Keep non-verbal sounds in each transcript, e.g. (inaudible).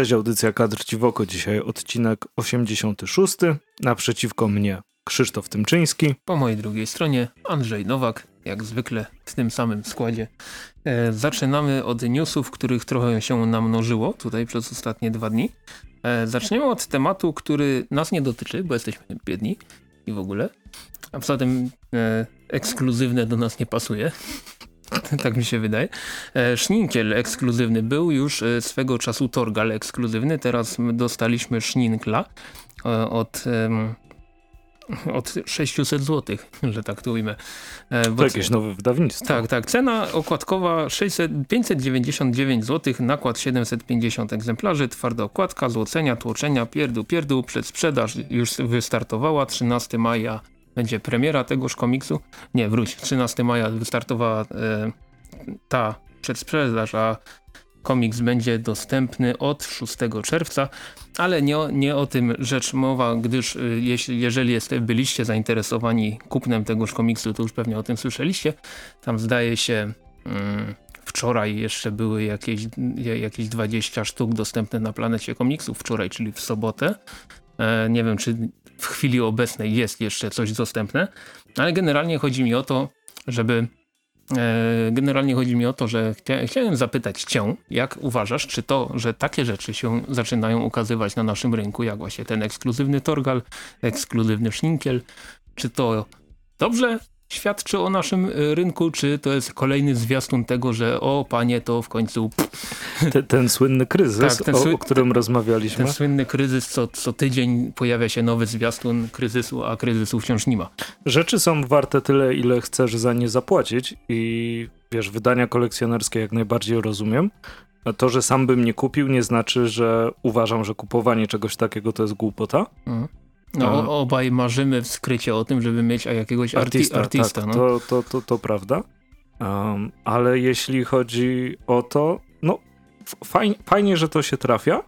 Cześć, audycja Kadr Ci. Dzisiaj odcinek 86. Naprzeciwko mnie Krzysztof Tymczyński. Po mojej drugiej stronie Andrzej Nowak, jak zwykle w tym samym składzie. E, zaczynamy od newsów, których trochę się namnożyło tutaj przez ostatnie dwa dni. E, zaczniemy od tematu, który nas nie dotyczy, bo jesteśmy biedni i w ogóle. A poza tym e, ekskluzywne do nas nie pasuje. (laughs) tak mi się wydaje. E, szninkiel ekskluzywny był już e, swego czasu Torgal ekskluzywny, teraz dostaliśmy Szninkla e, od od 600 zł, (laughs) że tak to ujmę. to jakieś nowe wydawnictwo. Tak, tak. Cena okładkowa 600, 599 zł, nakład 750 egzemplarzy, twarda okładka, złocenia, tłoczenia, pierdu, pierdu, przedsprzedaż już wystartowała 13 maja będzie premiera tegoż komiksu. Nie, wróć, 13 maja wystartowała e, ta przedsprzedaż, a komiks będzie dostępny od 6 czerwca, ale nie, nie o tym rzecz mowa, gdyż e, jeżeli jest, byliście zainteresowani kupnem tegoż komiksu, to już pewnie o tym słyszeliście. Tam zdaje się... Mm, wczoraj jeszcze były jakieś, jakieś 20 sztuk dostępne na planecie komiksów, wczoraj, czyli w sobotę. E, nie wiem, czy w chwili obecnej jest jeszcze coś dostępne, ale generalnie chodzi mi o to, żeby e, Generalnie chodzi mi o to, że chciałem zapytać Cię, jak uważasz, czy to, że takie rzeczy się zaczynają ukazywać na naszym rynku, jak właśnie ten ekskluzywny Torgal, ekskluzywny Szninkiel, czy to dobrze, świadczy o naszym y, rynku, czy to jest kolejny zwiastun tego, że o panie to w końcu... Ten, ten słynny kryzys, tak, ten o, o, którym rozmawialiśmy. Ten słynny kryzys, co, co tydzień pojawia się nowy zwiastun kryzysu, a kryzysu wciąż nie ma. Rzeczy są warte tyle, ile chcesz za nie zapłacić i wiesz, wydania kolekcjonerskie jak najbardziej rozumiem. To, że sam bym nie kupił, nie znaczy, że uważam, że kupowanie czegoś takiego to jest głupota. Mhm. No, obaj marzymy w skrycie o tym, żeby mieć jakiegoś artysta. artysta tak, no. to, to, to, to prawda. Um, ale jeśli chodzi o to, no fajnie, fajnie że to się trafia.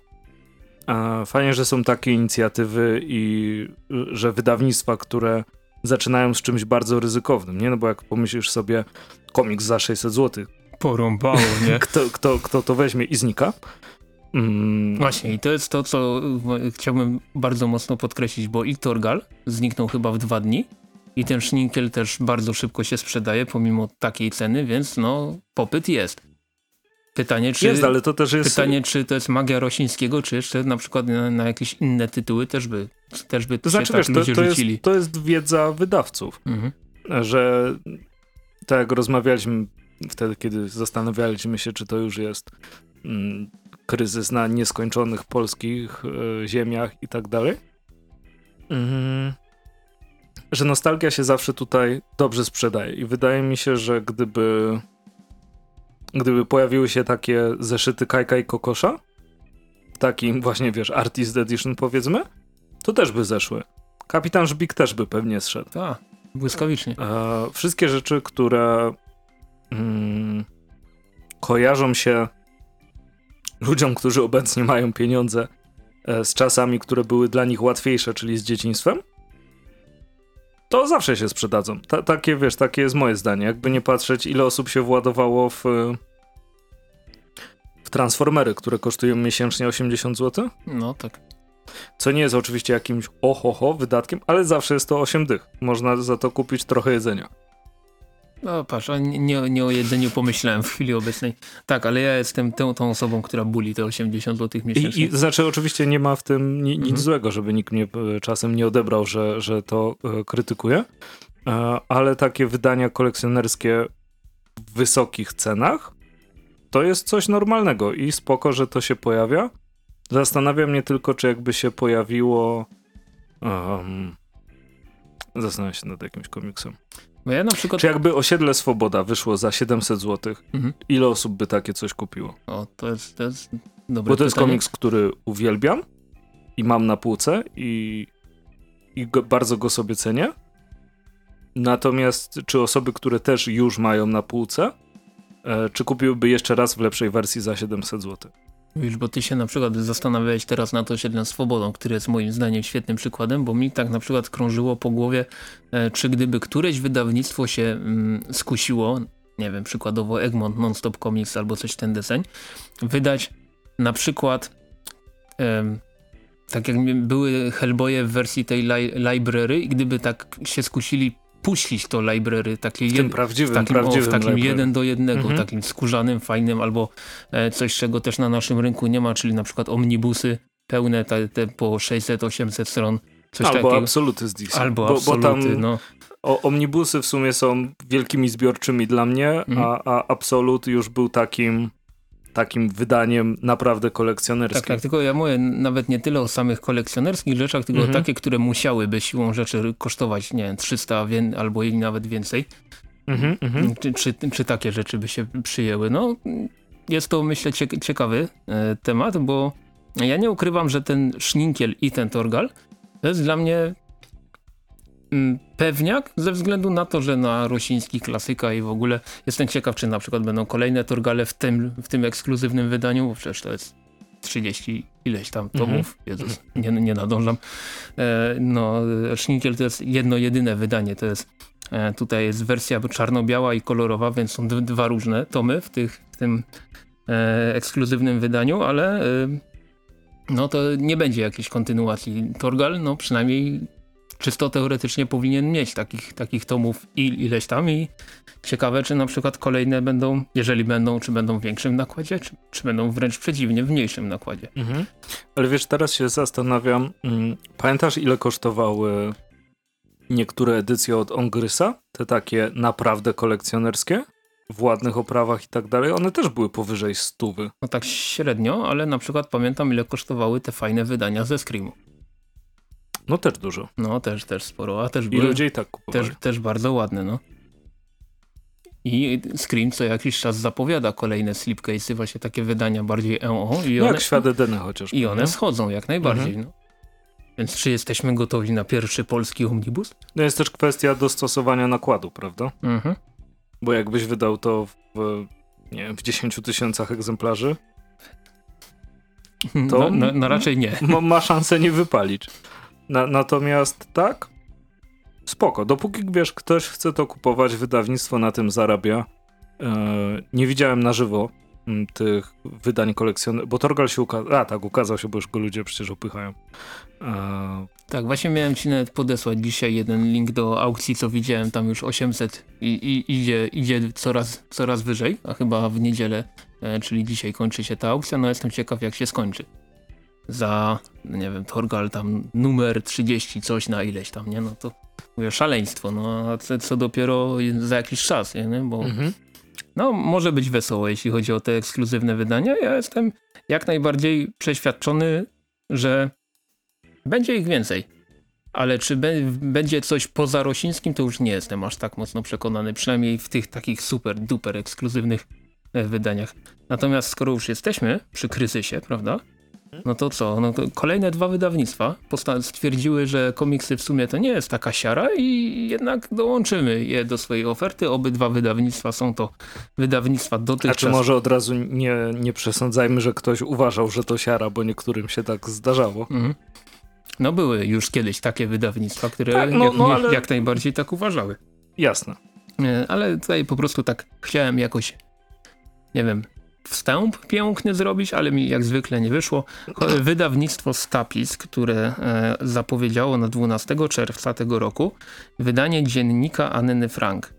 E, fajnie, że są takie inicjatywy i że wydawnictwa, które zaczynają z czymś bardzo ryzykownym, nie? No bo jak pomyślisz sobie komiks za 600 zł. Porąbało, nie? (laughs) kto, kto, kto to weźmie i znika. Mm. Właśnie i to jest to, co chciałbym bardzo mocno podkreślić, bo i Torgal zniknął chyba w dwa dni i ten szninkiel też bardzo szybko się sprzedaje pomimo takiej ceny, więc no popyt jest. Pytanie, czy, jest, ale to też jest... pytanie, czy to jest magia Rosińskiego, czy jeszcze na przykład na, na jakieś inne tytuły też by, też by to znaczy, wiesz, tak to, to, jest, to jest wiedza wydawców, mhm. że tak jak rozmawialiśmy wtedy, kiedy zastanawialiśmy się, czy to już jest mm, kryzys na nieskończonych polskich e, ziemiach i tak dalej. Mhm. Że nostalgia się zawsze tutaj dobrze sprzedaje i wydaje mi się, że gdyby gdyby pojawiły się takie zeszyty Kajka i Kokosza, takim właśnie, wiesz, Artist Edition powiedzmy, to też by zeszły. Kapitan Żbik też by pewnie zszedł. Tak, błyskawicznie. E, wszystkie rzeczy, które mm, kojarzą się ludziom, którzy obecnie mają pieniądze e, z czasami, które były dla nich łatwiejsze, czyli z dzieciństwem, to zawsze się sprzedadzą. Ta, takie, wiesz, takie jest moje zdanie. Jakby nie patrzeć, ile osób się władowało w, w Transformery, które kosztują miesięcznie 80 zł. No tak. Co nie jest oczywiście jakimś ohoho wydatkiem, ale zawsze jest to 8 dych. Można za to kupić trochę jedzenia. No patrz, nie, nie o jedzeniu pomyślałem w chwili obecnej. Tak, ale ja jestem tą, tą osobą, która buli te 80 zł miesięcznie. I, I znaczy oczywiście nie ma w tym ni, nic mhm. złego, żeby nikt mnie e, czasem nie odebrał, że, że to e, krytykuje, e, ale takie wydania kolekcjonerskie w wysokich cenach to jest coś normalnego i spoko, że to się pojawia. Zastanawia mnie tylko, czy jakby się pojawiło... Um, zastanawiam się nad jakimś komiksem. Bo ja na przykład... Czy jakby Osiedle Swoboda wyszło za 700 zł, mhm. ile osób by takie coś kupiło? O, to jest, to jest dobre Bo to jest komiks, który uwielbiam i mam na półce i, i go, bardzo go sobie cenię. Natomiast czy osoby, które też już mają na półce, e, czy kupiłyby jeszcze raz w lepszej wersji za 700 zł? Wiesz, bo ty się na przykład zastanawiałeś teraz nad osiedlem Swobodą, który jest moim zdaniem świetnym przykładem, bo mi tak na przykład krążyło po głowie, e, czy gdyby któreś wydawnictwo się mm, skusiło, nie wiem, przykładowo Egmont, Nonstop Comics albo coś ten deseń, wydać na przykład tak jak były Hellboye w wersji tej li library i gdyby tak się skusili puścić to library takie w tym prawdziwym, w takim, prawdziwym o, w takim library. jeden do jednego, mhm. takim skórzanym, fajnym albo e, coś, czego też na naszym rynku nie ma, czyli na przykład omnibusy pełne te, te po 600-800 stron. Coś albo takiego. absoluty z DC. Albo bo, absoluty, bo tam no. o, omnibusy w sumie są wielkimi zbiorczymi dla mnie, Mhm. a, a absolut już był takim takim wydaniem naprawdę kolekcjonerskim. Tak, tak, tylko ja mówię nawet nie tyle o samych kolekcjonerskich rzeczach, tylko Mhm. takie, które musiałyby siłą rzeczy kosztować, nie wiem, 300 wie, albo i nawet więcej. Mhm, mhm. Czy, czy, czy takie rzeczy by się przyjęły? No, jest to myślę cie, ciekawy e, temat, bo ja nie ukrywam, że ten Szninkiel i ten Torgal to jest dla mnie pewniak ze względu na to, że na rosyjski klasyka i w ogóle jestem ciekaw, czy na przykład będą kolejne Torgale w tym, w tym ekskluzywnym wydaniu, bo przecież to jest 30 ileś tam tomów, Jezus, nie, nie nadążam. E, no, Szninkiel to jest jedno jedyne wydanie, to jest e, tutaj jest wersja czarno-biała i kolorowa, więc są dwa różne tomy w, tych, w tym e, ekskluzywnym wydaniu, ale e, no to nie będzie jakiejś kontynuacji. Torgal, no przynajmniej czysto teoretycznie powinien mieć takich, takich tomów i ileś tam i ciekawe, czy na przykład kolejne będą, jeżeli będą, czy będą w większym nakładzie, czy, czy będą wręcz przeciwnie, w mniejszym nakładzie. Mhm. Ale wiesz, teraz się zastanawiam, mm, pamiętasz ile kosztowały niektóre edycje od Ongrysa? Te takie naprawdę kolekcjonerskie? W ładnych oprawach i tak dalej. One też były powyżej stówy. No tak średnio, ale na przykład pamiętam ile kosztowały te fajne wydania ze Screamu. No też dużo. No też, też sporo, a też I były ludzie i tak kupowali. też, też bardzo ładne, no. I Scream co jakiś czas zapowiada kolejne slipcase'y, właśnie takie wydania bardziej EO i no one, jak świat Edeny chociażby. i one schodzą jak najbardziej, no. Więc czy jesteśmy gotowi na pierwszy polski omnibus? No jest też kwestia dostosowania nakładu, prawda? Mhm. Bo jakbyś wydał to w, nie wiem, w 10 tysiącach egzemplarzy, To- No, no, no raczej nie. ma, ma szansę nie wypalić. Na, natomiast tak, spoko. Dopóki wiesz, ktoś chce to kupować, wydawnictwo na tym zarabia. E, nie widziałem na żywo m, tych wydań kolekcjonerskich, bo Torgal się ukazał, a tak, ukazał się, bo już go ludzie przecież opychają. E, Tak, właśnie miałem ci nawet podesłać dzisiaj jeden link do aukcji, co widziałem, tam już 800 i, i idzie, idzie coraz, coraz wyżej, a chyba w niedzielę, e, czyli dzisiaj kończy się ta aukcja, no jestem ciekaw jak się skończy. Za, nie wiem, Torgal tam numer 30 coś na ileś tam, nie? No to mówię szaleństwo, no a co, co dopiero za jakiś czas, nie? Bo mhm. no, może być wesoło, jeśli chodzi o te ekskluzywne wydania. Ja jestem jak najbardziej przeświadczony, że będzie ich więcej. Ale czy będzie coś poza Rosińskim, to już nie jestem aż tak mocno przekonany. Przynajmniej w tych takich super, duper ekskluzywnych e, wydaniach. Natomiast skoro już jesteśmy przy kryzysie, prawda? No to co? No to kolejne dwa wydawnictwa stwierdziły, że komiksy w sumie to nie jest taka siara i jednak dołączymy je do swojej oferty. Obydwa wydawnictwa są to wydawnictwa A czy dotychczas... może od razu nie, nie przesądzajmy, że ktoś uważał, że to siara, bo niektórym się tak zdarzało. Mhm. No były już kiedyś takie wydawnictwa, które Tak, no- jak, no, ale- jak najbardziej tak uważały. Jasne. E, Ale tutaj po prostu tak chciałem jakoś, nie wiem, wstęp piękny zrobić, ale mi jak zwykle nie wyszło. Wydawnictwo Stapis, które e, zapowiedziało na 12 czerwca tego roku wydanie dziennika Anny Frank.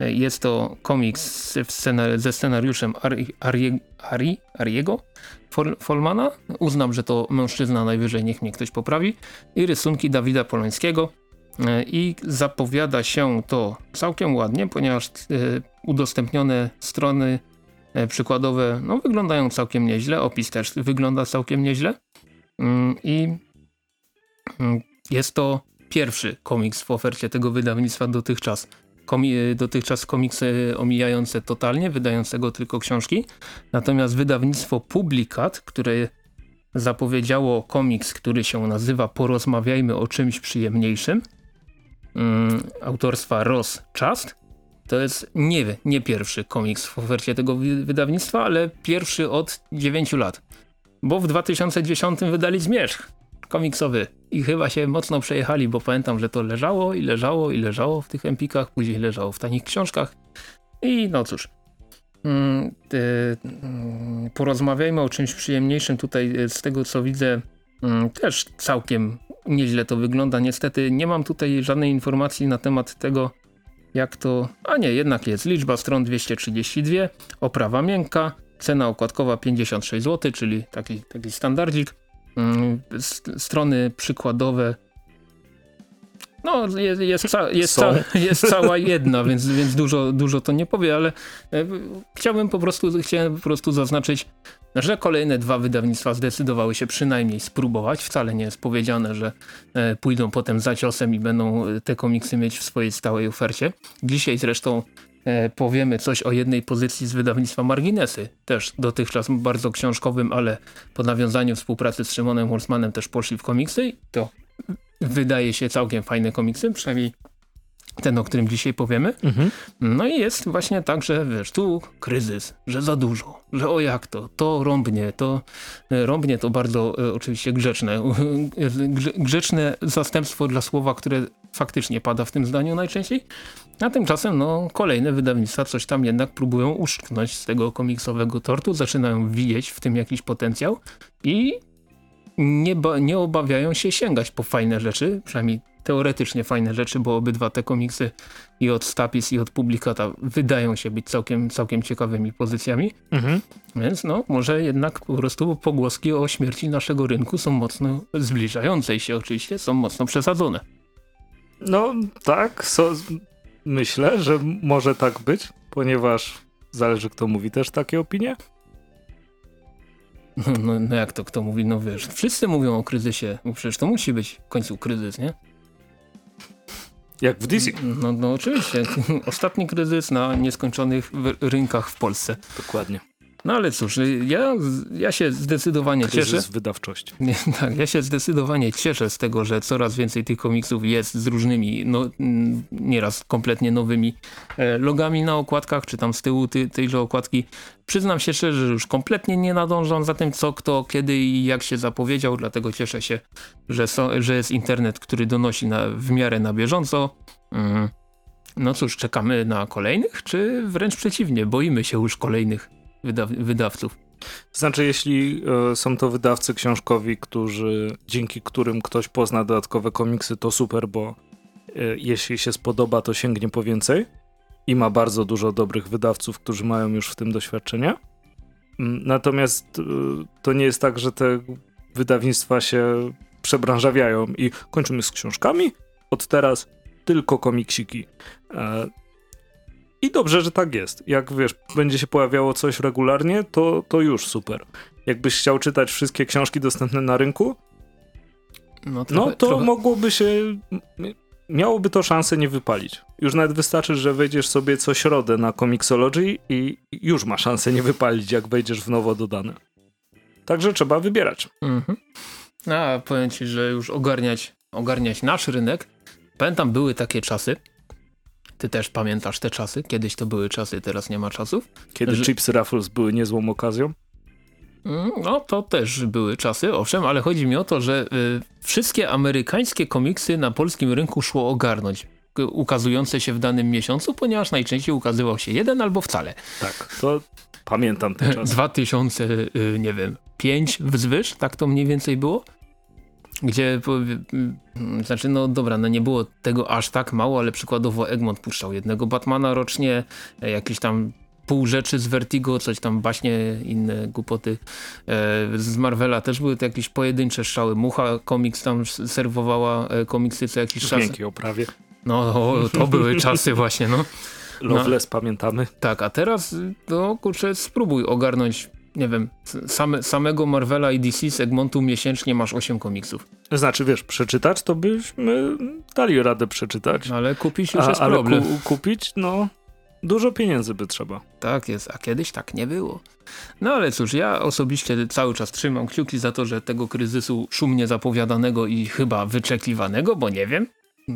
E, Jest to komiks ze scenariuszem Ari, Ari, Ari, Ariego Fol Folmana. Uznam, że to mężczyzna najwyżej, niech mnie ktoś poprawi. I rysunki Dawida Polońskiego. E, I zapowiada się to całkiem ładnie, ponieważ udostępnione strony przykładowe no, wyglądają całkiem nieźle. Opis też wygląda całkiem nieźle. Mm, I mm, jest to pierwszy komiks w ofercie tego wydawnictwa dotychczas. Komi dotychczas komiksy omijające totalnie, wydającego tylko książki. Natomiast wydawnictwo Publikat, które zapowiedziało komiks, który się nazywa Porozmawiajmy o czymś przyjemniejszym, mm, autorstwa Ross Chast. To jest nie, nie pierwszy komiks w ofercie tego wy- wydawnictwa, ale pierwszy od 9 lat. Bo w 2010 wydali Zmierzch komiksowy i chyba się mocno przejechali, bo pamiętam, że to leżało i leżało i leżało w tych empikach, później leżało w tanich książkach i no cóż. mm, mm, porozmawiajmy o czymś przyjemniejszym tutaj z tego co widzę mm, też całkiem nieźle to wygląda. Niestety nie mam tutaj żadnej informacji na temat tego jak to... A nie, jednak jest. Liczba stron 232, oprawa miękka, cena okładkowa 56 zł, czyli taki, taki standardzik. Strony przykładowe no, jest, jest, ca jest, ca jest cała jedna, więc, więc dużo, dużo to nie powie, ale e, chciałbym po prostu, chciałem po prostu zaznaczyć, że kolejne dwa wydawnictwa zdecydowały się przynajmniej spróbować. Wcale nie jest powiedziane, że e, pójdą potem za ciosem i będą te komiksy mieć w swojej stałej ofercie. Dzisiaj zresztą e, powiemy coś o jednej pozycji z wydawnictwa Marginesy, też dotychczas bardzo książkowym, ale po nawiązaniu współpracy z Szymonem Holzmanem też poszli w komiksy. To wydaje się całkiem fajne komiksy, przynajmniej ten, o którym dzisiaj powiemy. Mhm. No i jest właśnie tak, że wiesz, tu kryzys, że za dużo, że o jak to, to rąbnie, to e, rąbnie to bardzo e, oczywiście grzeczne, (laughs) grzeczne zastępstwo dla słowa, które faktycznie pada w tym zdaniu najczęściej, a tymczasem no kolejne wydawnictwa coś tam jednak próbują uszczknąć z tego komiksowego tortu, zaczynają widzieć w tym jakiś potencjał i nie, nie obawiają się sięgać po fajne rzeczy, przynajmniej teoretycznie fajne rzeczy, bo obydwa te komiksy i od Stapis i od Publikata wydają się być całkiem, całkiem ciekawymi pozycjami. Mhm. Więc no, może jednak po prostu pogłoski o śmierci naszego rynku są mocno zbliżającej się oczywiście, są mocno przesadzone. No tak, so, myślę, że może tak być, ponieważ zależy kto mówi też takie opinie. No, no, jak to kto mówi? No wiesz, wszyscy mówią o kryzysie, bo przecież to musi być w końcu kryzys, nie? Jak w DC. No, no oczywiście. (laughs) Ostatni kryzys na nieskończonych rynkach w Polsce. Dokładnie. No ale cóż, ja, ja się zdecydowanie Kryzys cieszę. wydawczości. (laughs) Nie, tak, ja się zdecydowanie cieszę z tego, że coraz więcej tych komiksów jest z różnymi, no, nieraz kompletnie nowymi e, logami na okładkach, czy tam z tyłu ty, tejże okładki. Przyznam się szczerze, że już kompletnie nie nadążam za tym, co, kto, kiedy i jak się zapowiedział, dlatego cieszę się, że, są, że jest internet, który donosi na, w miarę na bieżąco. Mm. No cóż, czekamy na kolejnych, czy wręcz przeciwnie, boimy się już kolejnych wydaw wydawców. Znaczy, jeśli y, są to wydawcy książkowi, którzy, dzięki którym ktoś pozna dodatkowe komiksy, to super, bo y, jeśli się spodoba, to sięgnie po więcej. I ma bardzo dużo dobrych wydawców, którzy mają już w tym doświadczenie. Mm, natomiast y, to nie jest tak, że te wydawnictwa się przebranżawiają i kończymy z książkami. Od teraz tylko komiksiki. I dobrze, że tak jest. Jak wiesz, będzie się pojawiało coś regularnie, to, to już super. Jakbyś chciał czytać wszystkie książki dostępne na rynku, no, trochę, no to trochę... mogłoby się. Miałoby to szansę nie wypalić. Już nawet wystarczy, że wejdziesz sobie co środę na Comixology i już ma szansę nie wypalić, jak wejdziesz w nowo dodane. Także trzeba wybierać. Mhm. A powiem ci, że już ogarniać, ogarniać nasz rynek. Pamiętam, były takie czasy, ty też pamiętasz te czasy? Kiedyś to były czasy, teraz nie ma czasów. Kiedy że... Chips Raffles były niezłą okazją? Mm, no to też były czasy, owszem, ale chodzi mi o to, że y, wszystkie amerykańskie komiksy na polskim rynku szło ogarnąć ukazujące się w danym miesiącu, ponieważ najczęściej ukazywał się jeden albo wcale. Tak, to pamiętam te (laughs) czasy. 2000, y, nie wiem, 5 wzwyż, tak to mniej więcej było gdzie, mm, znaczy no dobra, no nie było tego aż tak mało, ale przykładowo Egmont puszczał jednego Batmana rocznie, e, jakieś tam pół rzeczy z Vertigo, coś tam baśnie, inne głupoty. E, z Marvela też były to jakieś pojedyncze strzały. Mucha komiks tam serwowała e, komiksy co jakiś czas. Dzięki oprawie. No, to były (laughs) czasy właśnie, no. Loveless no, pamiętamy. Tak, a teraz, no kurczę, spróbuj ogarnąć nie wiem, same, samego Marvela i DC z Egmontu miesięcznie masz 8 komiksów. Znaczy, wiesz, przeczytać to byśmy dali radę przeczytać. Ale kupić już a, jest ale problem. Ku, kupić, no, dużo pieniędzy by trzeba. Tak jest, a kiedyś tak nie było. No ale cóż, ja osobiście cały czas trzymam kciuki za to, że tego kryzysu szumnie zapowiadanego i chyba wyczekiwanego, bo nie wiem,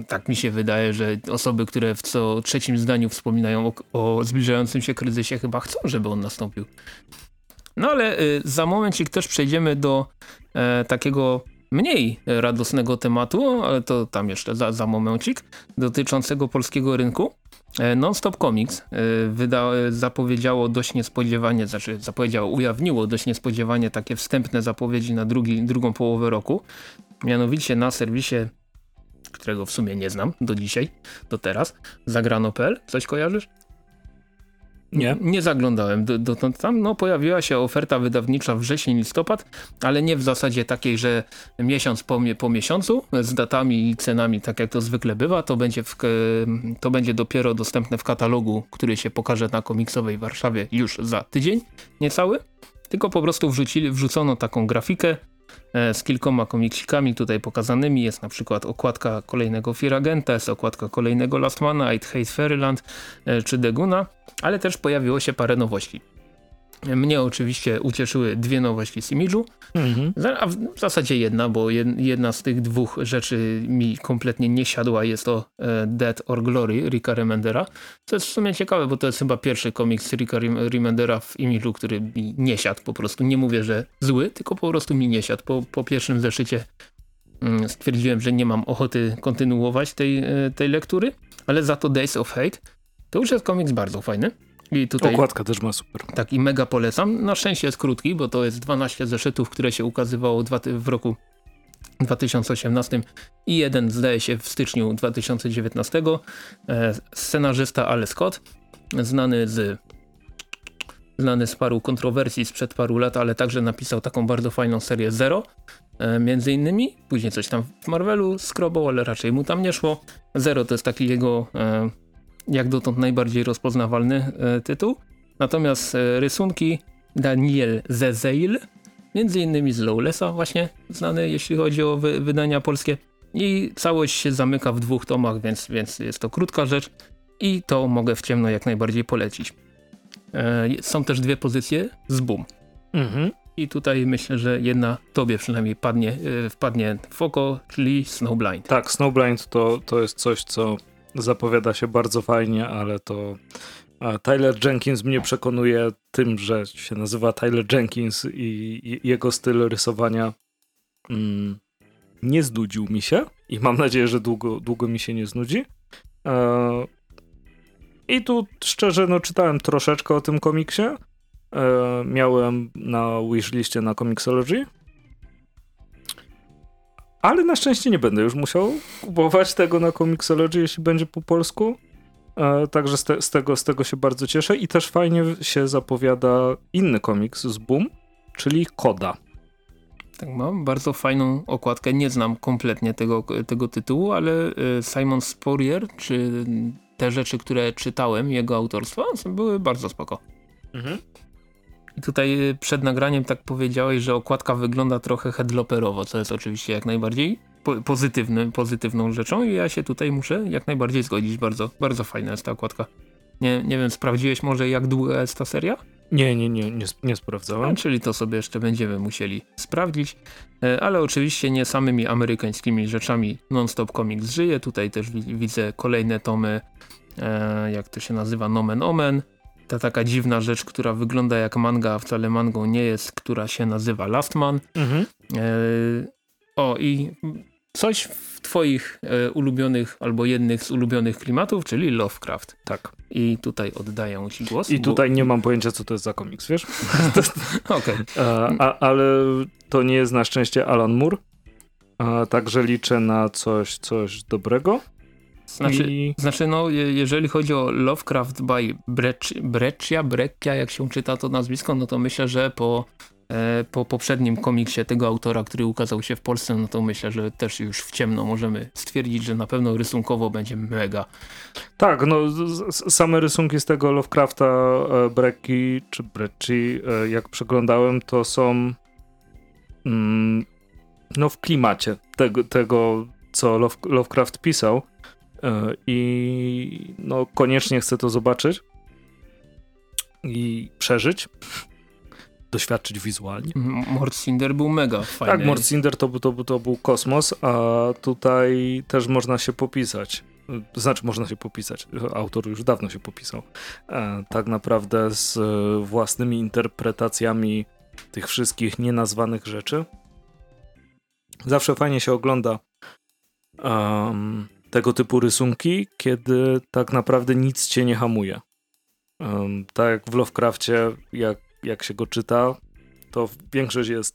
tak mi się wydaje, że osoby, które w co trzecim zdaniu wspominają o, o zbliżającym się kryzysie chyba chcą, żeby on nastąpił. No ale y, za momencik też przejdziemy do e, takiego mniej radosnego tematu, ale to tam jeszcze za, za momencik, dotyczącego polskiego rynku. E, Non-Stop Comics e, wyda, zapowiedziało dość niespodziewanie, znaczy zapowiedziało, ujawniło dość niespodziewanie takie wstępne zapowiedzi na drugi, drugą połowę roku. Mianowicie na serwisie, którego w sumie nie znam do dzisiaj, do teraz, zagrano.pl. Coś kojarzysz? Nie. Nie zaglądałem dotąd tam. No, pojawiła się oferta wydawnicza wrzesień, listopad, ale nie w zasadzie takiej, że miesiąc po, po miesiącu z datami i cenami, tak jak to zwykle bywa, to będzie, w, to będzie dopiero dostępne w katalogu, który się pokaże na komiksowej Warszawie już za tydzień, niecały. Tylko po prostu wrzucili, wrzucono taką grafikę E, z kilkoma komiksikami tutaj pokazanymi. Jest na przykład okładka kolejnego Firagenta, jest okładka kolejnego Lastmana, It Hate Fairyland e, czy Deguna, ale też pojawiło się parę nowości. Mnie oczywiście ucieszyły dwie nowości z Image'u, mhm. a w zasadzie jedna, bo jedna z tych dwóch rzeczy mi kompletnie nie siadła, jest to e, Dead or Glory Ricka Remendera, co jest w sumie ciekawe, bo to jest chyba pierwszy komiks Ricka Remendera w Image'u, który mi nie siadł po prostu. Nie mówię, że zły, tylko po prostu mi nie siadł. Po, po pierwszym zeszycie mm, stwierdziłem, że nie mam ochoty kontynuować tej, e, tej lektury, ale za to Days of Hate to już jest komiks bardzo fajny. I tutaj, Okładka też ma super. Tak i mega polecam. Na szczęście jest krótki, bo to jest 12 zeszytów, które się ukazywało w roku 2018 i jeden zdaje się w styczniu 2019. E, scenarzysta Ale Scott, znany z znany z paru kontrowersji sprzed paru lat, ale także napisał taką bardzo fajną serię Zero, e, między innymi. Później coś tam w Marvelu skrobał, ale raczej mu tam nie szło. Zero to jest taki jego e, jak dotąd najbardziej rozpoznawalny e, tytuł. Natomiast e, rysunki Daniel Zezeil, między innymi z Lowlessa właśnie znany jeśli chodzi o wy wydania polskie i całość się zamyka w dwóch tomach, więc, więc jest to krótka rzecz i to mogę w ciemno jak najbardziej polecić. E, są też dwie pozycje z Boom. Mhm. I tutaj myślę, że jedna tobie przynajmniej padnie, wpadnie w oko, czyli Snowblind. Tak, Snowblind to, to jest coś, co zapowiada się bardzo fajnie, ale to Tyler Jenkins mnie przekonuje tym, że się nazywa Tyler Jenkins i jego styl rysowania mm, nie znudził mi się i mam nadzieję, że długo, długo mi się nie znudzi. E, I tu szczerze, no czytałem troszeczkę o tym komiksie. E, miałem na wishliście na Comixology ale na szczęście nie będę już musiał kupować tego na Comixology, jeśli będzie po polsku. E, także z, te, z, tego, z tego się bardzo cieszę i też fajnie się zapowiada inny komiks z Boom, czyli Koda. Tak, mam bardzo fajną okładkę. Nie znam kompletnie tego, tego tytułu, ale e, Simon Spurrier, czy te rzeczy, które czytałem, jego autorstwa, były bardzo spoko. Mhm. I tutaj y, przed nagraniem tak powiedziałeś, że okładka wygląda trochę headloperowo, co jest oczywiście jak najbardziej po pozytywny, pozytywną rzeczą i ja się tutaj muszę jak najbardziej zgodzić. Bardzo, bardzo fajna jest ta okładka. Nie, nie wiem, sprawdziłeś może jak długa jest ta seria? Nie, nie, nie, nie, nie sprawdzałem. czyli to sobie jeszcze będziemy musieli sprawdzić, e, ale oczywiście nie samymi amerykańskimi rzeczami Non-Stop Comics żyje. Tutaj też widzę kolejne tomy, e, jak to się nazywa, Nomen Omen, ta taka dziwna rzecz, która wygląda jak manga, a wcale mangą nie jest, która się nazywa Last Man. Mhm. E, o i coś w twoich e, ulubionych albo jednych z ulubionych klimatów, czyli Lovecraft. Tak. I tutaj oddaję ci głos. I tutaj bo... nie mam pojęcia, co to jest za komiks, wiesz? (laughs) Okej. Okay. E, ale to nie jest na szczęście Alan Moore. także liczę na coś, coś dobrego. Znaczy, I... znaczy no, jeżeli chodzi o Lovecraft by Breccia, Breccia, jak się czyta to nazwisko, no to myślę, że po, e, po poprzednim komiksie tego autora, który ukazał się w Polsce, no to myślę, że też już w ciemno możemy stwierdzić, że na pewno rysunkowo będzie mega. Tak, no same rysunki z tego Lovecrafta e, Brecci, czy Brecci, e, jak przeglądałem, to są mm, no w klimacie tego, tego co Lovecraft pisał. E, I no, koniecznie chcę to zobaczyć i przeżyć, (laughs) doświadczyć wizualnie. Mordcinder był mega fajny. Tak, Mordcinder to, to, to był kosmos, a tutaj też można się popisać. To znaczy, można się popisać. Autor już dawno się popisał. E, tak naprawdę z własnymi interpretacjami tych wszystkich nienazwanych rzeczy. Zawsze fajnie się ogląda um, tego typu rysunki, kiedy tak naprawdę nic cię nie hamuje. Um, tak jak w Lovecraftie, jak, jak się go czyta, to większość jest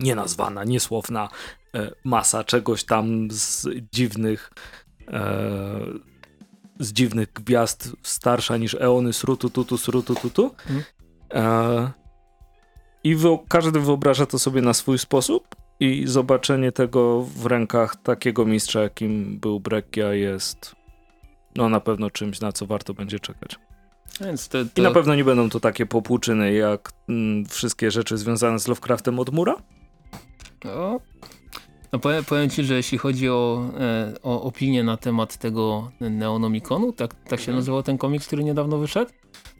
nienazwana, niesłowna, e, masa czegoś tam z dziwnych e, z dziwnych gwiazd starsza niż eony srutu tutu srutu tutu. Hmm. E, I każdy wyobraża to sobie na swój sposób i zobaczenie tego w rękach takiego mistrza, jakim był Breccia jest no na pewno czymś, na co warto będzie czekać. Więc to, to... I na pewno nie będą to takie popłuczyny, jak mm, wszystkie rzeczy związane z Lovecraftem od Mura. No, no powiem, powiem, ci, że jeśli chodzi o, e, o opinię na temat tego Neonomikonu, tak, tak się mhm. nazywał ten komiks, który niedawno wyszedł,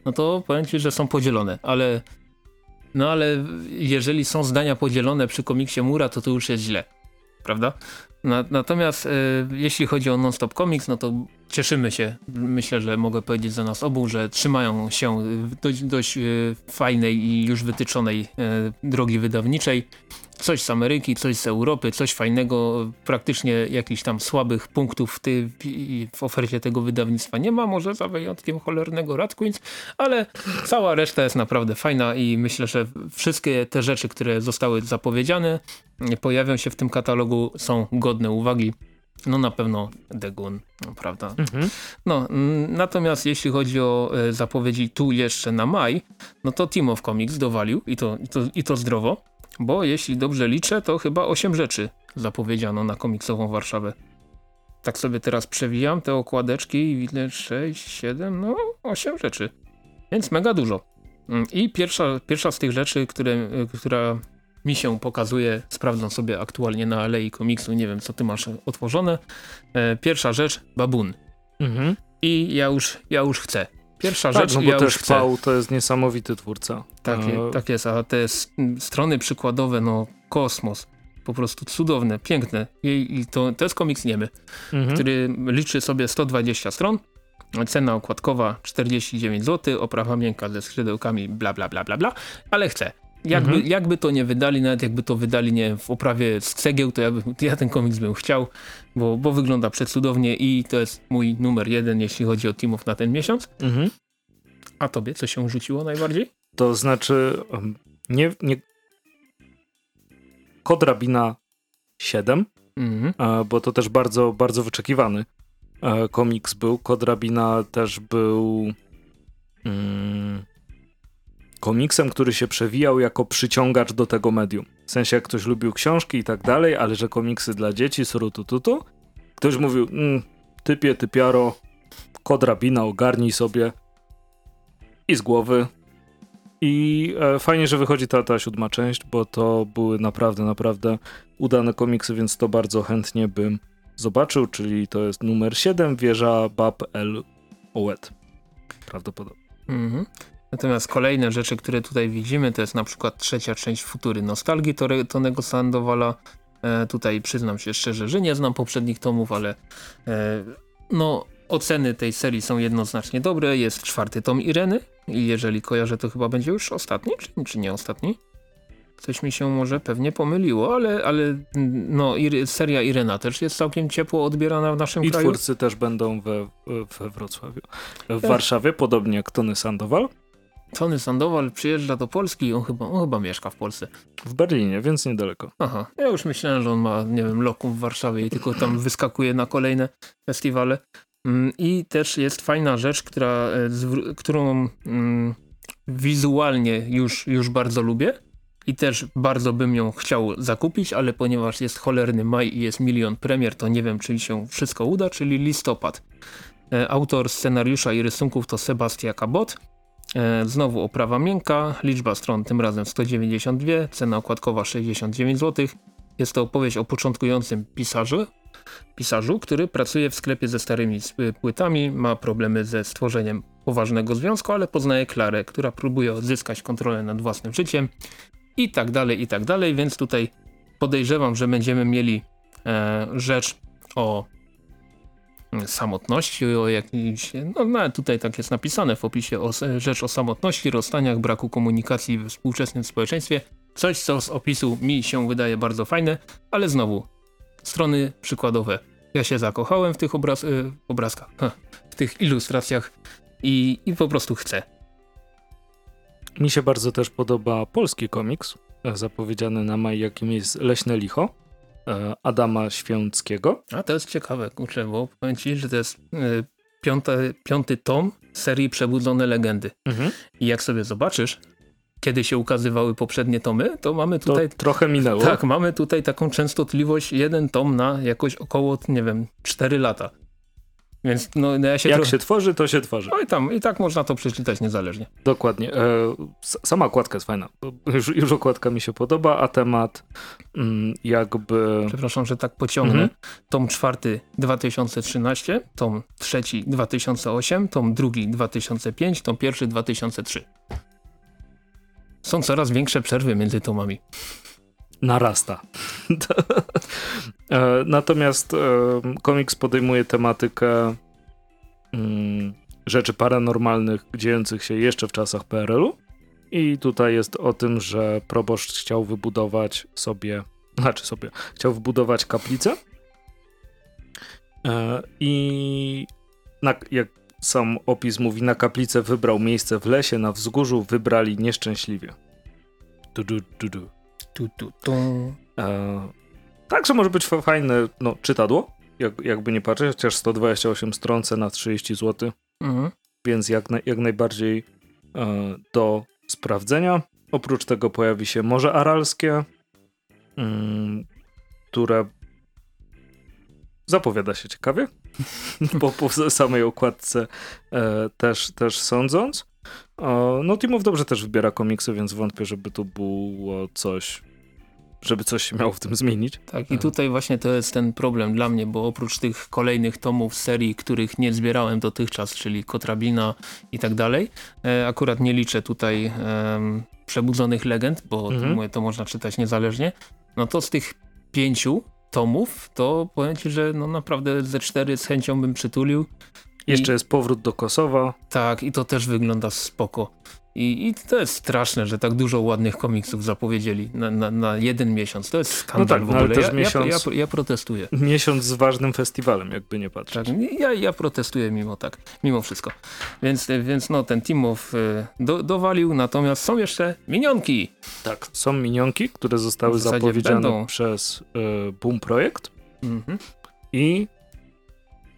no to powiem ci, że są podzielone, ale no ale jeżeli są zdania podzielone przy komiksie Mura, to to już jest źle, prawda? Na, natomiast e, jeśli chodzi o Non-Stop Comics, no to cieszymy się, myślę, że mogę powiedzieć za nas obu, że trzymają się dość, dość e, fajnej i już wytyczonej e, drogi wydawniczej coś z Ameryki, coś z Europy, coś fajnego, praktycznie jakichś tam słabych punktów w, ty, w ofercie tego wydawnictwa nie ma, może za wyjątkiem cholernego Rat Queens, ale cała reszta jest naprawdę fajna i myślę, że wszystkie te rzeczy, które zostały zapowiedziane, pojawią się w tym katalogu, są godne uwagi. No na pewno Degun, prawda? Mhm. No, natomiast jeśli chodzi o e, zapowiedzi tu jeszcze na maj, no to Team of Comics dowalił i to, i to, i to zdrowo. Bo jeśli dobrze liczę, to chyba 8 rzeczy zapowiedziano na komiksową Warszawę. Tak sobie teraz przewijam te okładeczki i widzę 6, 7, no 8 rzeczy. Więc mega dużo. Mm, I pierwsza, pierwsza z tych rzeczy, które, y, która mi się pokazuje, sprawdzam sobie aktualnie na Alei Komiksu, nie wiem co ty masz otworzone. E, pierwsza rzecz, Babun. Mhm. I ja już, ja już chcę. Pierwsza tak, rzecz, no bo ja też Pał to jest niesamowity twórca. Tak, e... tak jest, a te strony przykładowe, no kosmos, po prostu cudowne, piękne. I, i to, to jest komiks niemy, mhm. który liczy sobie 120 stron, cena okładkowa 49 zł, oprawa miękka ze skrzydełkami, bla bla bla bla bla, ale chcę. Jakby, mhm. jakby to nie wydali, nawet jakby to wydali nie w oprawie z cegieł, to ja, by, ja ten komiks bym chciał, bo, bo wygląda przecudownie i to jest mój numer jeden, jeśli chodzi o teamów na ten miesiąc. Mhm. A tobie co się rzuciło najbardziej? To znaczy nie, nie... Kod Rabina 7, mhm. E, bo to też bardzo, bardzo wyczekiwany e, komiks był. Kod Rabina też był... Mm, komiksem, który się przewijał jako przyciągacz do tego medium. W sensie jak ktoś lubił książki i tak dalej, ale że komiksy dla dzieci, surutututu, ktoś mówił, mm, typie, typiaro, kod rabina, ogarnij sobie i z głowy. I e, fajnie, że wychodzi ta, ta siódma część, bo to były naprawdę, naprawdę udane komiksy, więc to bardzo chętnie bym zobaczył, czyli to jest numer 7, wieża Bab El Owed. Prawdopodobnie. Mhm. Natomiast kolejne rzeczy, które tutaj widzimy, to jest na przykład trzecia część Futury Nostalgii Tonego Sandowala. E, tutaj przyznam się szczerze, że nie znam poprzednich tomów, ale e, no oceny tej serii są jednoznacznie dobre. Jest czwarty tom Ireny i jeżeli kojarzę, to chyba będzie już ostatni, czy, czy nie ostatni? Coś mi się może pewnie pomyliło, ale, ale no, seria Irena też jest całkiem ciepło odbierana w naszym I kraju. I twórcy też będą we, we Wrocławiu. W tak. Warszawie, podobnie jak Tony Sandoval. Tony Sandoval przyjeżdża do Polski i on chyba, on chyba mieszka w Polsce. W Berlinie, więc niedaleko. Aha, ja już myślałem, że on ma, nie wiem, lokum w Warszawie i tylko tam wyskakuje na kolejne festiwale. Mm, I też jest fajna rzecz, która, e, którą mm, wizualnie już, już bardzo lubię i też bardzo bym ją chciał zakupić, ale ponieważ jest cholerny maj i jest milion premier, to nie wiem, czy się wszystko uda, czyli listopad. E, autor scenariusza i rysunków to Sebastian Cabot. E, znowu oprawa miękka, liczba stron tym razem 192, cena okładkowa 69 zł. Jest to opowieść o początkującym pisarzu, pisarzu, który pracuje w sklepie ze starymi płytami, ma problemy ze stworzeniem poważnego związku, ale poznaje Klarę, która próbuje odzyskać kontrolę nad własnym życiem i tak dalej, i tak dalej, więc tutaj podejrzewam, że będziemy mieli e, rzecz o samotności, o jakimś, no, no tutaj tak jest napisane w opisie, o, rzecz o samotności, rozstaniach, braku komunikacji we współczesnym społeczeństwie. Coś, co z opisu mi się wydaje bardzo fajne, ale znowu, strony przykładowe Ja się zakochałem w tych obraz y, obrazkach, w tych ilustracjach i, i po prostu chcę. Mi się bardzo też podoba polski komiks, zapowiedziany na maj, jakim jest Leśne Licho. E, Adama Święckiego. A to jest ciekawe, kurczę, bo powiem ci, że to jest y, piąty, piąty tom serii Przebudzone Legendy. Mhm. I jak sobie zobaczysz, kiedy się ukazywały poprzednie tomy, to mamy tutaj... To trochę minęło. Tak, mamy tutaj taką częstotliwość, jeden tom na jakoś około, nie wiem, 4 lata. Więc no, no, ja się Jak trochę... się tworzy, to się tworzy. No i tam, i tak można to przeczytać niezależnie. Dokładnie. E, sama okładka jest fajna. (laughs) Już, już okładka mi się podoba, a temat mm, jakby... Przepraszam, że tak pociągnę. Mhm. Tom czwarty 2013, tom trzeci 2008, tom drugi 2005, tom pierwszy 2003. Są coraz większe przerwy między tomami. Narasta. (laughs) E, natomiast e, komiks podejmuje tematykę mm, rzeczy paranormalnych dziejących się jeszcze w czasach PRL-u. I tutaj jest o tym, że proboszcz chciał wybudować sobie, znaczy sobie, chciał wybudować kaplicę. E, I na, jak sam opis mówi, na kaplicę wybrał miejsce w lesie, na wzgórzu wybrali nieszczęśliwie. Du, du, du, du. Tu, tu, tu. E, także może być fajne no, czytadło, jak, jakby nie patrzeć, chociaż 128 stron na 30 zł, mhm. więc jak, na, jak najbardziej e, do sprawdzenia. Oprócz tego pojawi się Morze Aralskie, mm, które zapowiada się ciekawie, (laughs) po, po samej okładce e, też, też sądząc. No Timow dobrze też wybiera komiksy, więc wątpię, żeby to było coś, żeby coś się miało w tym zmienić. Tak i tutaj właśnie to jest ten problem dla mnie, bo oprócz tych kolejnych tomów serii, których nie zbierałem dotychczas, czyli Kotrabina i tak dalej, e, akurat nie liczę tutaj um, Przebudzonych Legend, bo mhm. to można czytać niezależnie, no to z tych pięciu tomów, to powiem ci, że no naprawdę ze cztery z chęcią bym przytulił. Jeszcze I, jest powrót do Kosowa. Tak, i to też wygląda spoko. I, I, to jest straszne, że tak dużo ładnych komiksów zapowiedzieli na, na, na jeden miesiąc. To jest skandal no tak, w ogóle. Ja, miesiąc, ja, ja, ja, protestuję. Miesiąc z ważnym festiwalem, jakby nie patrzeć. Tak, ja, ja protestuję mimo tak, mimo wszystko. Więc, więc no, ten Timow y, do, dowalił, natomiast są jeszcze minionki. Tak, są minionki, które zostały zapowiedziane będą... przez y, Boom Projekt. Mhm. I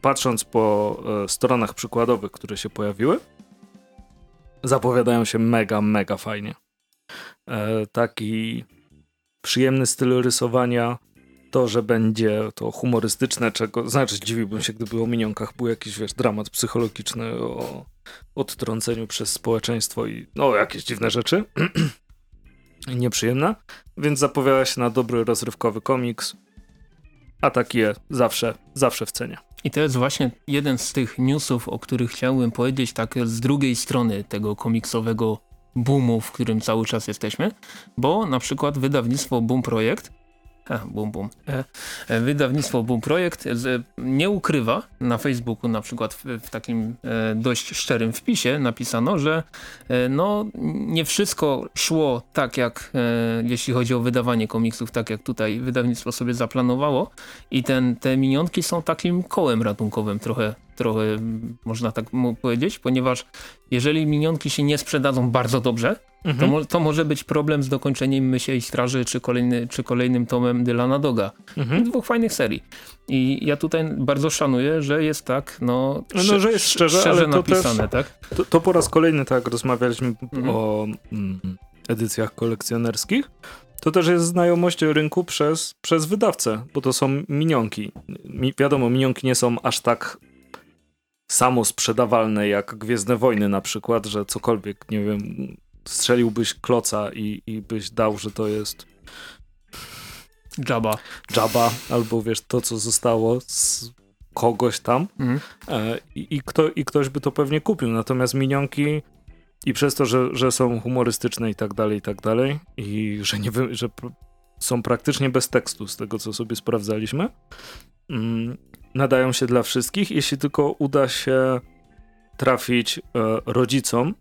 patrząc po y, stronach przykładowych, które się pojawiły, zapowiadają się mega, mega fajnie. E, taki przyjemny styl rysowania, to, że będzie to humorystyczne, czego, znaczy zdziwiłbym się, gdyby o minionkach był jakiś, wiesz, dramat psychologiczny o odtrąceniu przez społeczeństwo i no, jakieś dziwne rzeczy. (clears throat) Nieprzyjemne, więc zapowiada się na dobry, rozrywkowy komiks, a taki je zawsze, zawsze w cenie. I to jest właśnie jeden z tych newsów, o których chciałbym powiedzieć tak z drugiej strony tego komiksowego boomu, w którym cały czas jesteśmy, bo na przykład wydawnictwo Boom Projekt E, bum, bum. E, e, wydawnictwo Boom Projekt nie ukrywa na Facebooku na przykład w, w takim dość szczerym wpisie napisano, że no nie wszystko szło tak jak jeśli chodzi o wydawanie komiksów, tak jak tutaj wydawnictwo sobie zaplanowało i ten, te minionki są takim kołem ratunkowym trochę trochę można tak powiedzieć, ponieważ jeżeli minionki się nie sprzedadzą bardzo dobrze, mhm. to, mo to, może być problem z dokończeniem Mysiej Straży czy, kolejny, czy kolejnym tomem Dylana Doga. Mhm. Dwóch fajnych serii. I ja tutaj bardzo szanuję, że jest tak, no, no że jest szczerze, szczerze ale napisane, też, tak? To, to, po raz kolejny, tak, rozmawialiśmy mhm. o mm, edycjach kolekcjonerskich, to też jest znajomość rynku przez, przez wydawcę, bo to są minionki. Mi, wiadomo, minionki nie są aż tak samo sprzedawalne jak Gwiezdne Wojny na przykład, że cokolwiek, nie wiem, strzeliłbyś kloca i, i byś dał, że to jest Jabba. Jabba, albo wiesz, to co zostało z kogoś tam mhm. e, i, kto, i ktoś by to pewnie kupił. Natomiast minionki i przez to, że, że są humorystyczne i tak dalej, i tak dalej i że, nie, że są praktycznie bez tekstu z tego, co sobie sprawdzaliśmy, mm, nadają się dla wszystkich, jeśli tylko uda się trafić e, rodzicom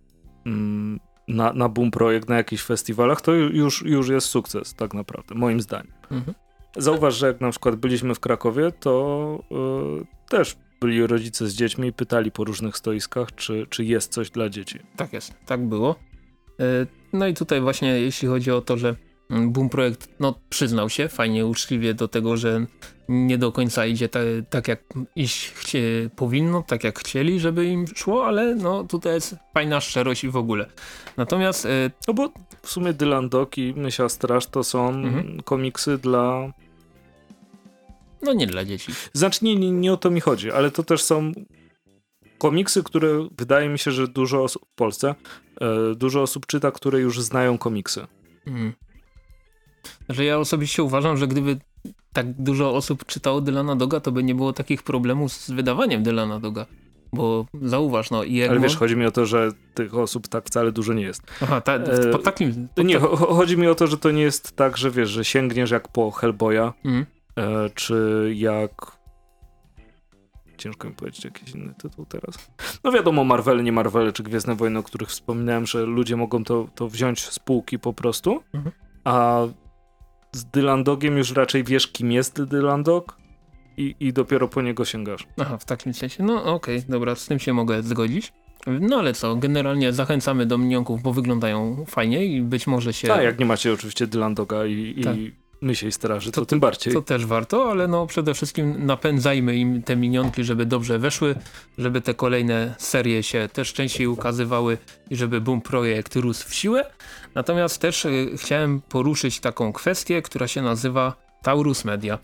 mm, na, na Boom Projekt, na jakichś festiwalach, to już, już jest sukces, tak naprawdę, moim zdaniem. Mhm. zauważ, że jak na przykład byliśmy w Krakowie, to y, też byli rodzice z dziećmi i pytali po różnych stoiskach, czy, czy jest coś dla dzieci. Tak jest, tak było. E, no i tutaj właśnie jeśli chodzi o to, że Boom Projekt no, przyznał się fajnie, uczciwie do tego, że nie do końca idzie ta, tak jak iść chcie, powinno, tak jak chcieli, żeby im szło, ale no tutaj jest fajna szczerość i w ogóle. Natomiast... E, no bo w sumie Dylan Dog i Mysia Straż to są mhm. komiksy dla... No nie dla dzieci. Znaczy nie, nie, nie o to mi chodzi, ale to też są komiksy, które wydaje mi się, że dużo osób w Polsce, e, dużo osób czyta, które już znają komiksy. Mhm. Że ja osobiście uważam, że gdyby tak dużo osób czytało Dylana Doga, to by nie było takich problemów z wydawaniem Dylana Doga. Bo zauważ, no i Ale wiesz, chodzi mi o to, że tych osób tak wcale dużo nie jest. Aha, ta, e, pod takim... Pod nie, chodzi mi o to, że to nie jest tak, że wiesz, że sięgniesz jak po Hellboya, mm. czy jak... Ciężko mi powiedzieć jakiś inny tytuł teraz. No wiadomo, Marvel, nie Marvel, czy Gwiezdne Wojny, o których wspominałem, że ludzie mogą to, to wziąć z półki po prostu, mm. a z Dylandogiem już raczej wiesz, kim jest Dylandog i, i dopiero po niego sięgasz. Aha, w takim sensie. No okej, okay, dobra, z tym się mogę zgodzić. No ale co, generalnie zachęcamy do minionków, bo wyglądają fajnie i być może się... Tak, jak nie macie oczywiście Dylandoga i, tak. i Mysiej Straży, to, to, tym bardziej. To też warto, ale no przede wszystkim napędzajmy im te minionki, żeby dobrze weszły, żeby te kolejne serie się też częściej ukazywały i żeby Boom Projekt rósł w siłę. Natomiast też y, chciałem poruszyć taką kwestię, która się nazywa Taurus Media.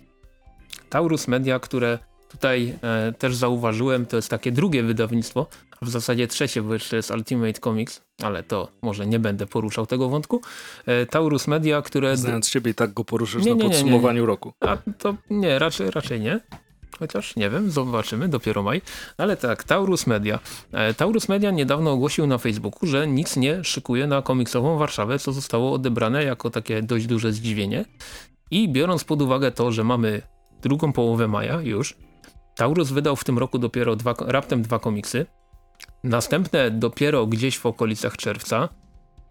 Taurus Media, które tutaj e, też zauważyłem, to jest takie drugie wydawnictwo, w zasadzie trzecie, bo jeszcze jest Ultimate Comics, ale to może nie będę poruszał tego wątku. E, Taurus Media, które... Znając ciebie i tak go poruszysz nie, na nie, podsumowaniu nie, roku. A to nie, raczej, raczej nie. Chociaż nie wiem, zobaczymy, dopiero maj. Ale tak, Taurus Media. E, Taurus Media niedawno ogłosił na Facebooku, że nic nie szykuje na komiksową Warszawę, co zostało odebrane jako takie dość duże zdziwienie. I biorąc pod uwagę to, że mamy drugą połowę maja już, Taurus wydał w tym roku dopiero dwa, raptem dwa komiksy. Następne dopiero gdzieś w okolicach czerwca.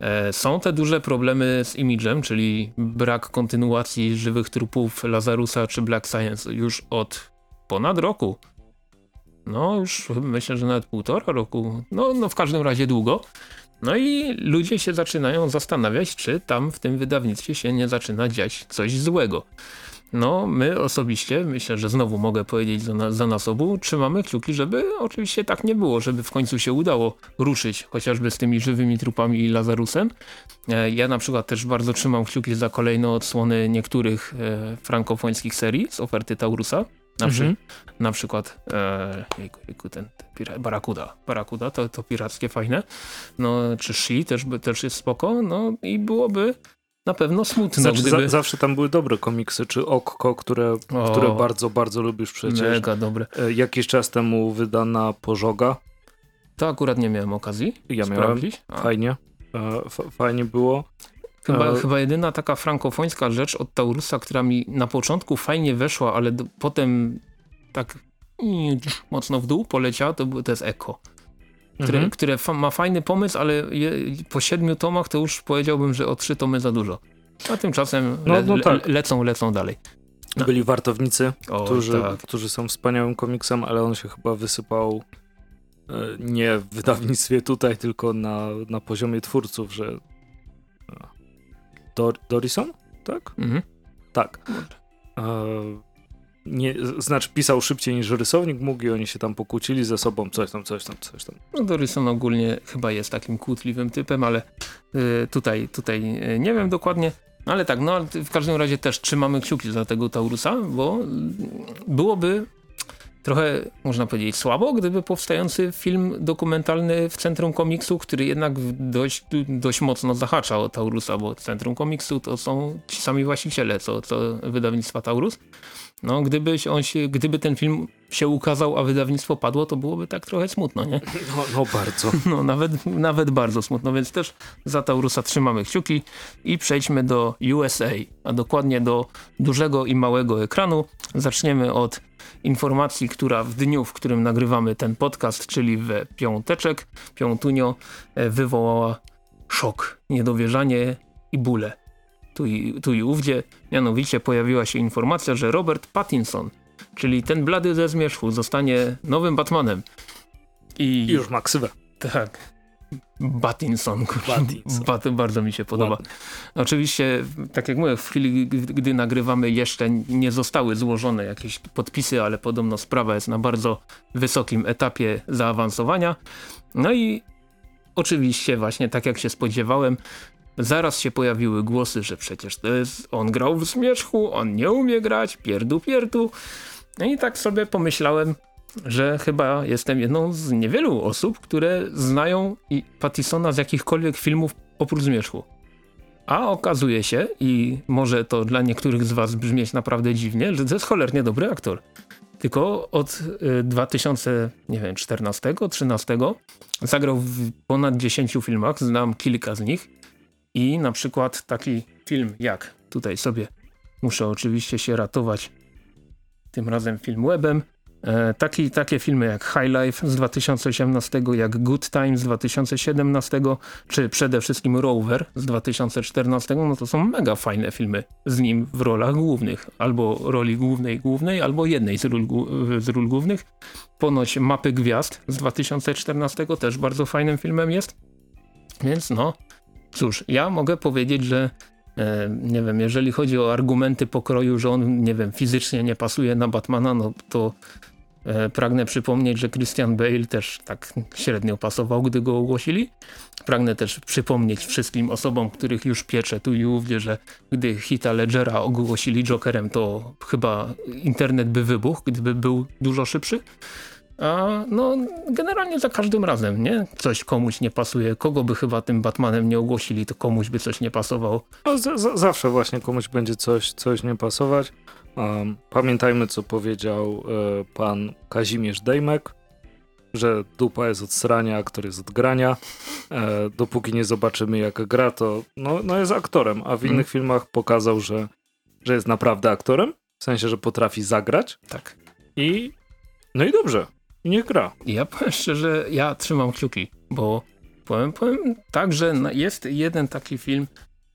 E, są te duże problemy z imidżem, czyli brak kontynuacji żywych trupów Lazarusa czy Black Science już od ponad roku. No już myślę, że nawet półtora roku. No, no w każdym razie długo. No i ludzie się zaczynają zastanawiać, czy tam w tym wydawnictwie się nie zaczyna dziać coś złego. No, my osobiście, myślę, że znowu mogę powiedzieć za, na, za nas obu, trzymamy kciuki, żeby oczywiście tak nie było, żeby w końcu się udało ruszyć, chociażby z tymi żywymi trupami i Lazarusem. E, ja na przykład też bardzo trzymam kciuki za kolejne odsłony niektórych e, frankofońskich serii z oferty Taurusa. Na, przy, mm -hmm. na przykład e, jejku, jejku, ten, ten Barakuda. Barakuda to, to pirackie fajne. No, czy Shi też, też jest spoko. No i byłoby na pewno smutno. Znaczy, gdyby... za, zawsze tam były dobre komiksy, czy Okko, które, o, które bardzo, bardzo lubisz przecież. Mega dobre. E, jakiś czas temu wydana Pożoga. To akurat nie miałem okazji Ja miałem. Fajnie. E, fajnie było. Chyba, e... chyba jedyna taka frankofońska rzecz od Taurusa, która mi na początku fajnie weszła, ale do, potem tak mocno w dół poleciała, to, to jest Eko które, mhm. które ma fajny pomysł, ale je, po siedmiu tomach to już powiedziałbym, że o trzy tomy za dużo. A tymczasem no, le, no tak. le, lecą, lecą dalej. No. Byli wartownicy, o, którzy, tak. którzy są wspaniałym komiksem, ale on się chyba wysypał e, nie w wydawnictwie tutaj, tylko na, na poziomie twórców, że e, Dor Dorison? Tak? Mhm. Tak. E, nie, znaczy pisał szybciej niż rysownik mógł i oni się tam pokłócili ze sobą, coś tam, coś tam, coś tam. No Dorison ogólnie chyba jest takim kłótliwym typem, ale y, tutaj, tutaj y, nie wiem dokładnie, ale tak, no w każdym razie też trzymamy kciuki za tego Taurusa, bo byłoby trochę, można powiedzieć, słabo, gdyby powstający film dokumentalny w Centrum Komiksu, który jednak dość, dość mocno zahacza o Taurusa, bo Centrum Komiksu to są ci sami właściciele, co, co wydawnictwa Taurus, no, gdybyś on się, gdyby ten film się ukazał, a wydawnictwo padło, to byłoby tak trochę smutno, nie? No, no bardzo. (laughs) No, nawet, nawet bardzo smutno, więc też za Taurusa trzymamy kciuki i przejdźmy do USA, a dokładnie do dużego i małego ekranu. Zaczniemy od informacji, która w dniu, w którym nagrywamy ten podcast, czyli w piąteczek, piątunio, e, wywołała szok, niedowierzanie i bóle. tu i, tu i ówdzie. Mianowicie pojawiła się informacja, że Robert Pattinson, czyli ten blady ze zmierzchu, zostanie nowym Batmanem. I, I już ma ksywę. Tak. Batinson. Bat, bardzo mi się podoba. Oczywiście, tak jak mówię, w chwili, gdy nagrywamy jeszcze nie zostały złożone jakieś podpisy, ale podobno sprawa jest na bardzo wysokim etapie zaawansowania. No i oczywiście właśnie, tak jak się spodziewałem, zaraz się pojawiły głosy, że przecież to jest, on grał w zmierzchu, on nie umie grać, pierdu, pierdu. No i tak sobie pomyślałem, że chyba jestem jedną z niewielu osób, które znają Pattisona z jakichkolwiek filmów oprócz Zmierzchu. A okazuje się, i może to dla niektórych z was brzmieć naprawdę dziwnie, że to jest cholernie dobry aktor. Tylko od 2014-13 zagrał w ponad 10 filmach, znam kilka z nich. I na przykład taki film jak, tutaj sobie muszę oczywiście się ratować tym razem film webem, taki, takie filmy jak High Life z 2018, jak Good Time z 2017, czy przede wszystkim Rover z 2014, no to są mega fajne filmy z nim w rolach głównych. Albo roli głównej głównej, albo jednej z ról, z ról głównych. Ponoć Mapy Gwiazd z 2014 też bardzo fajnym filmem jest. Więc no, cóż, ja mogę powiedzieć, że e, nie wiem, jeżeli chodzi o argumenty pokroju, że on, nie wiem, fizycznie nie pasuje na Batmana, no to E, pragnę przypomnieć, że Christian Bale też tak średnio pasował, gdy go ogłosili. Pragnę też przypomnieć wszystkim osobom, których już piecze tu i ówdzie, że gdy Hita Ledgera ogłosili Jokerem, to chyba internet by wybuchł, gdyby był dużo szybszy. A no, generalnie za każdym razem, nie? Coś komuś nie pasuje. Kogo by chyba tym Batmanem nie ogłosili, to komuś by coś nie pasowało. No, zawsze właśnie komuś będzie coś, coś nie pasować. Pamiętajmy, co powiedział e, pan Kazimierz Dejmek, że dupa jest od srania, aktor jest od grania. E, dopóki nie zobaczymy, jak gra, to no, no jest aktorem, a w innych mm. filmach pokazał, że, że jest naprawdę aktorem. W sensie, że potrafi zagrać. Tak. I no i dobrze. I niech gra. Ja powiem szczerze, ja trzymam kciuki, bo powiem, powiem tak, że jest jeden taki film,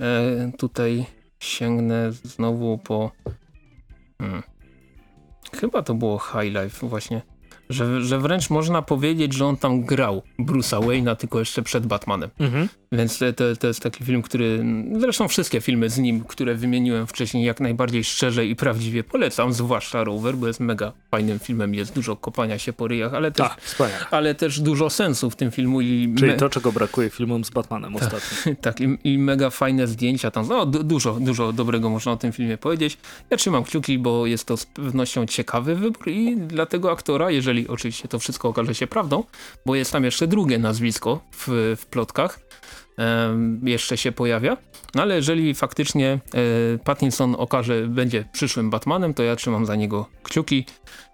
e, tutaj sięgnę znowu po Hmm. Chyba to było High Life właśnie. Że, że wręcz można powiedzieć, że on tam grał Bruce'a Wayne'a, tylko jeszcze przed Batmanem. Mhm. Więc to, to jest taki film, który, zresztą wszystkie filmy z nim, które wymieniłem wcześniej, jak najbardziej szczerze i prawdziwie polecam, zwłaszcza Rover, bo jest mega fajnym filmem, jest dużo kopania się po ryjach, ale też, A, ale też dużo sensu w tym filmu. I Czyli to, czego brakuje filmom z Batmanem tak, ostatnio. (laughs) Tak, i, i, mega fajne zdjęcia tam, no dużo, dużo dobrego można o tym filmie powiedzieć. Ja trzymam kciuki, bo jest to z pewnością ciekawy wybór i dla tego aktora, jeżeli oczywiście to wszystko okaże się prawdą, bo jest tam jeszcze drugie nazwisko w, w plotkach, jeszcze się pojawia. No ale jeżeli faktycznie e, Pattinson okaże, będzie przyszłym Batmanem, to ja trzymam za niego kciuki.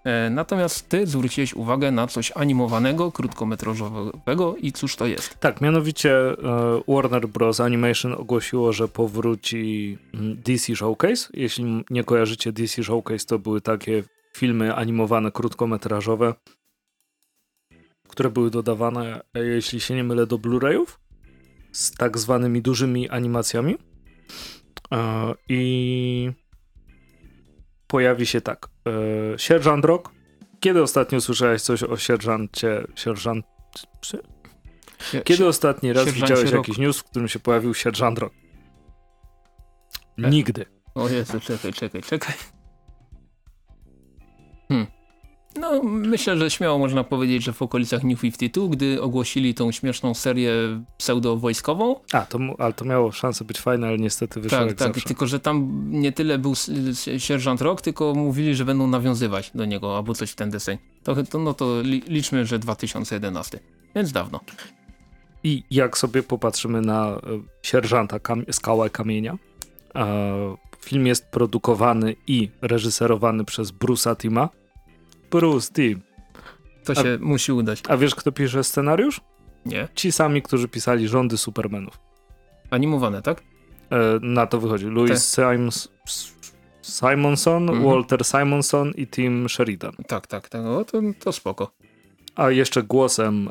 E, natomiast ty zwróciłeś uwagę na coś animowanego, krótkometrażowego i cóż to jest? Tak, mianowicie e, Warner Bros. Animation ogłosiło, że powróci mm, DC Showcase. Jeśli nie kojarzycie DC Showcase, to były takie filmy animowane, krótkometrażowe, które były dodawane, jeśli się nie mylę, do Blu-rayów z tak zwanymi dużymi animacjami. E, I pojawi się tak. E, Sierżant Rock. Kiedy ostatnio słyszałeś coś o sierżancie? Sierżant... Kiedy ostatni raz widziałeś jakiś news, w którym się pojawił sierżant Rock? E? Nigdy. O Jezu, czekaj, czekaj, czekaj. Hmm. No, myślę, że śmiało można powiedzieć, że w okolicach New 52, gdy ogłosili tą śmieszną serię pseudo-wojskową. A, to, ale to miało szansę być fajne, ale niestety wyszło Tak, jak tak, zawsze. tylko że tam nie tyle był sierżant Rock, tylko mówili, że będą nawiązywać do niego albo coś w ten deseń. To, to, no to liczmy, że 2011, więc dawno. I jak sobie popatrzymy na e, sierżanta kam Skała Kamienia, e, film jest produkowany i reżyserowany przez Bruce'a Tima, Bruce Team. To a, się musi udać. A wiesz, kto pisze scenariusz? Nie. Ci sami, którzy pisali rządy Supermanów. Animowane, tak? E, na to wychodzi. Louis Simons, Simonson, mhm. Walter Simonson i Tim Sheridan. Tak, tak, tak. O, to, to spoko. A jeszcze głosem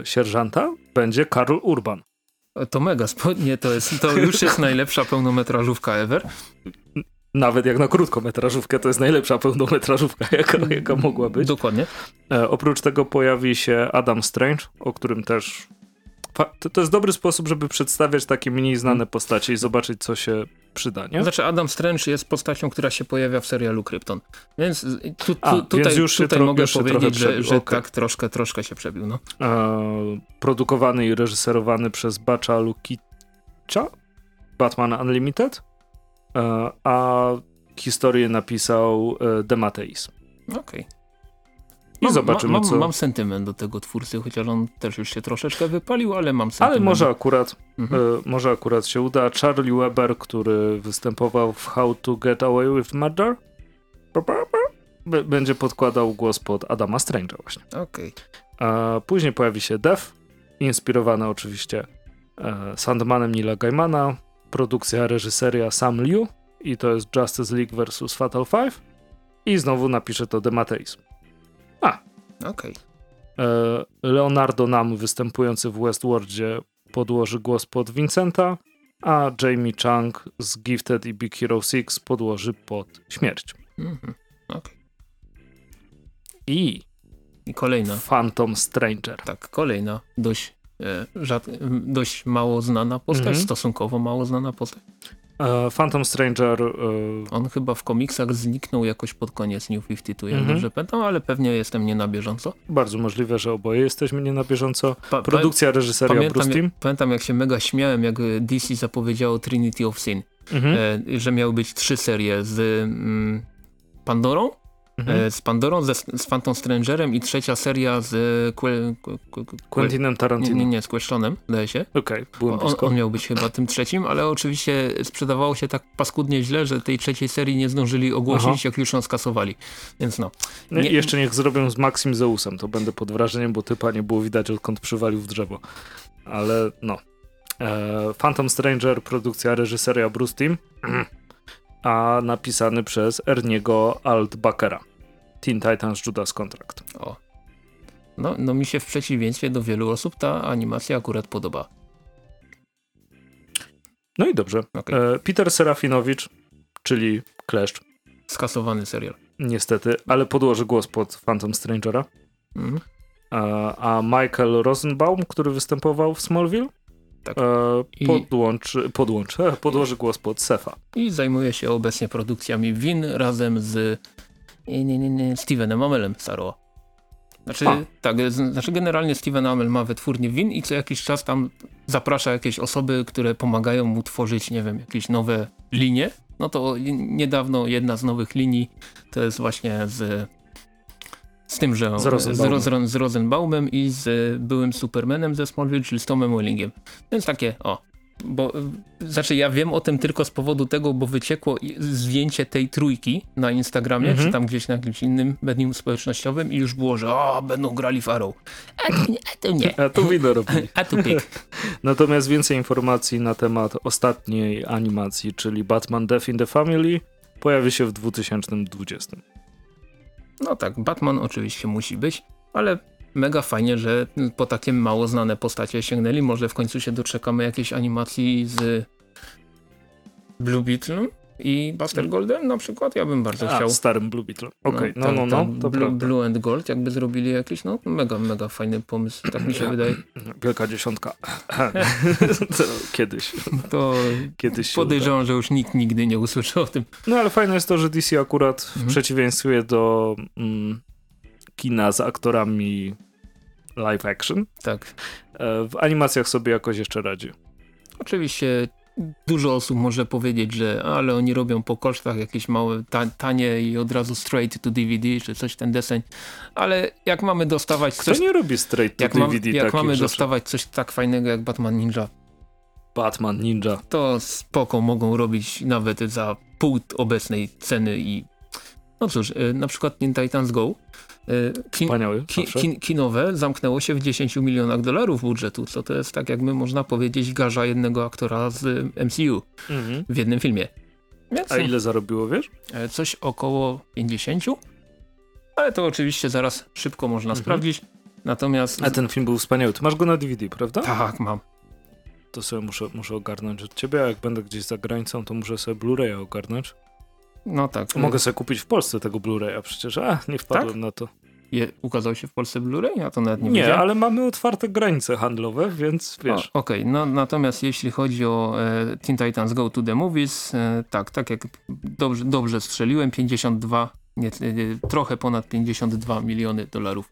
e, sierżanta będzie Karl Urban. To mega spodnie, to, jest, to już jest najlepsza pełnometrażówka ever. Nawet jak na krótkometrażówkę to jest najlepsza pełnometrażówka, jaka, jaka mogła być. Dokładnie. E, oprócz tego pojawi się Adam Strange, o którym też to, to jest dobry sposób, żeby przedstawiać takie mniej znane postacie i zobaczyć, co się przyda, nie? Znaczy Adam Strange jest postacią, która się pojawia w serialu Krypton. Więc, tu, tu, A, tutaj, więc już tutaj mogę powiedzieć, że, że okay. tak troszkę, troszkę się przebił. No. E, produkowany i reżyserowany przez Bacza Lukicza, Batman Unlimited, e, a historię napisał e, Demateis. Okej. Okay. I mam, zobaczymy, mam, co... Mam sentyment do tego twórcy, chociaż on też już się troszeczkę wypalił, ale mam sentyment. Ale może akurat, mhm. y, może akurat się uda. Charlie Weber, który występował w How to Get Away with Murder, będzie podkładał głos pod Adama Strange'a właśnie. Okej. Okay. A później pojawi się Dev, inspirowany oczywiście e, Sandmanem Nila Gaimana, produkcja, reżyseria Sam Liu i to jest Justice League vs. Fatal Five i znowu napisze to Demateis. A. Okej. Okay. Leonardo Nam występujący w Westworldzie podłoży głos pod Vincenta, a Jamie Chung z Gifted i Big Hero 6 podłoży pod Śmierć. -hmm. Okay. I i kolejna. Phantom Stranger. Tak, kolejna dość, e, dość mało znana postać, -hmm. stosunkowo mało znana postać. E, Phantom Stranger. E... On chyba w komiksach zniknął jakoś pod koniec New 52, jak -hmm. dobrze pamiętam, ale pewnie jestem nie na bieżąco. Bardzo możliwe, że oboje jesteśmy nie na bieżąco. Pa Produkcja, reżyseria pamiętam, Bruce Team. Jak, pamiętam jak się mega śmiałem, jak DC zapowiedziało Trinity of Sin, -hmm. e, że miały być trzy serie z mm, Pandorą, Mhm. z Pandorą, ze, z Phantom Strangerem i trzecia seria z que, que, que, Quentinem Tarantino. Nie, nie, z Questionem, wydaje się. Okej, okay, on, on miał być chyba tym trzecim, ale oczywiście sprzedawało się tak paskudnie źle, że tej trzeciej serii nie zdążyli ogłosić, Aha. jak już ją skasowali. Więc no. Nie, jeszcze niech zrobią z Maxim Zeusem, to będę pod wrażeniem, bo typa nie było widać, odkąd przywalił w drzewo. Ale no. E, Phantom Stranger, produkcja, reżyseria Bruce Team. (clears throat) a napisany przez Erniego Altbakera. Teen Titans Judas Contract. O. No, no mi się w przeciwieństwie do wielu osób ta animacja akurat podoba. No i dobrze. Okay. E, Peter Serafinowicz, czyli Kleszcz. Skasowany serial. Niestety, ale podłoży głos pod Phantom Strangera. Mm. a Michael Rosenbaum, który występował w Smallville, tak. E, podłączy, podłączy, (laughs) podłoży głos pod Sefa. I zajmuje się obecnie produkcjami Win razem z nie, nie, nie, Stevenem Amelem Saro. Znaczy, A. tak, znaczy generalnie Steven Amell ma wytwórnię Win i co jakiś czas tam zaprasza jakieś osoby, które pomagają mu tworzyć, nie wiem, jakieś nowe linie. No to niedawno jedna z nowych linii to jest właśnie z z tym, że z Rosenbaumem, z, z Rosenbaumem i z byłym Supermanem ze Smallville, czyli z Tomem Wellingiem. Więc takie, o, bo znaczy ja wiem o tym tylko z powodu tego, bo wyciekło zdjęcie tej trójki na Instagramie, mm -hmm. czy tam gdzieś na jakimś innym medium społecznościowym i już było, że o, będą grali w Arrow. A tu nie. A tu, nie. A tu wino robili. (laughs) A tu pik. (laughs) Natomiast więcej informacji na temat ostatniej animacji, czyli Batman Death in the Family pojawi się w 2020. No tak, Batman oczywiście musi być, ale mega fajnie, że po takie mało znane postacie sięgnęli. Może w końcu się doczekamy jakiejś animacji z Blue Beetle i Buster Golden na przykład. Ja bym bardzo A, chciał. starym Blue Beetle. Okej, okay. no, no, no, no. Blue, Blue, and Gold jakby zrobili jakiś, no mega, mega fajny pomysł, tak mi się wydaje. Wielka dziesiątka. (laughs) Kiedyś. To Kiedyś podejrzewam, że już nikt nigdy nie usłyszy o tym. No ale fajne jest to, że DC akurat w mhm. przeciwieństwie do mm, kina z aktorami live action. Tak. E, w animacjach sobie jakoś jeszcze radzi. Oczywiście dużo osób może powiedzieć, że ale oni robią po kosztach jakieś małe, ta, tanie i od razu straight to DVD, czy coś ten deseń, ale jak mamy dostawać Kto coś... nie robi straight to jak DVD mam, Jak mamy rzeczy? dostawać coś tak fajnego jak Batman Ninja, Batman Ninja. To spoko mogą robić nawet za pół obecnej ceny i no cóż, y, na przykład Teen Titans Go kin, Wspaniały, kin, kin, kinowe zamknęło się w 10 milionach dolarów budżetu, co to jest tak jakby można powiedzieć garza jednego aktora z MCU mhm. w jednym filmie. Więc, A ile zarobiło, wiesz? E, coś około 50, ale to oczywiście zaraz szybko można mhm. sprawdzić. Natomiast... A ten film był wspaniały. Ty masz go na DVD, prawda? Tak, mam. to sobie muszę, muszę ogarnąć od ciebie, a jak będę gdzieś za granicą, to muszę sobie Blu-raya ogarnąć. No tak. Mogę sobie kupić w Polsce tego Blu-raya przecież, a nie wpadłem tak? na to. Je, ukazał się w Polsce Blu-ray? Ja to nawet nie Nie, wiedziałem. ale mamy otwarte granice handlowe, więc wiesz. Okej, okay. no, natomiast jeśli chodzi o e, Teen Titans Go to the Movies, e, tak, tak jak dobrze, dobrze strzeliłem, 52, nie, e, trochę ponad 52 miliony dolarów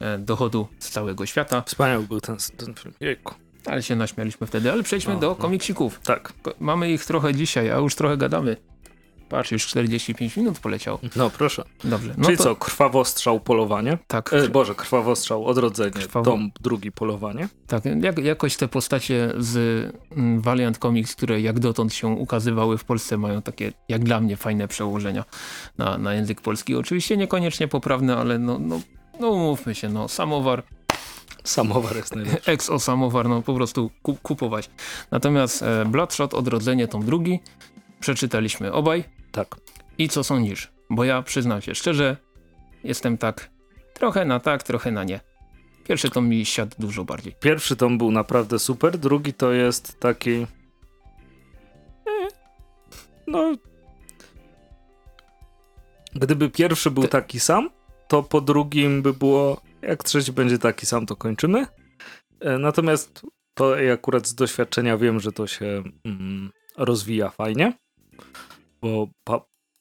e, dochodu z całego świata. Wspaniały był ten, ten film, jejku. Ale się naśmialiśmy wtedy, ale przejdźmy do no. komiksików. Tak. Mamy ich trochę dzisiaj, a już trochę gadamy. Patrz, już 45 minut poleciał. No proszę. Dobrze. No Czyli to... co, krwawostrzał, polowanie? Tak. E, Boże, krwawostrzał, odrodzenie, Krwawo... dom drugi, polowanie? Tak, jak, jakoś te postacie z mm, Valiant Comics, które jak dotąd się ukazywały w Polsce mają takie, jak dla mnie, fajne przełożenia na, na język polski. Oczywiście niekoniecznie poprawne, ale no, no, no umówmy się, no samowar Samowar jest najlepszy. Exo samowar, no po prostu kupować. Natomiast e, Bloodshot, Odrodzenie, tom drugi, przeczytaliśmy obaj. Tak. I co sądzisz? Bo ja przyznam się szczerze, jestem tak trochę na tak, trochę na nie. Pierwszy tom mi siadł dużo bardziej. Pierwszy tom był naprawdę super, drugi to jest taki... E, no... Gdyby pierwszy był taki sam, to po drugim by było, jak trzeci będzie taki sam, to kończymy. E, natomiast to ja akurat z doświadczenia wiem, że to się mm, rozwija fajnie bo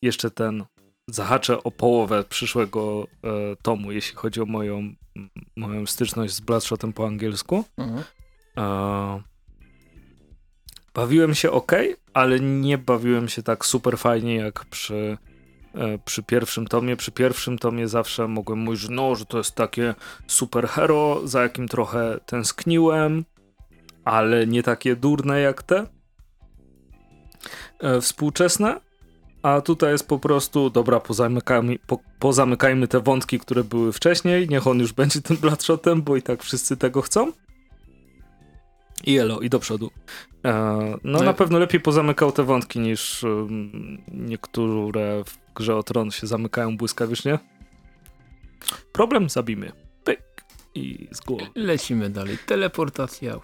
jeszcze ten zahaczę o połowę przyszłego e, tomu, jeśli chodzi o moją, moją styczność z Bloodshotem po angielsku. Mhm. E, bawiłem się ok, ale nie bawiłem się tak super fajnie jak przy, e, przy pierwszym tomie. Przy pierwszym tomie zawsze mogłem mówić, że no, że to jest takie super hero, za jakim trochę tęskniłem, ale nie takie durne jak te e, współczesne. A tutaj jest po prostu, dobra, pozamykajmy, po, pozamykajmy te wątki, które były wcześniej, niech on już będzie tym Bloodshotem, bo i tak wszyscy tego chcą. I elo, i do przodu. E, no, no, na pewno lepiej pozamykał te wątki niż um, niektóre w grze o Tron się zamykają błyskawicznie. Problem zabijmy. I z głowy. Lecimy dalej. Teleportacja.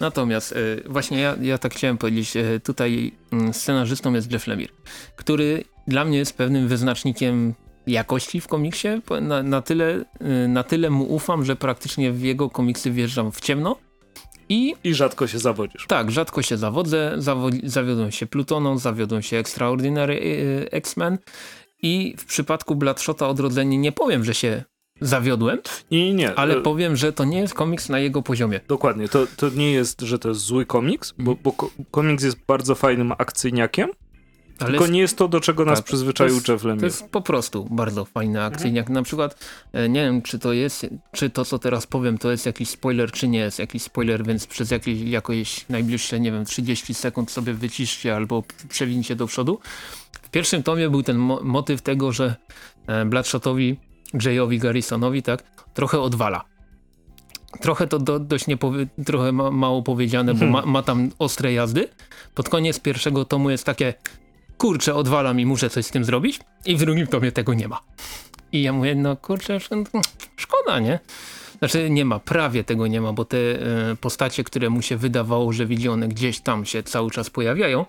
Natomiast e, właśnie ja, ja tak chciałem powiedzieć, e, tutaj mm, scenarzystą jest Jeff Lemire, który dla mnie jest pewnym wyznacznikiem jakości w komiksie. Na, na, tyle, e, na tyle mu ufam, że praktycznie w jego komiksy wjeżdżam w ciemno. I, I rzadko się zawodzisz. Tak, rzadko się zawodzę. zawiodłem się Plutoną, zawiodłem się Extraordinary X-Men. I w przypadku Bloodshota Odrodzenie nie powiem, że się zawiodłem. Nie, nie. Ale powiem, że to nie jest komiks na jego poziomie. Dokładnie. To, to nie jest, że to jest zły komiks, bo, bo komiks jest bardzo fajnym akcyjniakiem. Ale tylko jest, nie jest to, do czego nas tak, przyzwyczaił jest, Jeff Lemire. To jest po prostu bardzo fajny akcyjniak. Mhm. Na przykład, e, nie wiem, czy to jest, czy to, co teraz powiem, to jest jakiś spoiler, czy nie jest jakiś spoiler, więc przez jakieś, jakieś najbliższe, nie wiem, 30 sekund sobie wyciszcie albo przewincie do przodu. W pierwszym tomie był ten mo motyw tego, że e, Bloodshotowi Jayowi Garrisonowi, tak, trochę odwala. Trochę to do, dość trochę ma, mało powiedziane, bo ma, ma, tam ostre jazdy. Pod koniec pierwszego tomu jest takie kurczę, odwala mi, muszę coś z tym zrobić. I w drugim tomie tego nie ma. I ja mówię, no kurczę, szkoda, nie? Znaczy nie ma, prawie tego nie ma, bo te y, postacie, które mu się wydawało, że widzi one gdzieś tam się cały czas pojawiają,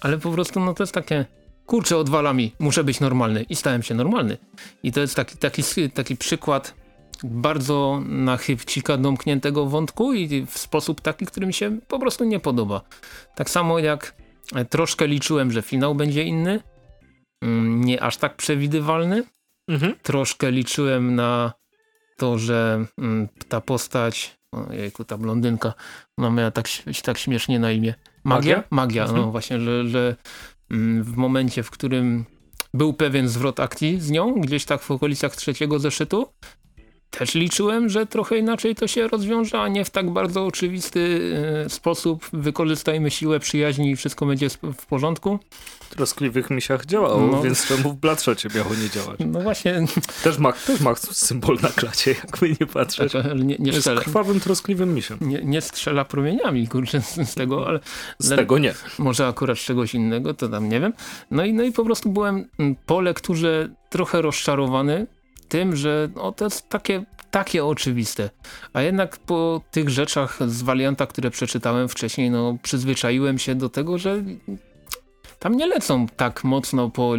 ale po prostu no to jest takie kurczę, odwala mi, muszę być normalny i stałem się normalny. I to jest taki, taki, taki przykład bardzo na chybcika domkniętego wątku i w sposób taki, który mi się po prostu nie podoba. Tak samo jak e, troszkę liczyłem, że finał będzie inny, mm, nie aż tak przewidywalny. Mhm. Troszkę liczyłem na to, że mm, ta postać, ojejku, ta blondynka, ona miała tak, tak śmiesznie na imię. Magia? Magia, no mhm. no właśnie, że, że w momencie, w którym był pewien zwrot akcji z nią, gdzieś tak w okolicach trzeciego zeszytu, też liczyłem, że trochę inaczej to się rozwiąże, a nie w tak bardzo oczywisty e, sposób. Wykorzystajmy siłę przyjaźni i wszystko będzie w porządku. W troskliwych misiach działało, no. więc czemu w Bladszocie miało nie działać? No właśnie. Też ma, też ma symbol na klacie, jakby nie patrzeć. Tak, nie, nie Jest krwawym, troskliwym misiem. Nie, nie strzela promieniami, kurczę, z, tego, ale... Z tego nie. Może akurat z czegoś innego, to tam nie wiem. No i, no i po prostu byłem po lekturze trochę rozczarowany tym, że no, to jest takie takie oczywiste. A jednak po tych rzeczach z Valianta, które przeczytałem wcześniej, no przyzwyczaiłem się do tego, że tam nie lecą tak mocno po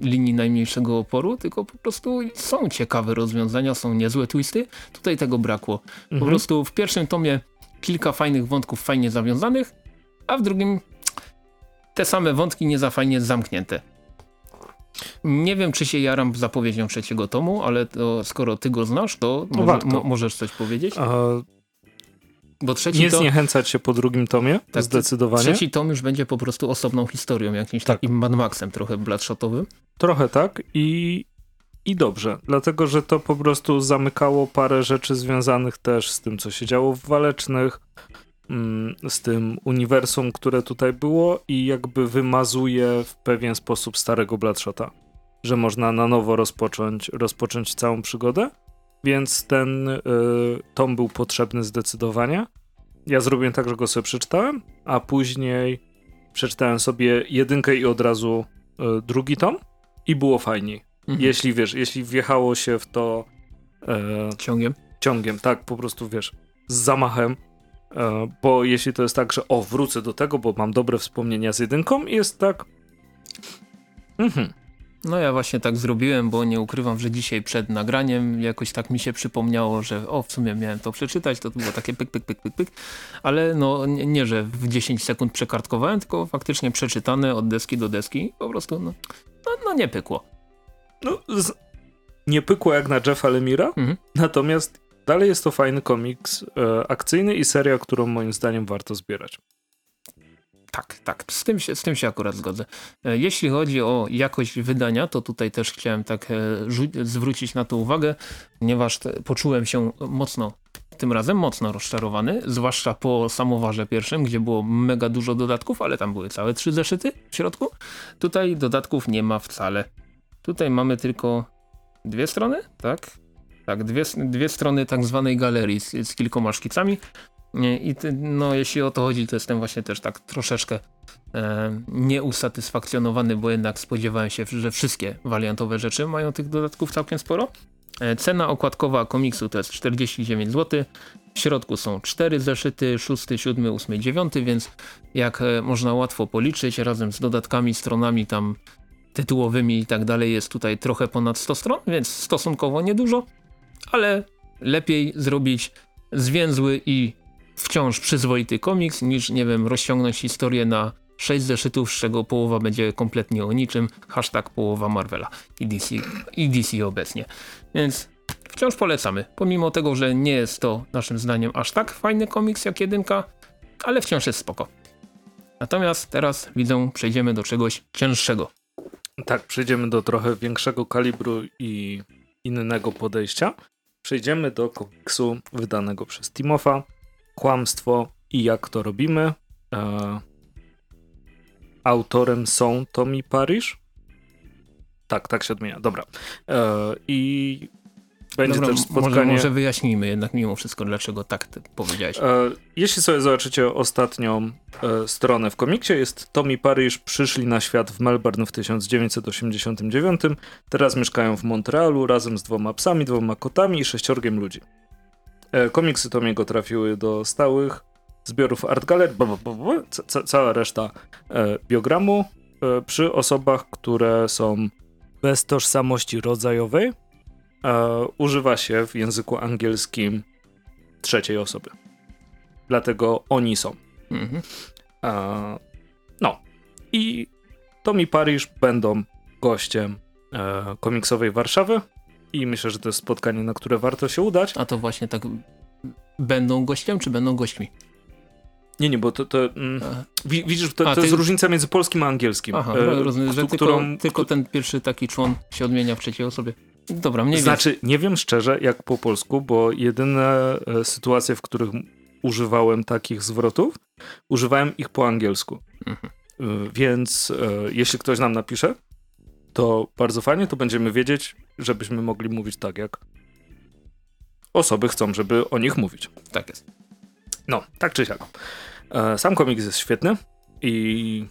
linii najmniejszego oporu, tylko po prostu są ciekawe rozwiązania, są niezłe twisty. Tutaj tego brakło. Po mhm. prostu w pierwszym tomie kilka fajnych wątków fajnie zawiązanych, a w drugim te same wątki nie za fajnie zamknięte. Nie wiem, czy się jaram zapowiedzią trzeciego tomu, ale to, skoro ty go znasz, to no może, mo możesz coś powiedzieć? A... Bo trzeci nie tom, zniechęcać się po drugim tomie, tak, zdecydowanie. Trzeci tom już będzie po prostu osobną historią, jakimś tak. takim Mad Maxem trochę bloodshotowym. Trochę tak i, i dobrze, dlatego że to po prostu zamykało parę rzeczy związanych też z tym, co się działo w Walecznych, z tym uniwersum, które tutaj było i jakby wymazuje w pewien sposób starego Bloodshota, że można na nowo rozpocząć, rozpocząć całą przygodę więc ten y, tom był potrzebny zdecydowanie. Ja zrobiłem tak, że go sobie przeczytałem, a później przeczytałem sobie jedynkę i od razu y, drugi tom i było fajniej. Mhm. Jeśli wiesz, jeśli wjechało się w to y, ciągiem. Ciągiem, tak, po prostu wiesz, z zamachem, bo jeśli to jest tak, że o, wrócę do tego, bo mam dobre wspomnienia z jedynką jest tak mhm, no ja właśnie tak zrobiłem, bo nie ukrywam, że dzisiaj przed nagraniem jakoś tak mi się przypomniało, że o w sumie miałem to przeczytać, to było takie pyk, pyk, pyk, pyk, pyk, ale no nie, nie że w 10 sekund przekartkowałem, tylko faktycznie przeczytane od deski do deski, po prostu no, no, no nie pykło. No z... nie pykło jak na Jeffa Lemira, mhm. natomiast dalej jest to fajny komiks e, akcyjny i seria, którą moim zdaniem warto zbierać. Tak, tak, z tym, się, z tym się akurat zgodzę. E, jeśli chodzi o jakość wydania, to tutaj też chciałem tak e, zwrócić na to uwagę, ponieważ poczułem się mocno, tym razem mocno rozczarowany, zwłaszcza po samowarze pierwszym, gdzie było mega dużo dodatków, ale tam były całe trzy zeszyty w środku. Tutaj dodatków nie ma wcale. Tutaj mamy tylko dwie strony, tak? Tak, dwie, dwie strony tak zwanej galerii z, z kilkoma szkicami. I no, jeśli o to chodzi, to jestem właśnie też tak troszeczkę e, nieusatysfakcjonowany, bo jednak spodziewałem się, że wszystkie wariantowe rzeczy mają tych dodatków całkiem sporo. E, cena okładkowa komiksu to jest 49 zł. W środku są 4 zeszyty, 6, 7, 8, 9, więc jak e, można łatwo policzyć, razem z dodatkami, stronami tam tytułowymi i tak dalej jest tutaj trochę ponad 100 stron, więc stosunkowo niedużo, ale lepiej zrobić zwięzły i wciąż przyzwoity komiks, niż, nie wiem, rozciągnąć historię na 6 zeszytów, z czego połowa będzie kompletnie o niczym. Hashtag połowa Marvela i DC, i DC obecnie. Więc wciąż polecamy. Pomimo tego, że nie jest to naszym zdaniem aż tak fajny komiks jak jedynka, ale wciąż jest spoko. Natomiast teraz widzę, przejdziemy do czegoś cięższego. Tak, przejdziemy do trochę większego kalibru i innego podejścia. Przejdziemy do komiksu wydanego przez Timofa, kłamstwo i jak to robimy. E, autorem są Tommy Parish. Tak, tak się odmienia. Dobra. E, I będzie Dobra, też spotkanie... Może, może wyjaśnijmy jednak mimo wszystko, dlaczego tak powiedziałeś. E, jeśli sobie zobaczycie ostatnią e, stronę w komiksie, jest Tommy Parish przyszli na świat w Melbourne w 1989. Teraz mieszkają w Montrealu razem z dwoma psami, dwoma kotami i sześciorgiem ludzi. E, komiksy Tomiego trafiły do stałych zbiorów Art Gallery, cała reszta e, biogramu e, przy osobach, które są bez tożsamości rodzajowej. Używa się w języku angielskim trzeciej osoby. Dlatego oni są. Mhm. No. I Tommy Parish będą gościem komiksowej Warszawy i myślę, że to jest spotkanie, na które warto się udać. A to właśnie tak będą gościem, czy będą gośćmi? Nie, nie, bo to, to mm, widzisz, to, a, to ty... jest różnica między polskim a angielskim. Aha, e, rozumiem, że którą, tylko, tylko, ten pierwszy taki człon się odmienia w trzeciej osobie. Dobra, mniej Znaczy, nie wiem szczerze jak po polsku, bo jedyne e, sytuacje, w których używałem takich zwrotów, używałem ich po angielsku. Mhm. E, więc e, jeśli ktoś nam napisze, to bardzo fajnie, to będziemy wiedzieć, żebyśmy mogli mówić tak, jak osoby chcą, żeby o nich mówić. Tak jest. No, tak czy siak. Sam komiks jest świetny i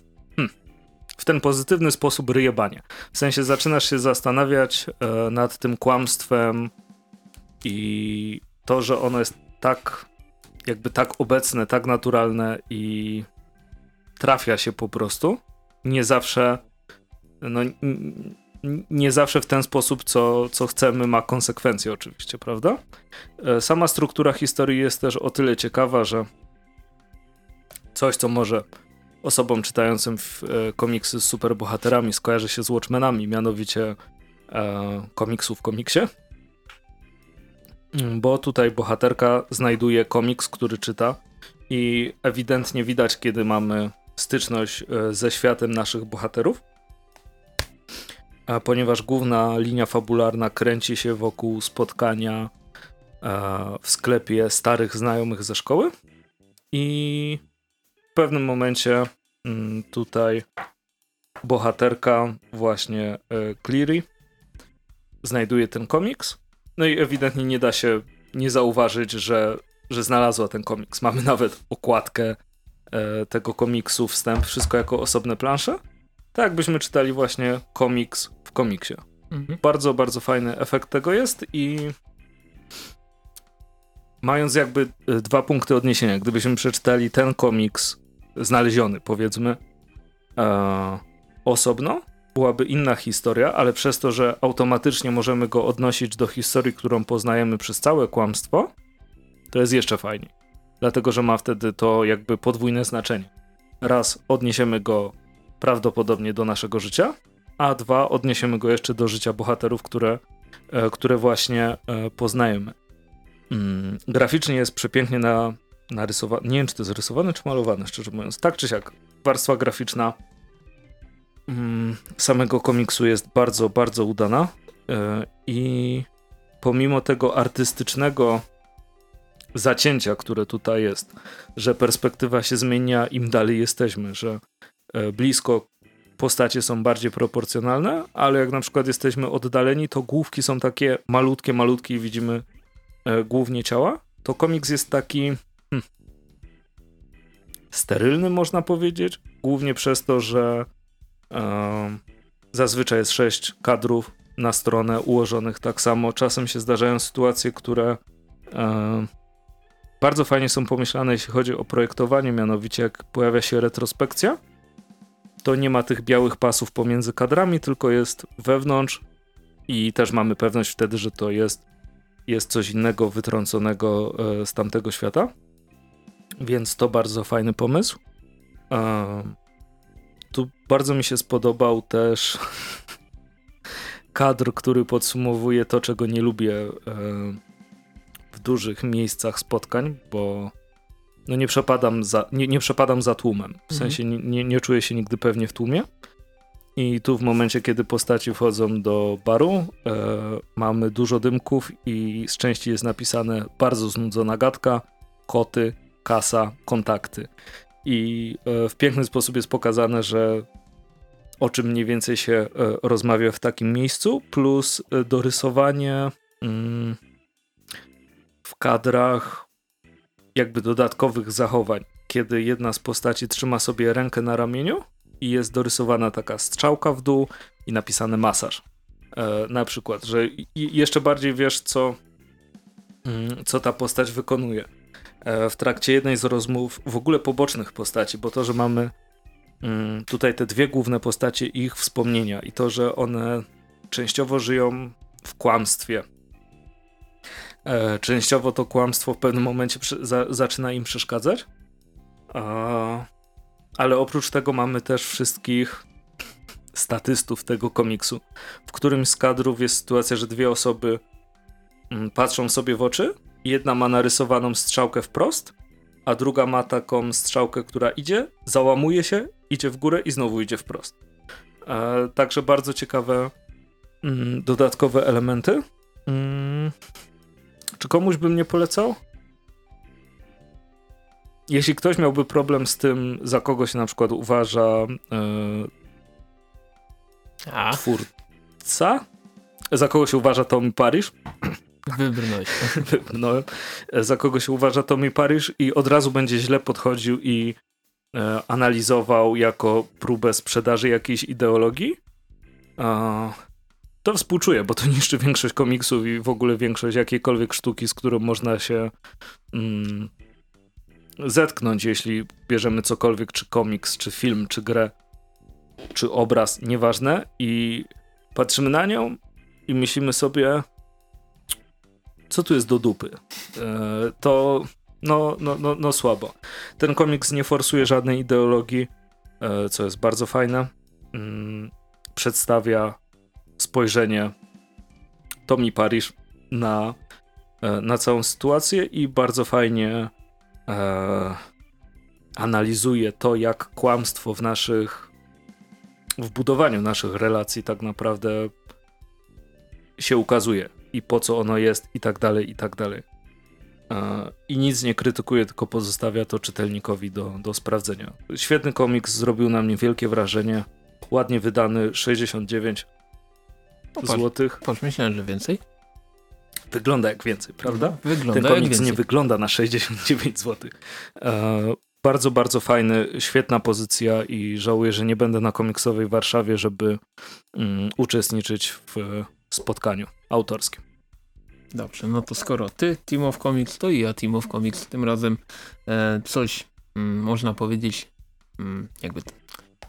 w ten pozytywny sposób ryjebanie. W sensie zaczynasz się zastanawiać e, nad tym kłamstwem I to, że ono jest tak, jakby tak obecne, tak naturalne i trafia się po prostu, nie zawsze, no, nie zawsze w ten sposób, co, co chcemy, ma konsekwencje, oczywiście, prawda? E, sama struktura historii jest też o tyle ciekawa, że coś, co może osobom czytającym w, e, komiksy z superbohaterami skojarzy się z Watchmenami, mianowicie e, komiksu w komiksie. Mm, bo tutaj bohaterka znajduje komiks, który czyta i ewidentnie widać, kiedy mamy styczność e, ze światem naszych bohaterów. A ponieważ główna linia fabularna kręci się wokół spotkania e, w sklepie starych znajomych ze szkoły i w pewnym momencie mm, tutaj bohaterka właśnie e, Cleary znajduje ten komiks. No i ewidentnie nie da się nie zauważyć, że, że znalazła ten komiks. Mamy nawet okładkę e, tego komiksu, wstęp, wszystko jako osobne plansze. Tak jakbyśmy czytali właśnie komiks w komiksie. Mhm. Bardzo, bardzo fajny efekt tego jest i mając jakby e, dwa punkty odniesienia, gdybyśmy przeczytali ten komiks znaleziony, powiedzmy, e, osobno, byłaby inna historia, ale przez to, że automatycznie możemy go odnosić do historii, którą poznajemy przez całe kłamstwo, to jest jeszcze fajniej. Dlatego, że ma wtedy to jakby podwójne znaczenie. Raz odniesiemy go prawdopodobnie do naszego życia, a dwa odniesiemy go jeszcze do życia bohaterów, które, e, które właśnie e, poznajemy. Mm, graficznie jest przepięknie na, narysowane. Nie wiem, czy to jest rysowane, czy malowane, szczerze mówiąc. Tak czy siak, warstwa graficzna Mm, samego komiksu jest bardzo, bardzo udana e, i pomimo tego artystycznego zacięcia, które tutaj jest, że perspektywa się zmienia im dalej jesteśmy, że e, blisko postacie są bardziej proporcjonalne, ale jak na przykład jesteśmy oddaleni, to główki są takie malutkie, malutkie i widzimy głównie ciała, to komiks jest taki hmm, sterylny, można powiedzieć, głównie przez to, że Zazwyczaj jest sześć kadrów na stronę ułożonych. Tak samo. Czasem się zdarzają sytuacje, które bardzo fajnie są pomyślane, jeśli chodzi o projektowanie, mianowicie jak pojawia się retrospekcja, to nie ma tych białych pasów pomiędzy kadrami, tylko jest wewnątrz i też mamy pewność wtedy, że to jest, jest coś innego wytrąconego e, z tamtego świata. Więc to bardzo fajny pomysł. Tu bardzo mi się spodobał też (laughs) kadr, który podsumowuje to, czego nie lubię e, w dużych miejscach spotkań, bo no nie przepadam za, nie, nie przepadam za tłumem. W mhm. sensie nie, nie czuję się nigdy pewnie w tłumie. I tu w momencie, kiedy postaci wchodzą do baru, e, mamy dużo dymków i z części jest napisane bardzo znudzona gadka, koty, kasa, kontakty. I e, w piękny sposób jest pokazane, że o czym mniej więcej się e, rozmawia w takim miejscu, plus e, dorysowanie mm, w kadrach jakby dodatkowych zachowań, kiedy jedna z postaci trzyma sobie rękę na ramieniu i jest dorysowana taka strzałka w dół i napisany masaż. na przykład, że jeszcze bardziej wiesz, co, mm, co ta postać wykonuje. E, w trakcie jednej z rozmów w ogóle pobocznych postaci, bo to, że mamy mm, tutaj te dwie główne postacie i ich wspomnienia i to, że one częściowo żyją w kłamstwie. E, częściowo to kłamstwo w pewnym momencie zaczyna im przeszkadzać. Ale oprócz tego mamy też wszystkich statystów tego komiksu. W którymś z kadrów jest sytuacja, że dwie osoby mm, patrzą sobie w oczy Jedna ma narysowaną strzałkę wprost, a druga ma taką strzałkę, która idzie, załamuje się, idzie w górę i znowu idzie wprost. E, także bardzo ciekawe mm, dodatkowe elementy. Mm. Czy komuś bym nie polecał? Jeśli ktoś miałby problem z tym, za kogo się na przykład uważa e, twórca, za kogo się uważa Tom Parish, (clears throat) Wybrnąłeś. (laughs) Wybrnąłem. Za kogo się uważa Tommy Paryż i od razu będzie źle podchodził i e, analizował jako próbę sprzedaży jakiejś ideologii. E, to współczuję, bo to niszczy większość komiksów i w ogóle większość jakiejkolwiek sztuki, z którą można się mm, zetknąć, jeśli bierzemy cokolwiek, czy komiks, czy film, czy grę, czy obraz, nieważne i patrzymy na nią i myślimy sobie, co tu jest do dupy. E, to no, no, no, no słabo. Ten komiks nie forsuje żadnej ideologii, e, co jest bardzo fajne. Mm, przedstawia spojrzenie Tommy Parish na, e, na całą sytuację i bardzo fajnie e, analizuje to, jak kłamstwo w naszych w budowaniu naszych relacji tak naprawdę się ukazuje i po co ono jest i tak dalej, i tak dalej. E, I nic nie krytykuje, tylko pozostawia to czytelnikowi do, do sprawdzenia. Świetny komiks, zrobił na mnie wielkie wrażenie. Ładnie wydany, 69 no złotych. Patrz, myślałem, że więcej. Wygląda jak więcej, prawda? Wygląda Ten komiks nie wygląda na 69 zł. E, bardzo, bardzo fajny, świetna pozycja i żałuję, że nie będę na komiksowej Warszawie, żeby mm, uczestniczyć w spotkaniu autorskim. Dobrze, no to skoro ty Team of Comics, to i ja Team of Comics. Tym razem e, coś mm, można powiedzieć, mm, jakby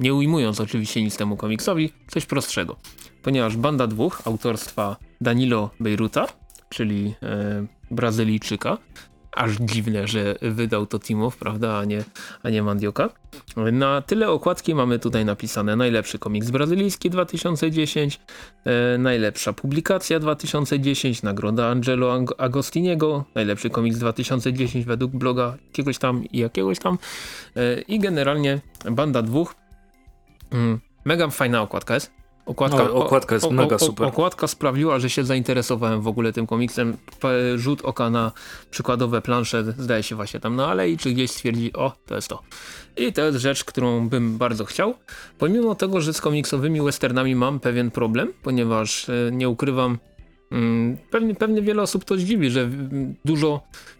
nie ujmując oczywiście nic temu komiksowi, coś prostszego. Ponieważ Banda Dwóch autorstwa Danilo Beiruta, czyli e, Brazylijczyka, aż dziwne, że wydał to Timow, prawda, a nie, a nie Mandioka. Na tyle okładki mamy tutaj napisane najlepszy komiks brazylijski 2010, e, najlepsza publikacja 2010, nagroda Angelo Agostiniego, najlepszy komiks 2010 według bloga jakiegoś tam i jakiegoś tam e, i generalnie banda dwóch. Mm, mega fajna okładka jest. Okładka, no, okładka jest o, mega super. Okładka sprawiła, że się zainteresowałem w ogóle tym komiksem. Rzut oka na przykładowe plansze, zdaje się właśnie tam na alei, czy gdzieś stwierdzi, o, to jest to. I to jest rzecz, którą bym bardzo chciał. Pomimo tego, że z komiksowymi westernami mam pewien problem, ponieważ e, nie ukrywam, mm, pewnie, pewnie wiele osób to zdziwi, że dużo e,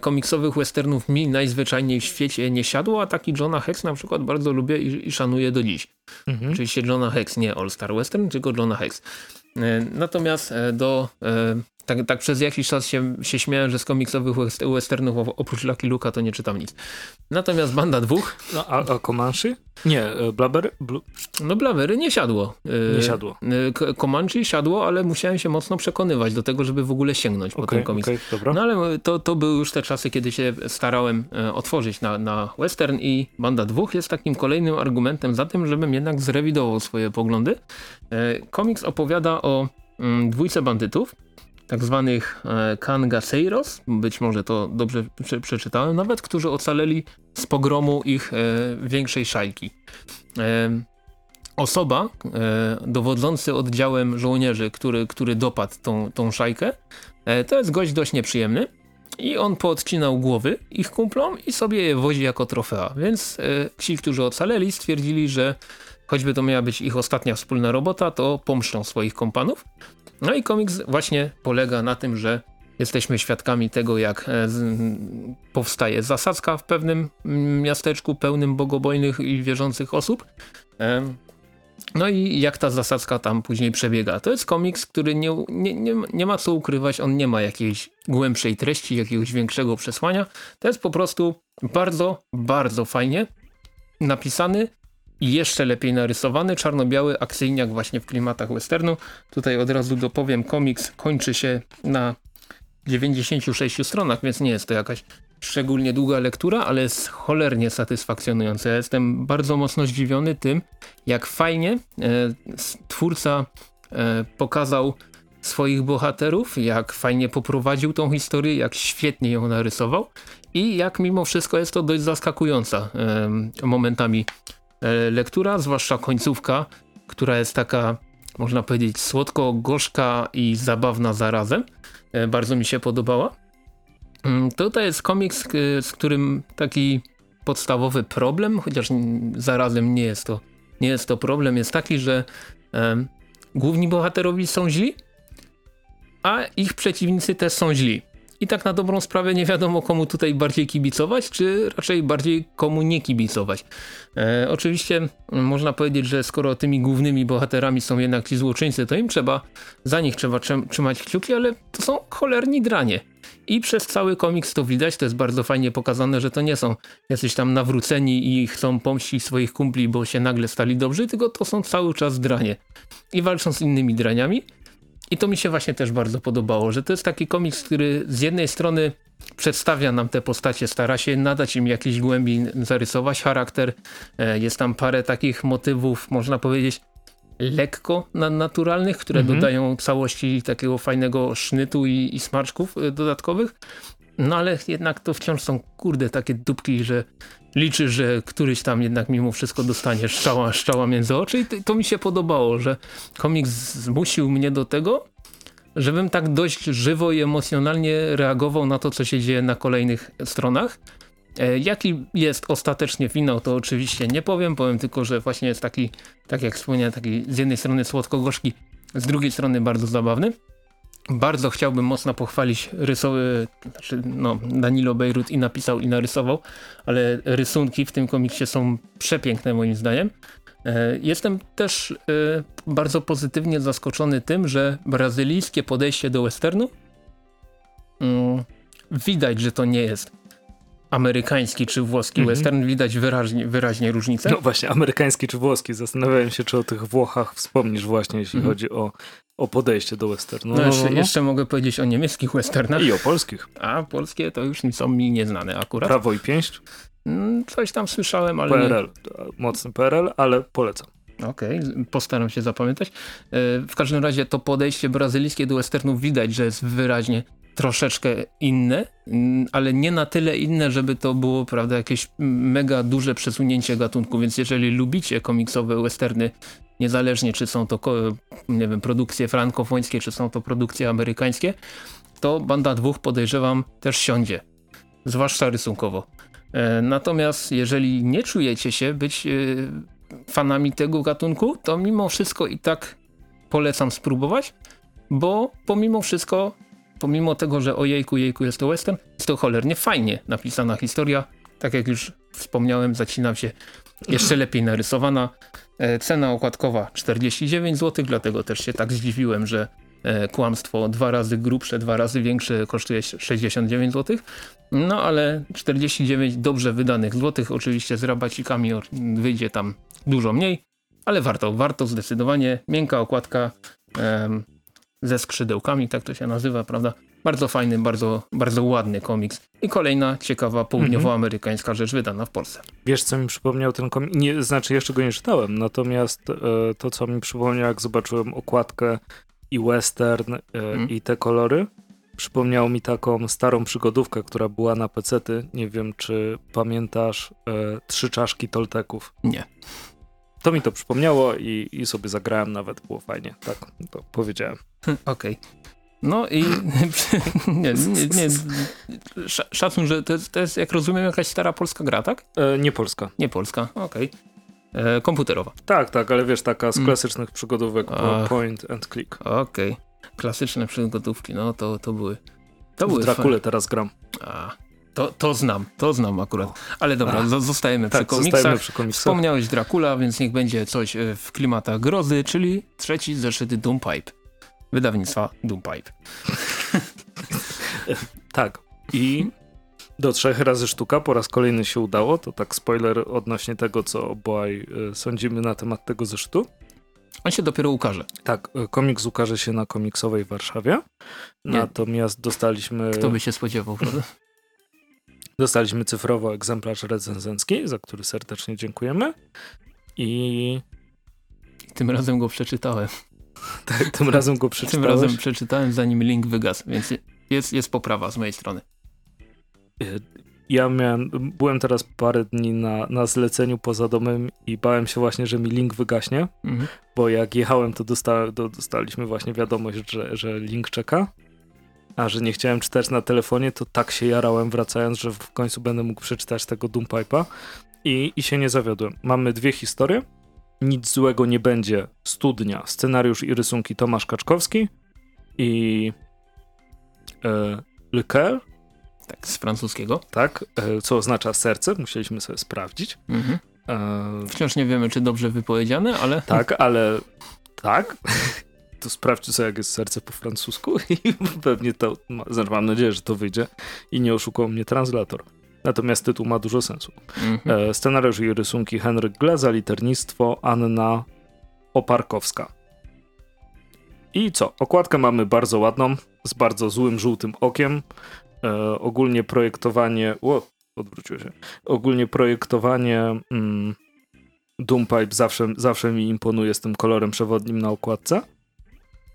komiksowych westernów mi najzwyczajniej w świecie nie siadło, a taki Johna Hex na przykład bardzo lubię i, i szanuję do dziś. Mhm. Oczywiście Johna Hex, nie All Star Western, tylko Johna Hex. E, natomiast e, do e, tak, tak przez jakiś czas się, się śmiałem, że z komiksowych westernów oprócz Lucky Luka to nie czytam nic. Natomiast Banda Dwóch... No, a, a Comanche? Nie, e, Blabery? Bl no Blabery nie siadło. E, nie siadło. E, Comanche siadło, ale musiałem się mocno przekonywać do tego, żeby w ogóle sięgnąć okay, po ten komiks. Okay, dobra. No ale to, to były już te czasy, kiedy się starałem otworzyć na, na western i Banda Dwóch jest takim kolejnym argumentem za tym, żebym jednak zrewidował swoje poglądy. Komiks opowiada o mm, dwójce bandytów, tak zwanych e, Kangaseiros, być może to dobrze prze przeczytałem nawet, którzy ocaleli z pogromu ich e, większej szajki. E, osoba, dowodzący oddziałem żołnierzy, który, który dopadł tą, tą szajkę, to jest gość dość nieprzyjemny i on poodcinał głowy ich kumplom i sobie je wozi jako trofea, więc ci, którzy ocaleli stwierdzili, że choćby to miała być ich ostatnia wspólna robota, to pomszczą swoich kompanów no i komiks właśnie polega na tym, że jesteśmy świadkami tego, jak e, powstaje zasadzka w pewnym miasteczku pełnym bogobojnych i wierzących osób. No i jak ta zasadzka tam później przebiega. To jest komiks, który nie, nie, nie, nie ma co ukrywać, on nie ma jakiejś głębszej treści, jakiegoś większego przesłania. To jest po prostu bardzo, bardzo fajnie napisany, i jeszcze lepiej narysowany, czarno-biały akcyjniak właśnie w klimatach westernu. Tutaj od razu dopowiem, komiks kończy się na 96 stronach, więc nie jest to jakaś szczególnie długa lektura, ale jest cholernie satysfakcjonująca. Ja jestem bardzo mocno zdziwiony tym, jak fajnie e, twórca e, pokazał swoich bohaterów, jak fajnie poprowadził tą historię, jak świetnie ją narysował i jak mimo wszystko jest to dość zaskakująca e, momentami lektura, zwłaszcza końcówka, która jest taka, można powiedzieć, słodko-gorzka i zabawna zarazem. E, bardzo mi się podobała. Mm, tutaj jest komiks, e, z którym taki podstawowy problem, chociaż zarazem nie jest to, nie jest to problem, jest taki, że e, główni bohaterowie są źli, a ich przeciwnicy też są źli. I tak na dobrą sprawę nie wiadomo komu tutaj bardziej kibicować, czy raczej bardziej komu nie kibicować. E, oczywiście można powiedzieć, że skoro tymi głównymi bohaterami są jednak ci złoczyńcy, to im trzeba, za nich trzeba trzymać kciuki, ale to są cholerni dranie. I przez cały komiks to widać, to jest bardzo fajnie pokazane, że to nie są jacyś tam nawróceni i chcą pomścić swoich kumpli, bo się nagle stali dobrzy, tylko to są cały czas dranie. I walczą z innymi draniami. I to mi się właśnie też bardzo podobało, że to jest taki komiks, który z jednej strony przedstawia nam te postacie, stara się nadać im jakiś głębi, zarysować charakter. E, jest tam parę takich motywów, można powiedzieć, lekko naturalnych, które mhm. dodają całości takiego fajnego sznytu i, i smaczków e, dodatkowych. No ale jednak to wciąż są kurde takie dupki, że liczy, że któryś tam jednak mimo wszystko dostanie szczała, szczała między oczy i to, mi się podobało, że komiks zmusił mnie do tego, żebym tak dość żywo i emocjonalnie reagował na to, co się dzieje na kolejnych stronach. E, jaki jest ostatecznie finał, to oczywiście nie powiem, powiem tylko, że właśnie jest taki, tak jak wspomniałem, taki z jednej strony słodko-gorzki, z drugiej strony bardzo zabawny. Bardzo chciałbym mocno pochwalić rysowy, znaczy no, Danilo Beirut i napisał i narysował, ale rysunki w tym komiksie są przepiękne moim zdaniem. E, jestem też e, bardzo pozytywnie zaskoczony tym, że brazylijskie podejście do westernu mm, widać, że to nie jest amerykański czy włoski -hmm. western, widać wyraźnie, wyraźnie różnicę. No właśnie, amerykański czy włoski. Zastanawiałem się, czy o tych Włochach wspomnisz właśnie, jeśli -hmm. chodzi o, o podejście do westernu. No, no, jeszcze, no, no. jeszcze, mogę powiedzieć o niemieckich westernach. I o polskich. A polskie to już są mi nieznane akurat. Prawo i pięść? Mm, coś tam słyszałem, ale PRL, mocny PRL, ale polecam. Okej, okay, postaram się zapamiętać. E, w każdym razie to podejście brazylijskie do westernów widać, że jest wyraźnie troszeczkę inne, mm, ale nie na tyle inne, żeby to było prawda, jakieś mega duże przesunięcie gatunku, więc jeżeli lubicie komiksowe westerny, niezależnie czy są to nie wiem, produkcje frankofońskie, czy są to produkcje amerykańskie, to Banda Dwóch podejrzewam też siądzie, zwłaszcza rysunkowo. E, natomiast jeżeli nie czujecie się być e, fanami tego gatunku, to mimo wszystko i tak polecam spróbować, bo pomimo wszystko pomimo tego, że ojejku, jejku jest to western, jest to cholernie fajnie napisana historia. Tak jak już wspomniałem, zacinam się jeszcze (clears throat) lepiej narysowana. E, cena okładkowa 49 zł, dlatego też się tak zdziwiłem, że e, kłamstwo dwa razy grubsze, dwa razy większe kosztuje 69 zł. No ale 49 dobrze wydanych złotych, oczywiście z rabacikami wyjdzie tam dużo mniej, ale warto, warto zdecydowanie. Miękka okładka, ze skrzydełkami, tak to się nazywa, prawda? Bardzo fajny, bardzo, bardzo ładny komiks. I kolejna ciekawa południowoamerykańska rzecz wydana w Polsce. Wiesz, co mi przypomniał ten komiks? Nie, znaczy, jeszcze go nie czytałem, natomiast e, to, co mi przypomniał, jak zobaczyłem okładkę i western e, mm. i te kolory, przypomniało mi taką starą przygodówkę, która była na pecety. Nie wiem, czy pamiętasz e, Trzy czaszki Tolteków. Nie to mi to przypomniało i, i sobie zagrałem nawet, było fajnie, tak to powiedziałem. (laughs) Okej. Okay. No i (laughs) nie, nie, nie, szacun, że to jest, to jest, jak rozumiem, jakaś stara polska gra, tak? E, nie polska. Nie polska, okej. Okay. E, komputerowa. Tak, tak, ale wiesz, taka z mm. klasycznych mm. przygodówek point and click. Okej, okay. klasyczne przygodówki, no to, to były... To w były Drakule teraz gram. A, to, to znam, to znam akurat. Ale dobra, Ach, zostajemy, tak, przy zostajemy przy komiksach. Wspomniałeś Dracula, więc niech będzie coś e, w klimatach grozy, czyli trzeci zeszyt Doompipe. Wydawnictwa Doompipe. (laughs) tak. I do trzech razy sztuka, po raz kolejny się udało. To tak spoiler odnośnie tego, co obaj e, sądzimy na temat tego zeszytu. On się dopiero ukaże. Tak, e, komiks ukaże się na komiksowej Warszawie. Nie. Natomiast dostaliśmy... Kto by się spodziewał, prawda? Dostaliśmy cyfrowo egzemplarz recenzencki, za który serdecznie dziękujemy. I tym razem go przeczytałem. tak, tym razem go przeczytałem. (laughs) Tym razem przeczytałem zanim link wygasł, więc jest, jest poprawa z mojej strony. E, ja miałem, byłem teraz parę dni na, na zleceniu poza domem i bałem się właśnie, że mi link wygaśnie, mhm. bo jak jechałem, to, dosta, to dostaliśmy właśnie wiadomość, że, że link czeka a że nie chciałem czytać na telefonie, to tak się jarałem wracając, że w końcu będę mógł przeczytać tego Doompipe'a i, i się nie zawiodłem. Mamy dwie historie. Nic złego nie będzie. Studnia, scenariusz i rysunki Tomasz Kaczkowski i e, Le Coeur. Tak, z francuskiego. Tak, e, co oznacza serce, musieliśmy sobie sprawdzić. Mhm. E... Wciąż nie wiemy, czy dobrze wypowiedziane, ale... Tak, ale tak. To sprawdźcie sobie, jak jest serce po francusku (laughs) i pewnie to, znaczy mam nadzieję, że to wyjdzie i nie oszukał mnie translator. Natomiast tytuł ma dużo sensu. Mhm. E, scenariusz i rysunki Henryk Gleza, liternictwo Anna Oparkowska. I co? Okładkę mamy bardzo ładną, z bardzo złym żółtym okiem. E, ogólnie projektowanie. O, odwróciło się. Ogólnie projektowanie mm, Doompipe zawsze, zawsze mi imponuje z tym kolorem przewodnim na okładce.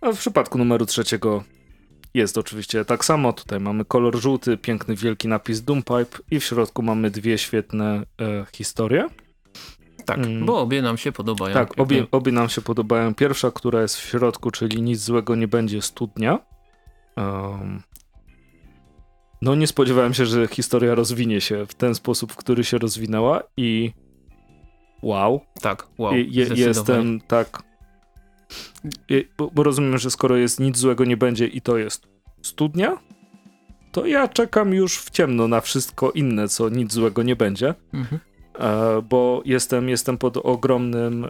A w przypadku numeru trzeciego jest oczywiście tak samo. Tutaj mamy kolor żółty, piękny wielki napis Doompipe i w środku mamy dwie świetne e, historie. Tak, mm. bo obie nam się podobają. Tak, obie, obie nam się podobają. Pierwsza, która jest w środku, czyli nic złego nie będzie studnia. Um, no nie spodziewałem się, że historia rozwinie się w ten sposób, w który się rozwinęła i wow. Tak, wow. I, je, jestem tak... bo, bo rozumiem, że skoro jest nic złego nie będzie i to jest studnia, to ja czekam już w ciemno na wszystko inne, co nic złego nie będzie. Mhm. E, bo jestem, jestem pod ogromnym e,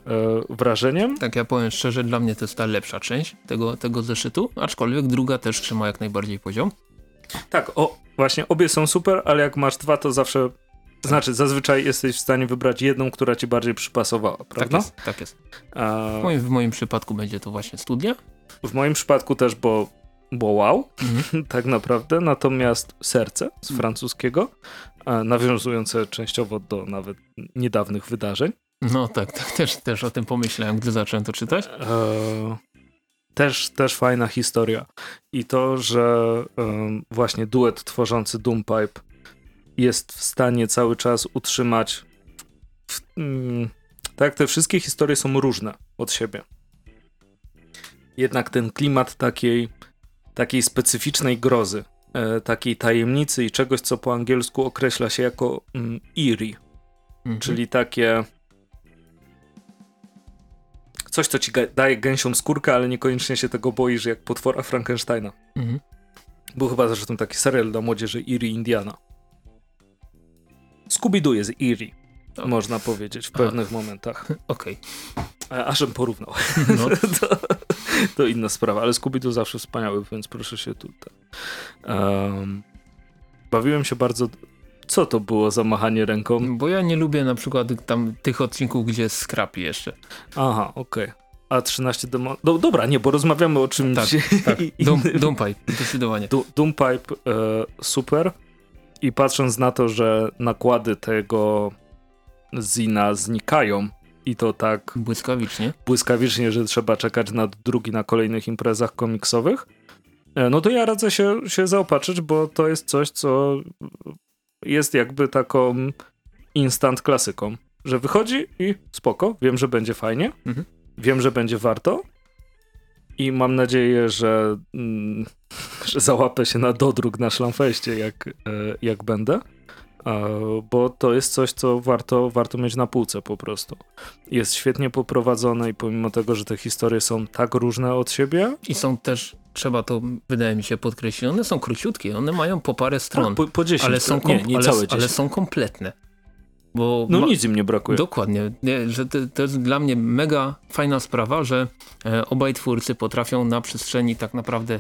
wrażeniem. Tak, ja powiem szczerze, dla mnie to jest ta lepsza część tego, tego zeszytu, aczkolwiek druga też trzyma jak najbardziej poziom. Tak, o, właśnie obie są super, ale jak masz dwa, to zawsze znaczy, zazwyczaj jesteś w stanie wybrać jedną, która ci bardziej przypasowała, tak prawda? Tak jest, tak jest. A... W, moim, w moim przypadku będzie to właśnie studia. W moim przypadku też, bo, bo wow, mhm. (laughs) tak naprawdę. Natomiast serce z mhm. francuskiego nawiązujące częściowo do nawet niedawnych wydarzeń. No tak, tak też, też o tym pomyślałem, gdy zacząłem to czytać. E, też, też fajna historia. I to, że e, właśnie duet tworzący Doompipe jest w stanie cały czas utrzymać. W, mm, tak, te wszystkie historie są różne od siebie. Jednak ten klimat takiej, takiej specyficznej grozy, e, takiej tajemnicy i czegoś, co po angielsku określa się jako mm, eerie, mhm. czyli takie coś, co ci daje gęsią skórkę, ale niekoniecznie się tego boisz, jak potwora Frankensteina. Mhm. Był chyba zresztą taki serial dla młodzieży Eerie Indiana. Scooby-Doo jest eerie, okay. można powiedzieć w pewnych Aha. momentach. (laughs) Okej. Okay. Ażem porównał. (laughs) No. (laughs) to, to, inna sprawa, ale Scooby-Doo zawsze wspaniały, więc proszę się tutaj. Um, bawiłem się bardzo co to było za machanie ręką? Bo ja nie lubię na przykład tam tych odcinków, gdzie jest scrap jeszcze. Aha, okej. Okay. A 13 demo... Do, dobra, nie, bo rozmawiamy o czymś tak, tak. Doom, Doompipe, zdecydowanie. Do, Doompipe e, super i patrząc na to, że nakłady tego Zina znikają i to tak błyskawicznie, błyskawicznie, że trzeba czekać na drugi na kolejnych imprezach komiksowych, e, no to ja radzę się, się zaopatrzyć, bo to jest coś, co jest jakby taką instant klasyką, że wychodzi i spoko, wiem, że będzie fajnie, mhm. wiem, że będzie warto i mam nadzieję, że, mm, (laughs) że załapę się na dodruk na szlamfeście, jak, e, jak będę. Bo to jest coś, co warto, warto mieć na półce po prostu. Jest świetnie poprowadzone i pomimo tego, że te historie są tak różne od siebie. I są też trzeba to, wydaje mi się, podkreślić. One są króciutkie, one mają po parę stron. Tak, po, po 10, ale są, nie, nie ale, ale, są kompletne. Bo no nic im nie brakuje. Dokładnie. Nie, że to, to, jest dla mnie mega fajna sprawa, że e, obaj twórcy potrafią na przestrzeni tak naprawdę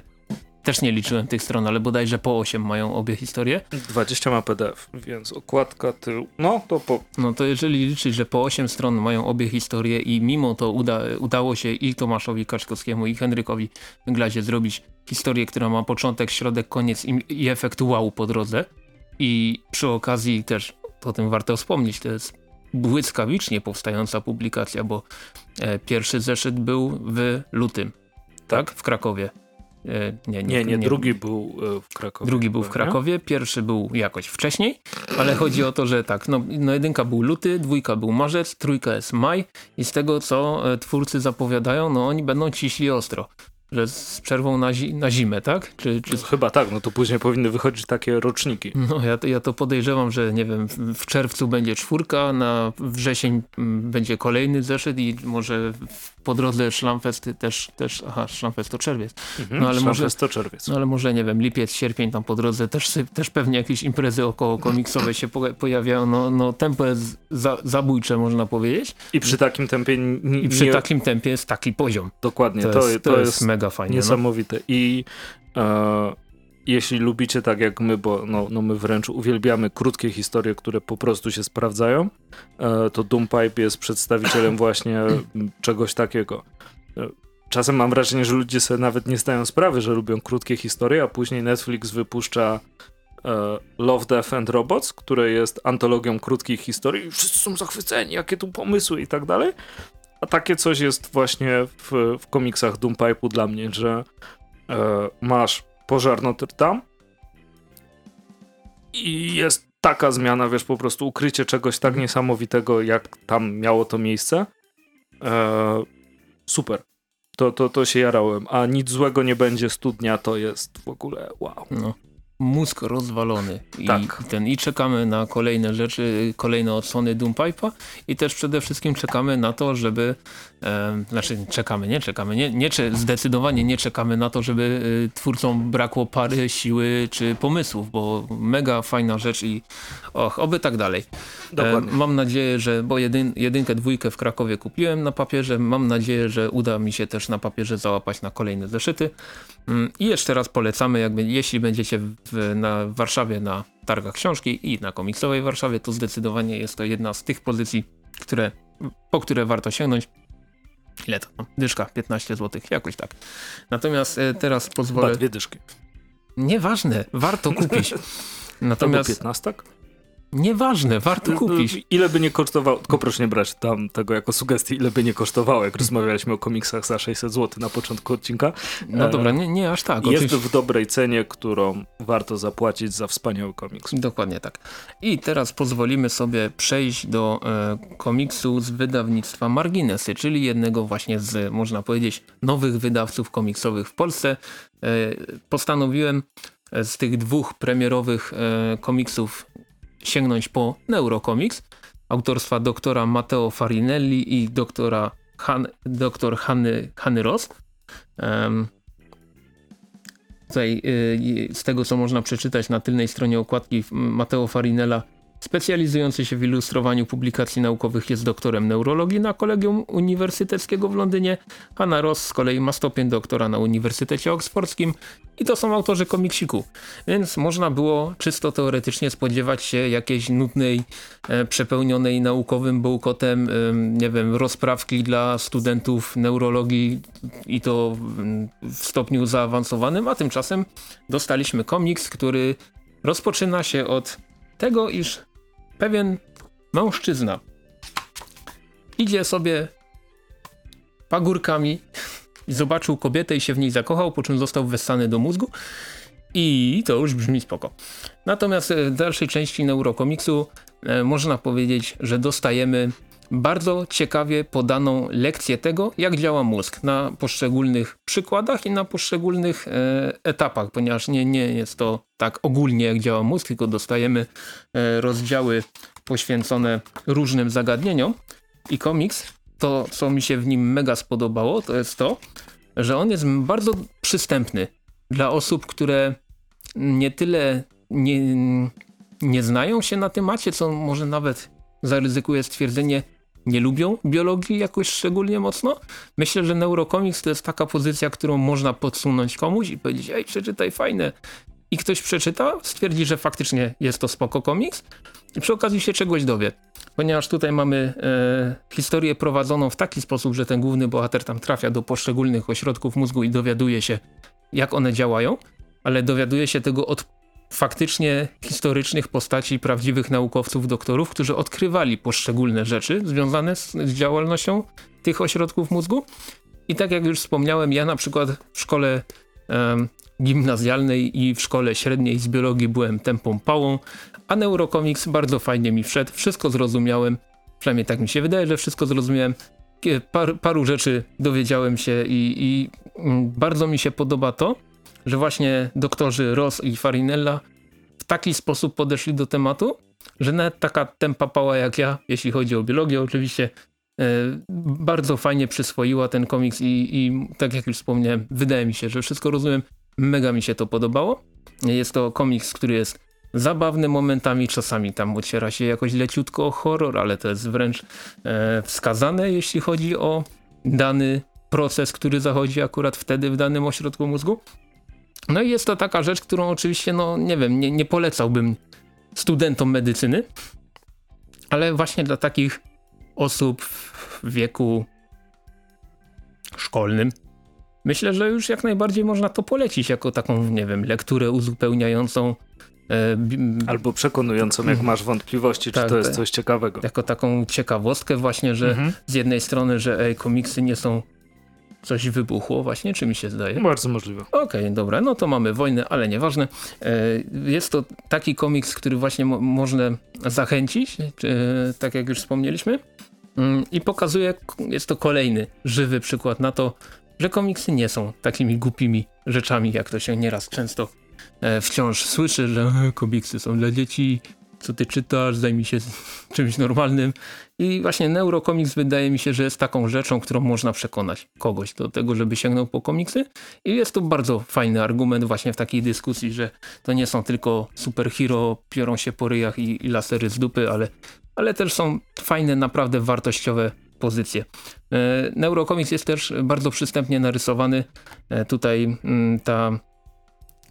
też nie liczyłem tych stron, ale bodajże po 8 mają obie historie. 20 ma PDF, więc okładka, tył, no to po... No to jeżeli liczyć, że po 8 stron mają obie historie i mimo to uda, udało się i Tomaszowi Kaczkowskiemu i Henrykowi Glazie zrobić historię, która ma początek, środek, koniec i, i efekt wow po drodze i przy okazji też o tym warto wspomnieć, to jest błyskawicznie powstająca publikacja, bo e, pierwszy zeszyt był w lutym, tak? W Krakowie. E, nie, nie, nie, drugi był e, w Krakowie. Drugi był w Krakowie, pierwszy był jakoś wcześniej, ale chodzi o to, że tak, no, no jedynka był luty, dwójka był marzec, trójka jest maj i z tego co twórcy zapowiadają, no oni będą ciśli ostro. Że z przerwą na, zi na zimę, tak? Czy, czy... No, chyba tak, no to później powinny wychodzić takie roczniki. No ja, ja to podejrzewam, że nie wiem, w czerwcu będzie czwórka, na wrzesień mm, będzie kolejny zeszyt i może po drodze szlamfesty też, też aha, szlamfest to czerwiec. Mhm, no ale może to czerwiec. No ale może nie wiem, lipiec, sierpień tam po drodze też, też pewnie jakieś imprezy około komiksowe się po, pojawiają. No, no tempo jest za, zabójcze można powiedzieć. I przy takim tempie I przy takim tempie jest taki poziom. Dokładnie, to, to, jest, to, to jest, jest, mega fajnie. No. Niesamowite. No? I e, jeśli lubicie tak jak my, bo no, no my wręcz uwielbiamy krótkie historie, które po prostu się sprawdzają, e, to Doompipe jest przedstawicielem (laughs) właśnie czegoś takiego. E, czasem mam wrażenie, że ludzie sobie nawet nie zdają sprawy, że lubią krótkie historie, a później Netflix wypuszcza e, Love, Death and Robots, które jest antologią krótkich historii wszyscy są zachwyceni, jakie tu pomysły i tak dalej. A takie coś jest właśnie w, w komiksach Doompipe'u dla mnie, że e, masz pożar Notre Dame i jest taka zmiana, wiesz, po prostu ukrycie czegoś tak niesamowitego, jak tam miało to miejsce. E, super. To, to, to się jarałem. A nic złego nie będzie studnia, to jest w ogóle wow. No mózg rozwalony. I, tak. ten, I czekamy na kolejne rzeczy, kolejne odsłony Doompipe'a i też przede wszystkim czekamy na to, żeby e, znaczy czekamy, nie czekamy, nie, nie, zdecydowanie nie czekamy na to, żeby y, twórcom brakło pary, siły czy pomysłów, bo mega fajna rzecz i och, oby tak dalej. E, mam nadzieję, że, bo jedyn, jedynkę, dwójkę w Krakowie kupiłem na papierze, mam nadzieję, że uda mi się też na papierze załapać na kolejne zeszyty. Mm, I jeszcze raz polecamy, jakby, jeśli będziecie w, na Warszawie na targach książki i na komiksowej Warszawie, to zdecydowanie jest to jedna z tych pozycji, które, po które warto sięgnąć. Ile to? Dyszka, 15 zł, jakoś tak. Natomiast e, teraz pozwolę... Chyba dwie dyszki. Nieważne, warto kupić. (laughs) Natomiast... To 15? Nieważne, warto no, kupić. Ile by nie kosztowało, tylko proszę nie brać tam tego jako sugestii, ile by nie kosztowało, jak rozmawialiśmy o komiksach za 600 zł na początku odcinka. No dobra, nie, nie aż tak. Jest oczywiście. w dobrej cenie, którą warto zapłacić za wspaniały komiks. Dokładnie tak. I teraz pozwolimy sobie przejść do e, komiksu z wydawnictwa Marginesy, czyli jednego właśnie z, można powiedzieć, nowych wydawców komiksowych w Polsce. E, postanowiłem z tych dwóch premierowych e, komiksów sięgnąć po Neurocomics autorstwa doktora Matteo Farinelli i doktora Han, doktor Hanny, Hanny Ross. Um, tutaj y, z tego co można przeczytać na tylnej stronie okładki Matteo Farinella Specjalizujący się w ilustrowaniu publikacji naukowych jest doktorem neurologii na Kolegium Uniwersyteckiego w Londynie. Hanna Ross z kolei ma stopień doktora na Uniwersytecie Oksfordzkim i to są autorzy komiksiku. Więc można było czysto teoretycznie spodziewać się jakiejś nudnej, e, przepełnionej naukowym bełkotem, nie wiem, rozprawki dla studentów neurologii i to w stopniu zaawansowanym, a tymczasem dostaliśmy komiks, który rozpoczyna się od tego, iż pewien mężczyzna idzie sobie pagórkami zobaczył kobietę i się w niej zakochał, po czym został wessany do mózgu i to już brzmi spoko. Natomiast w dalszej części neurokomiksu e, można powiedzieć, że dostajemy bardzo ciekawie podaną lekcję tego, jak działa mózg na poszczególnych przykładach i na poszczególnych e, etapach, ponieważ nie, nie jest to tak ogólnie, jak działa mózg, tylko dostajemy e, rozdziały poświęcone różnym zagadnieniom. I komiks, to co mi się w nim mega spodobało, to jest to, że on jest bardzo przystępny dla osób, które nie tyle nie, nie znają się na temacie, co może nawet zaryzykuję stwierdzenie, nie lubią biologii jakoś szczególnie mocno. Myślę, że Neurocomics to jest taka pozycja, którą można podsunąć komuś i powiedzieć, ej, przeczytaj, fajne. I ktoś przeczyta, stwierdzi, że faktycznie jest to spoko komiks i przy okazji się czegoś dowie. Ponieważ tutaj mamy e, historię prowadzoną w taki sposób, że ten główny bohater tam trafia do poszczególnych ośrodków mózgu i dowiaduje się, jak one działają, ale dowiaduje się tego od faktycznie historycznych postaci prawdziwych naukowców, doktorów, którzy odkrywali poszczególne rzeczy związane z, z działalnością tych ośrodków mózgu. I tak jak już wspomniałem, ja na przykład w szkole um, gimnazjalnej i w szkole średniej z biologii byłem tempą pałą, a Neurocomics bardzo fajnie mi wszedł, wszystko zrozumiałem, przynajmniej tak mi się wydaje, że wszystko zrozumiałem par, paru rzeczy dowiedziałem się i, i mm, bardzo mi się podoba to, że właśnie doktorzy Ross i Farinella w taki sposób podeszli do tematu, że nawet taka tempa pała jak ja, jeśli chodzi o biologię oczywiście, e, bardzo fajnie przyswoiła ten komiks i, i tak jak już wspomniałem, wydaje mi się, że wszystko rozumiem. Mega mi się to podobało. Jest to komiks, który jest zabawny momentami, czasami tam ociera się jakoś leciutko o horror, ale to jest wręcz e, wskazane, jeśli chodzi o dany proces, który zachodzi akurat wtedy w danym ośrodku mózgu. No i jest to taka rzecz, którą oczywiście, no nie wiem, nie, nie polecałbym studentom medycyny, ale właśnie dla takich osób w wieku szkolnym, myślę, że już jak najbardziej można to polecić jako taką, nie wiem, lekturę uzupełniającą. E, Albo przekonującą, jak mhm. masz wątpliwości, czy tak, to jest tak. coś ciekawego. Jako taką ciekawostkę właśnie, że mhm. z jednej strony, że ej, komiksy nie są coś wybuchło właśnie, czy mi się zdaje? Bardzo możliwe. Okej, okay, dobra, no to mamy wojnę, ale nieważne. E, jest to taki komiks, który właśnie mo można zachęcić, czy, tak jak już wspomnieliśmy. Mm, I pokazuje, jest to kolejny żywy przykład na to, że komiksy nie są takimi głupimi rzeczami, jak to się nieraz często wciąż słyszy, że (laughs) komiksy są dla dzieci, co ty czytasz, zajmij się (laughs) czymś normalnym. I właśnie Neurocomics wydaje mi się, że jest taką rzeczą, którą można przekonać kogoś do tego, żeby sięgnął po komiksy. I jest to bardzo fajny argument właśnie w takiej dyskusji, że to nie są tylko superhero, piorą się po ryjach i, i lasery z dupy, ale, ale też są fajne, naprawdę wartościowe pozycje. E, Neurocomics jest też bardzo przystępnie narysowany. E, tutaj mm, ta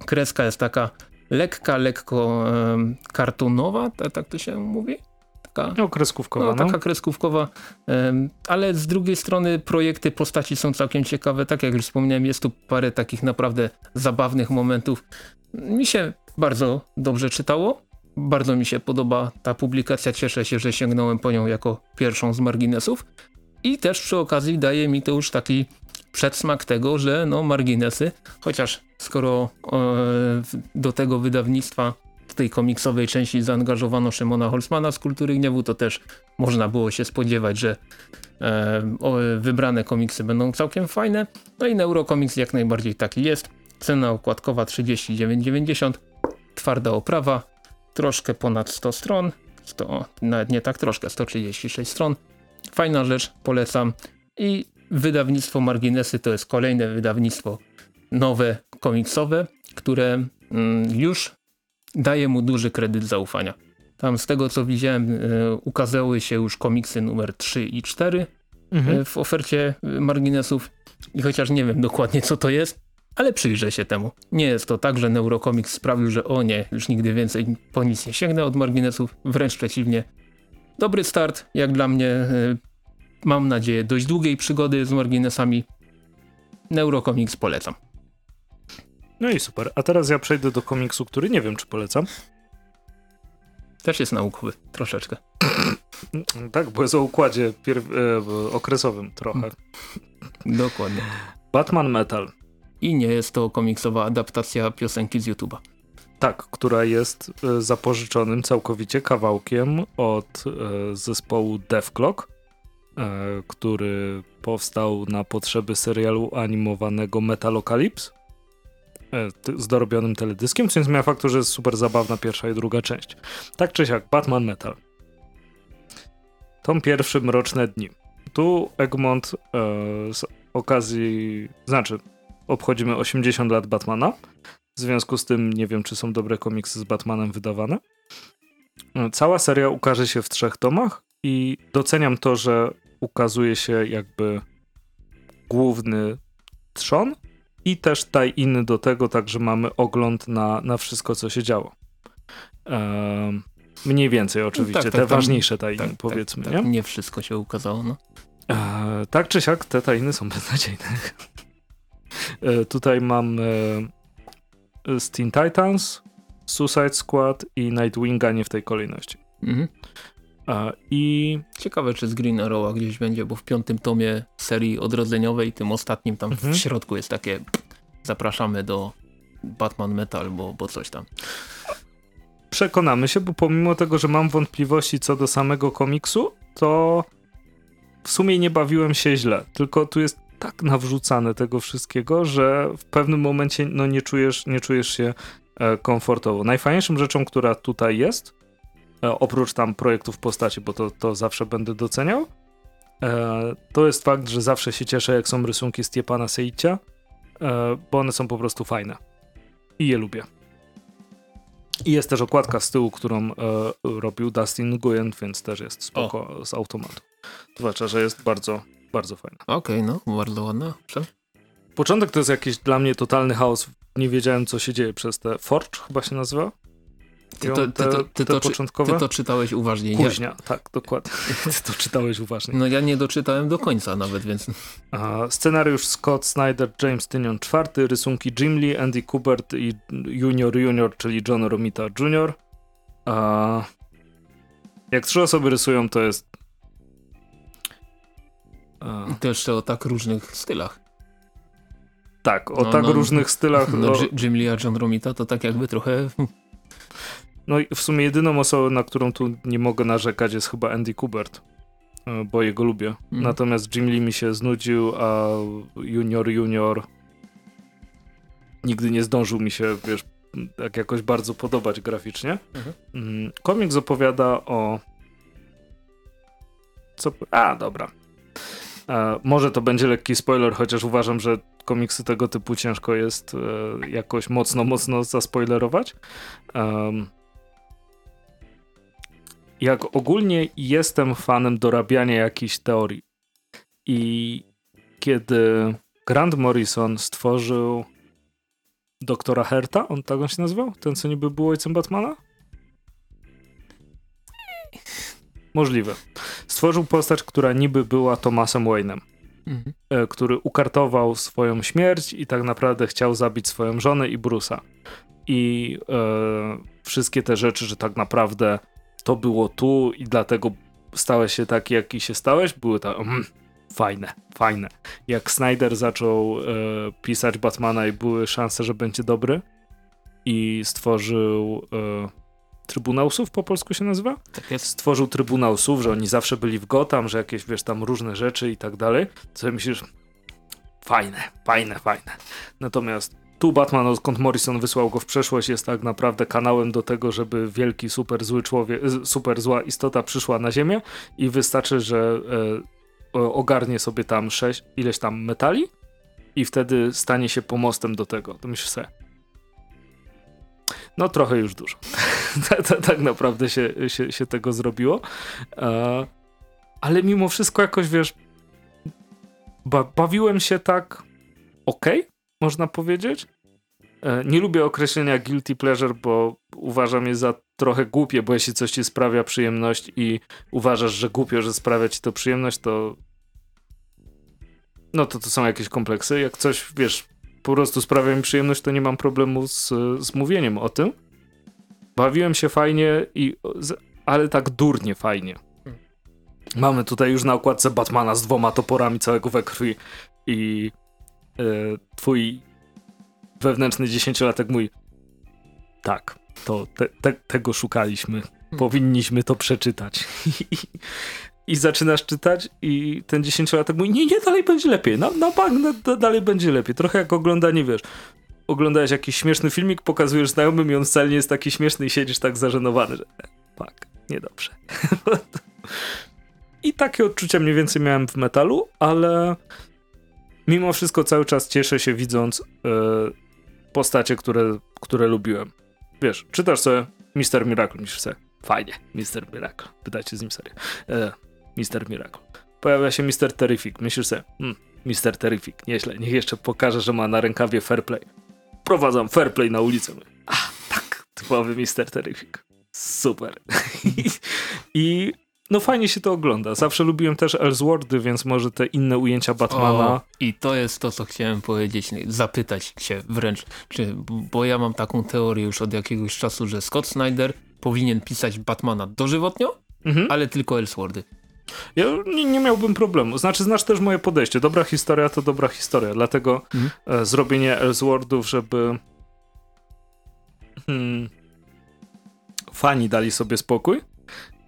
kreska jest taka lekka, lekko um, kartonowa, tak, to się mówi? Taka, no, kreskówkowa. No, no. taka kreskówkowa, um, ale z drugiej strony projekty postaci są całkiem ciekawe. Tak jak już wspomniałem, jest tu parę takich naprawdę zabawnych momentów. Mi się bardzo dobrze czytało. Bardzo mi się podoba ta publikacja. Cieszę się, że sięgnąłem po nią jako pierwszą z marginesów. I też przy okazji daje mi to już taki przedsmak tego, że no marginesy, chociaż skoro e, do tego wydawnictwa w tej komiksowej części zaangażowano Szymona Holzmana z Kultury Gniewu, to też można było się spodziewać, że e, o, wybrane komiksy będą całkiem fajne. No i Neurocomics jak najbardziej taki jest. Cena okładkowa 39,90, twarda oprawa, troszkę ponad 100 stron, 100, nawet nie tak troszkę, 136 stron. Fajna rzecz, polecam. I wydawnictwo Marginesy to jest kolejne wydawnictwo nowe, komiksowe, które mm, już daje mu duży kredyt zaufania. Tam z tego co widziałem e, ukazały się już komiksy numer 3 i 4 mhm. E, w ofercie marginesów i chociaż nie wiem dokładnie co to jest, ale przyjrzę się temu. Nie jest to tak, że Neurocomics sprawił, że o nie, już nigdy więcej po nic nie sięgnę od marginesów, wręcz przeciwnie. Dobry start, jak dla mnie e, mam nadzieję, dość długiej przygody z marginesami. Neurocomics polecam. No i super. A teraz ja przejdę do komiksu, który nie wiem, czy polecam. Też jest naukowy, troszeczkę. (clears throat) tak, bo jest o układzie e, okresowym trochę. (laughs) Dokładnie. Batman Metal. I nie jest to komiksowa adaptacja piosenki z YouTube'a. Tak, która jest e, zapożyczonym całkowicie kawałkiem od e, zespołu Clock. E, który powstał na potrzeby serialu animowanego Metalocalypse e, z dorobionym teledyskiem, co nie zmienia faktu, że jest super zabawna pierwsza i druga część. Tak czy siak, Batman Metal. Tom pierwszy Mroczne Dni. Tu Egmont e, z okazji, znaczy obchodzimy 80 lat Batmana, w związku z tym nie wiem, czy są dobre komiksy z Batmanem wydawane. E, cała seria ukaże się w trzech tomach i doceniam to, że ukazuje się jakby główny trzon i też taj inny do tego, także mamy ogląd na, na wszystko, co się działo. Ehm, mniej więcej oczywiście, tak, tak, te ważniejsze tajny, tak, powiedzmy. Tak, nie? nie wszystko się ukazało, no. Eee, tak czy siak, te tajny są (laughs) beznadziejne. eee, tutaj mam e, Teen Titans, Suicide Squad i Nightwinga nie w tej kolejności. Mhm. I ciekawe, czy z Green Arrowa gdzieś będzie, bo w piątym tomie serii odrodzeniowej, tym ostatnim tam mhm. w środku jest takie zapraszamy do Batman Metal, bo, bo coś tam. Przekonamy się, bo pomimo tego, że mam wątpliwości co do samego komiksu, to w sumie nie bawiłem się źle, tylko tu jest tak nawrzucane tego wszystkiego, że w pewnym momencie no, nie, czujesz, nie czujesz się e, komfortowo. Najfajniejszą rzeczą, która tutaj jest, oprócz tam projektów postaci, bo to, to zawsze będę doceniał, e, to jest fakt, że zawsze się cieszę, jak są rysunki Stiepana Seicia, e, bo one są po prostu fajne. I je lubię. I jest też okładka z tyłu, którą e, robił Dustin Nguyen, więc też jest spoko o. z automatu. Zwłaszcza, że jest bardzo, bardzo fajna. Okej, okay, no, bardzo ładna. Początek to jest jakiś dla mnie totalny chaos. Nie wiedziałem, co się dzieje przez te Forge, chyba się nazywa. Ty to, ty, to, ty, to, ty to czytałeś uważnie. Późnia, ja... tak, dokładnie. (laughs) Ty to czytałeś uważnie. No ja nie doczytałem do końca nawet, więc... Scenariusz Scott Snyder, James Tynion IV, rysunki Jim Lee, Andy Kubert i Junior Junior, czyli John Romita Jr. A, jak trzy osoby rysują, to jest... A... I to jeszcze o tak różnych stylach. Tak, o no, tak no, różnych stylach. (laughs) No, o... Jim Lee a John Romita to tak jakby trochę no i w sumie jedyną osobą, na którą tu nie mogę narzekać jest chyba Andy Kubert, e, bo jego lubię. Mm. Natomiast Jim Lee mi się znudził, a Junior Junior nigdy nie zdążył mi się, wiesz, tak jakoś bardzo podobać graficznie. Mhm. Mm, komiks opowiada o... Co... A, dobra. E, może to będzie lekki spoiler, chociaż uważam, że komiksy tego typu ciężko jest e, jakoś mocno, mocno zaspoilerować. Um, jak ogólnie jestem fanem dorabiania jakichś teorii. I kiedy Grant Morrison stworzył doktora Herta, on tak on się nazywał? Ten, co niby był ojcem Batmana? Możliwe. Stworzył postać, która niby była Thomasem Wayne'em, mhm. E, który ukartował swoją śmierć i tak naprawdę chciał zabić swoją żonę i Brusa. I e, wszystkie te rzeczy, że tak naprawdę to było tu i dlatego stałeś się taki, jaki się stałeś, były tak mm, fajne, fajne. Jak Snyder zaczął e, pisać Batmana i były szanse, że będzie dobry i stworzył e, Trybunał Sów po polsku się nazywa? Tak jest. Stworzył Trybunał Sów, że oni zawsze byli w Gotham, że jakieś, wiesz, tam różne rzeczy i tak dalej. Co myślisz, fajne, fajne, fajne. Natomiast tu Batman, odkąd Morrison wysłał go w przeszłość, jest tak naprawdę kanałem do tego, żeby wielki, super zły człowiek, super zła istota przyszła na Ziemię i wystarczy, że e, ogarnie sobie tam sześć, ileś tam metali i wtedy stanie się pomostem do tego. To myślisz sobie, no trochę już dużo. (laughs) tak naprawdę się, się, się tego zrobiło. E, ale mimo wszystko jakoś, wiesz, ba bawiłem się tak ok, można powiedzieć. E, nie lubię określenia guilty pleasure, bo uważam je za trochę głupie, bo jeśli coś ci sprawia przyjemność i uważasz, że głupio, że sprawia ci to przyjemność, to no to to są jakieś kompleksy. Jak coś, wiesz, po prostu sprawia mi przyjemność, to nie mam problemu z, z mówieniem o tym. Bawiłem się fajnie, i, ale tak durnie fajnie. Mamy tutaj już na okładce Batmana z dwoma toporami całego we krwi i e, twój wewnętrzny dziesięciolatek mój tak, to te, te, tego szukaliśmy. Hmm. Powinniśmy to przeczytać. (laughs) I zaczynasz czytać i ten dziesięciolatek mówi, nie, nie, dalej będzie lepiej, na, na bank, na, dalej będzie lepiej. Trochę jak oglądanie, wiesz, oglądałeś jakiś śmieszny filmik, pokazujesz znajomym i on wcale nie jest taki śmieszny i siedzisz tak zażenowany, że tak, niedobrze. (laughs) I takie odczucia mniej więcej miałem w metalu, ale mimo wszystko cały czas cieszę się widząc yy, postacie, które, które lubiłem. Wiesz, czytasz sobie Mister Miracle, myślisz sobie, fajnie, Mister Miracle, wydajcie z nim serię. E, Mister Miracle. Pojawia się Mister Terrific, myślisz sobie, hmm, Mister Terrific, nieźle, niech jeszcze pokaże, że ma na rękawie fair play. Prowadzam fair play na ulicę. A, tak, typowy Mister Terrific. Super. (laughs) I no fajnie się to ogląda. Zawsze lubiłem też Elseworldy, więc może te inne ujęcia Batmana. O, I to jest to, co chciałem powiedzieć, zapytać się wręcz, czy, bo ja mam taką teorię już od jakiegoś czasu, że Scott Snyder powinien pisać Batmana dożywotnio, mhm. ale tylko Elseworldy. Ja nie, nie, miałbym problemu. Znaczy, znasz też moje podejście. Dobra historia to dobra historia, dlatego mhm. e, zrobienie Elseworldów, żeby hmm, fani dali sobie spokój,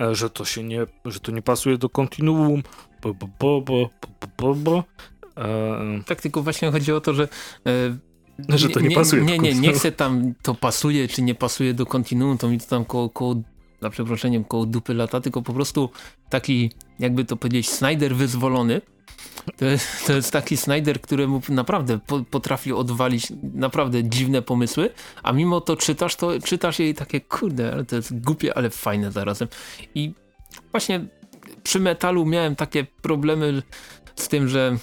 E, że to się nie, że to nie pasuje do kontinuum, bo, bo, bo, bo, bo, bo. Tak, tylko właśnie chodzi o to, że e, że to nie, nie pasuje. Nie, nie, nie chcę tam to pasuje, czy nie pasuje do kontinuum, to mi to tam koło, koło za przeproszeniem, koło dupy lata, tylko po prostu taki, jakby to powiedzieć, Snyder wyzwolony. To jest, to jest taki Snyder, któremu naprawdę po, potrafi odwalić naprawdę dziwne pomysły, a mimo to czytasz, to czytasz jej takie, kurde, ale to jest głupie, ale fajne zarazem. I właśnie przy metalu miałem takie problemy z tym, że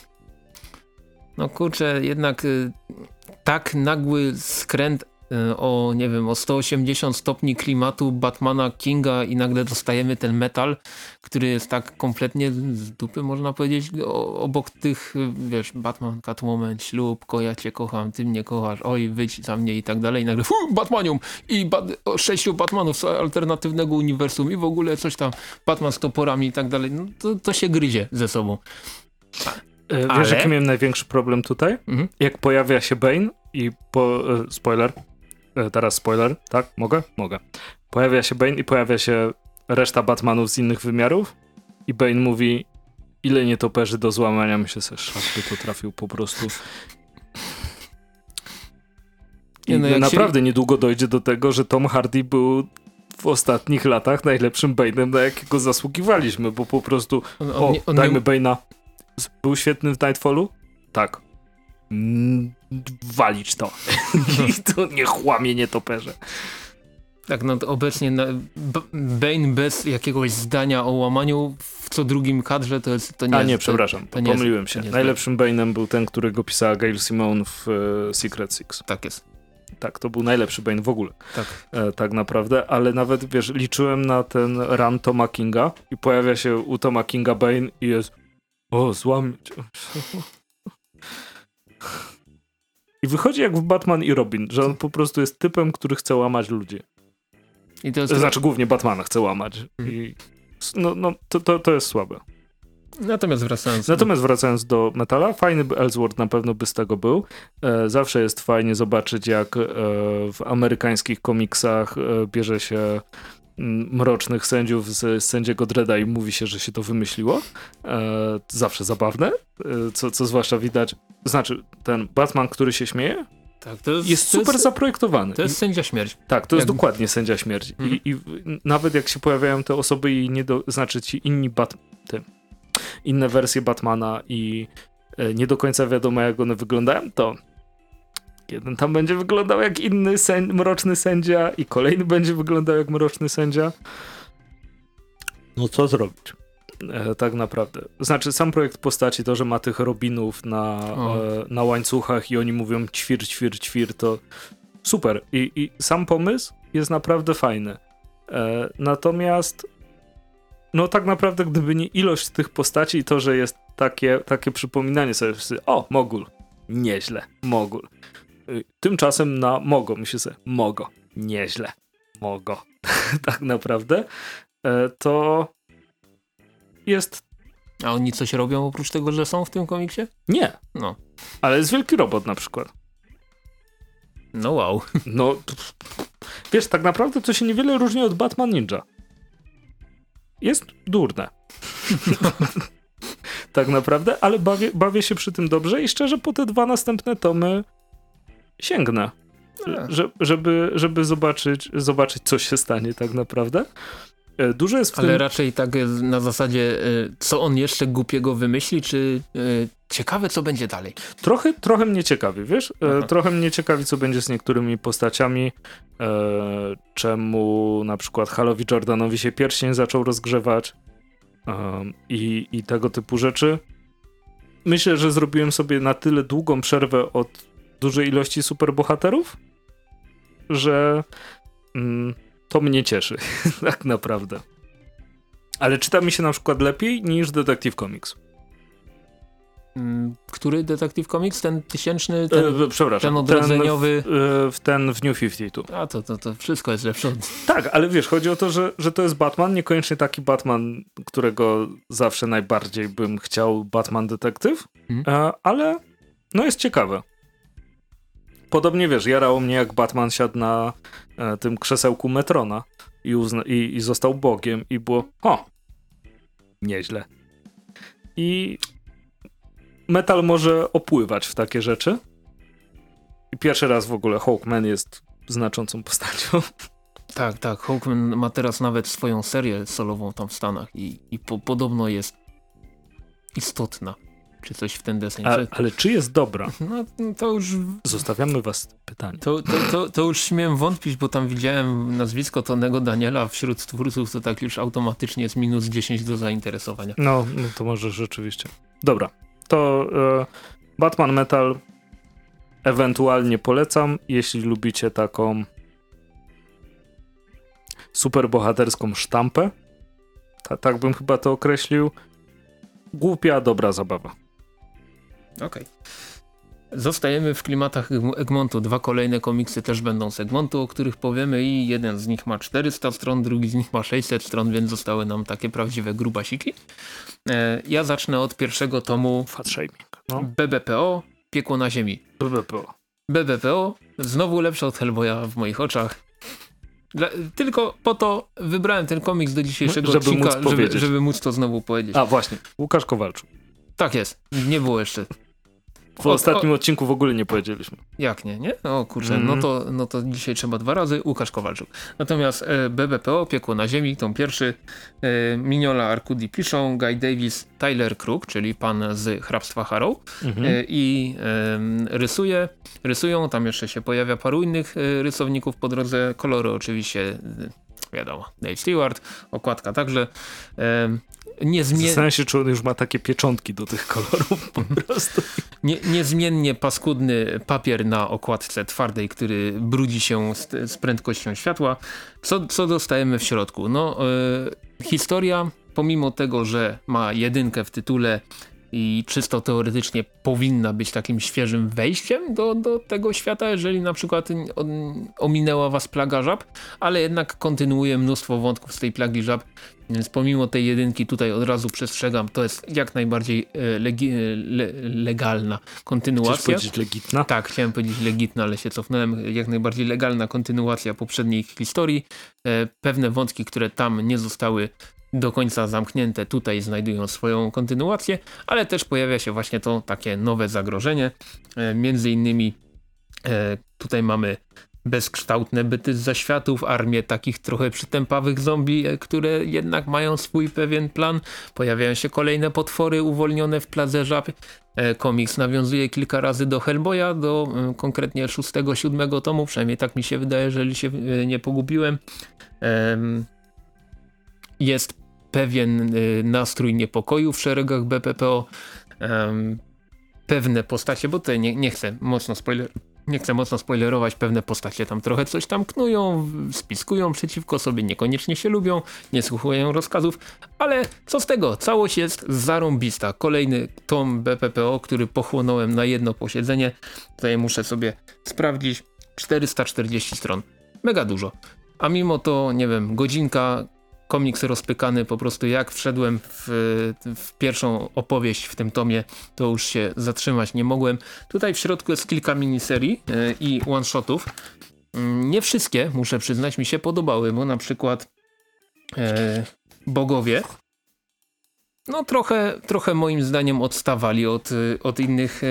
no kurczę, jednak y, tak nagły skręt o, nie wiem, o 180 stopni klimatu Batmana Kinga i nagle dostajemy ten metal, który jest tak kompletnie z dupy, można powiedzieć, obok tych, wiesz, Batman, Catwoman, ślub, ko ja cię kocham, ty mnie kochasz, oj, wyjdź za mnie i tak dalej i nagle fu, Batmanium i bat sześciu Batmanów z alternatywnego uniwersum i w ogóle coś tam, Batman z toporami i tak dalej, no to, to się gryzie ze sobą. E, Ale... Wiesz, jaki miałem największy problem tutaj? Mhm. Jak pojawia się Bane i po... E, spoiler. E, teraz spoiler, tak? Mogę? Mogę. Pojawia się Bane i pojawia się reszta Batmanów z innych wymiarów i Bane mówi ile nietoperzy do złamania mi się se by to trafił po prostu. I no naprawdę się... niedługo dojdzie do tego, że Tom Hardy był w ostatnich latach najlepszym Bane'em, na jakiego zasługiwaliśmy, bo po prostu on, on, o, on dajmy nie... Bane'a był świetny w Nightfallu? Tak. Mm, walić to. (laughs) I to nie chłamie nietoperze. Tak, no obecnie na, Bane bez jakiegoś zdania o łamaniu w co drugim kadrze to jest to nie A nie, przepraszam, to, to pomyliłem się. Najlepszym Bane'em był ten, którego pisała Gail Simone w e, Secret Six. Tak jest. Tak, to był najlepszy Bane w ogóle. Tak. E, tak naprawdę, ale nawet, wiesz, liczyłem na ten run Toma Kinga i pojawia się u Toma Kinga Bane i jest o, złam... (laughs) I wychodzi jak w Batman i Robin, że on po prostu jest typem, który chce łamać ludzi. I to jest znaczy głównie Batmana chce łamać. Hmm. I no, no to, to, to jest słabe. Natomiast wracając... Natomiast wracając do Metala, fajny Ellsworth na pewno by z tego był. E, zawsze jest fajnie zobaczyć, jak e, w amerykańskich komiksach e, bierze się mrocznych sędziów z sędziego Dreda i mówi się, że się to wymyśliło. E, zawsze zabawne, e, co, co zwłaszcza widać. Znaczy, ten Batman, który się śmieje, tak, jest, jest, super jest, zaprojektowany. To jest sędzia śmierć. Tak, to jest dokładnie sędzia śmierć. Mhm. I, I, nawet jak się pojawiają te osoby i nie do, znaczy ci inni Bat, te, inne wersje Batmana i e, nie do końca wiadomo jak one wyglądają, to Jeden tam będzie wyglądał jak inny sęd mroczny sędzia i kolejny będzie wyglądał jak mroczny sędzia. No co zrobić? E, tak naprawdę. Znaczy sam projekt postaci, to, że ma tych Robinów na, e, na łańcuchach i oni mówią ćwir, ćwir, ćwir, to super. I, i sam pomysł jest naprawdę fajny. E, natomiast no tak naprawdę, gdyby nie ilość tych postaci i to, że jest takie, takie przypominanie sobie, o, Mogul, nieźle, Mogul. Y, tymczasem na Mogo, myślę sobie, Mogo, nieźle, Mogo, (laughs) tak naprawdę, e, to jest... A oni coś robią oprócz tego, że są w tym komiksie? Nie. No. Ale jest wielki robot na przykład. No wow. No, wiesz, tak naprawdę to się niewiele różni od Batman Ninja. Jest durne. (laughs) tak naprawdę, ale bawię, bawię się przy tym dobrze i szczerze po te dwa następne tomy sięgnę. Że, żeby, żeby zobaczyć, zobaczyć, co się stanie tak naprawdę. E, dużo jest w Ale tym... raczej tak na zasadzie, e, co on jeszcze głupiego wymyśli, czy e, ciekawe, co będzie dalej? Trochę, trochę mnie ciekawi, wiesz? Aha. Trochę mnie ciekawi, co będzie z niektórymi postaciami. Czemu na przykład Halowi Jordanowi się pierścień zaczął rozgrzewać i, i tego typu rzeczy. Myślę, że zrobiłem sobie na tyle długą przerwę od dużej ilości superbohaterów, że mm, to mnie cieszy, (laughs) tak naprawdę. Ale czyta mi się na przykład lepiej niż Detective Comics. Mm, który Detective Comics? Ten tysięczny? Ten, e, przepraszam. Ten odrodzeniowy? Ten w, e, w, ten w New 52. A to, to, to wszystko jest lepsze. Tak, ale wiesz, chodzi o to, że, że to jest Batman, niekoniecznie taki Batman, którego zawsze najbardziej bym chciał Batman Detektyw, hmm. e, ale no jest ciekawe podobnie wiesz, jarało mnie jak Batman siadł na e, tym krzesełku Metrona i, uzna, i, i został Bogiem i było, o, nieźle. i metal może opływać w takie rzeczy. I pierwszy raz w ogóle Hawkman jest znaczącą postacią. (laughs) Tak, tak. Hawkman ma teraz nawet swoją serię solową tam w Stanach i, i po, podobno jest istotna. Czy coś w ten deseń. A, ale czy jest dobra? (laughs) No to już... Zostawiamy was pytanie. To, to, to, to, już śmiem wątpić, bo tam widziałem nazwisko Tonego Daniela wśród twórców, to tak już automatycznie jest minus 10 do zainteresowania. No, no to może rzeczywiście. Dobra, to e, Batman Metal ewentualnie polecam, jeśli lubicie taką superbohaterską sztampę. Ta, tak bym chyba to określił. Głupia, dobra zabawa. Okej. Okay. Zostajemy w klimatach Egmontu. Dwa kolejne komiksy też będą z Egmontu, o których powiemy i jeden z nich ma 400 stron, drugi z nich ma 600 stron, więc zostały nam takie prawdziwe grubasiki. E, ja zacznę od pierwszego tomu Fat Shaming. No. BBPO, Piekło na ziemi. BBPO. BBPO, znowu lepsze od Hellboya w moich oczach. Dla, tylko po to wybrałem ten komiks do dzisiejszego żeby odcinka, móc żeby, żeby móc to znowu powiedzieć. A właśnie, Łukasz Kowalczuk. Tak jest, nie było jeszcze. W o, ostatnim o, odcinku w ogóle nie powiedzieliśmy. Jak nie, nie? O kurczę, mm. no, mhm. to, no to dzisiaj trzeba dwa razy. Łukasz Kowalczuk. Natomiast e, BBPO, Piekło na ziemi, tą pierwszy, e, Miniola Arkudi piszą, Guy Davis, Tyler Crook, czyli pan z Hrabstwa Harrow mm -hmm. e, i rysuje, rysują, tam jeszcze się pojawia paru innych e, rysowników po drodze, kolory oczywiście wiadomo, Dave Stewart, okładka także. E, niezmie... Zastanawiam się, czy on już ma takie pieczątki do tych kolorów po prostu. Nie, niezmiennie paskudny papier na okładce twardej, który brudzi się z, z prędkością światła. Co, co dostajemy w środku? No, e, historia, pomimo tego, że ma jedynkę w tytule i czysto teoretycznie powinna być takim świeżym wejściem do, do tego świata, jeżeli na przykład ominęła was plaga żab, ale jednak kontynuuje mnóstwo wątków z tej plagi żab, więc pomimo tej jedynki tutaj od razu przestrzegam, to jest jak najbardziej e, legi, e, le, legalna kontynuacja. Chcesz powiedzieć legitna? Tak, chciałem powiedzieć legitna, ale się cofnąłem. Jak najbardziej legalna kontynuacja poprzedniej historii. E, pewne wątki, które tam nie zostały do końca zamknięte tutaj znajdują swoją kontynuację, ale też pojawia się właśnie to takie nowe zagrożenie. E, między innymi e, tutaj mamy bezkształtne byty z zaświatów, armię takich trochę przytępawych zombie, e, które jednak mają swój pewien plan. Pojawiają się kolejne potwory uwolnione w plaze żab. Komiks nawiązuje kilka razy do Hellboya, do konkretnie 6-7 tomu, przynajmniej tak mi się wydaje, jeżeli się nie pogubiłem. Jest pewien y, nastrój niepokoju w szeregach BPPO, pewne postacie, bo tutaj nie, nie chcę mocno spoiler, nie chcę mocno spoilerować, pewne postacie tam trochę coś tam knują, spiskują przeciwko sobie, niekoniecznie się lubią, nie słuchają rozkazów, ale co z tego, całość jest zarąbista. Kolejny tom BPPO, który pochłonąłem na jedno posiedzenie, tutaj muszę sobie sprawdzić, 440 stron, mega dużo. A mimo to, nie wiem, godzinka komiks rozpykany po prostu jak wszedłem w, w, pierwszą opowieść w tym tomie, to już się zatrzymać nie mogłem. Tutaj w środku jest kilka miniserii yy, i one-shotów. Yy, nie wszystkie, muszę przyznać, mi się podobały, bo na przykład yy, Bogowie no trochę, trochę moim zdaniem odstawali od, od innych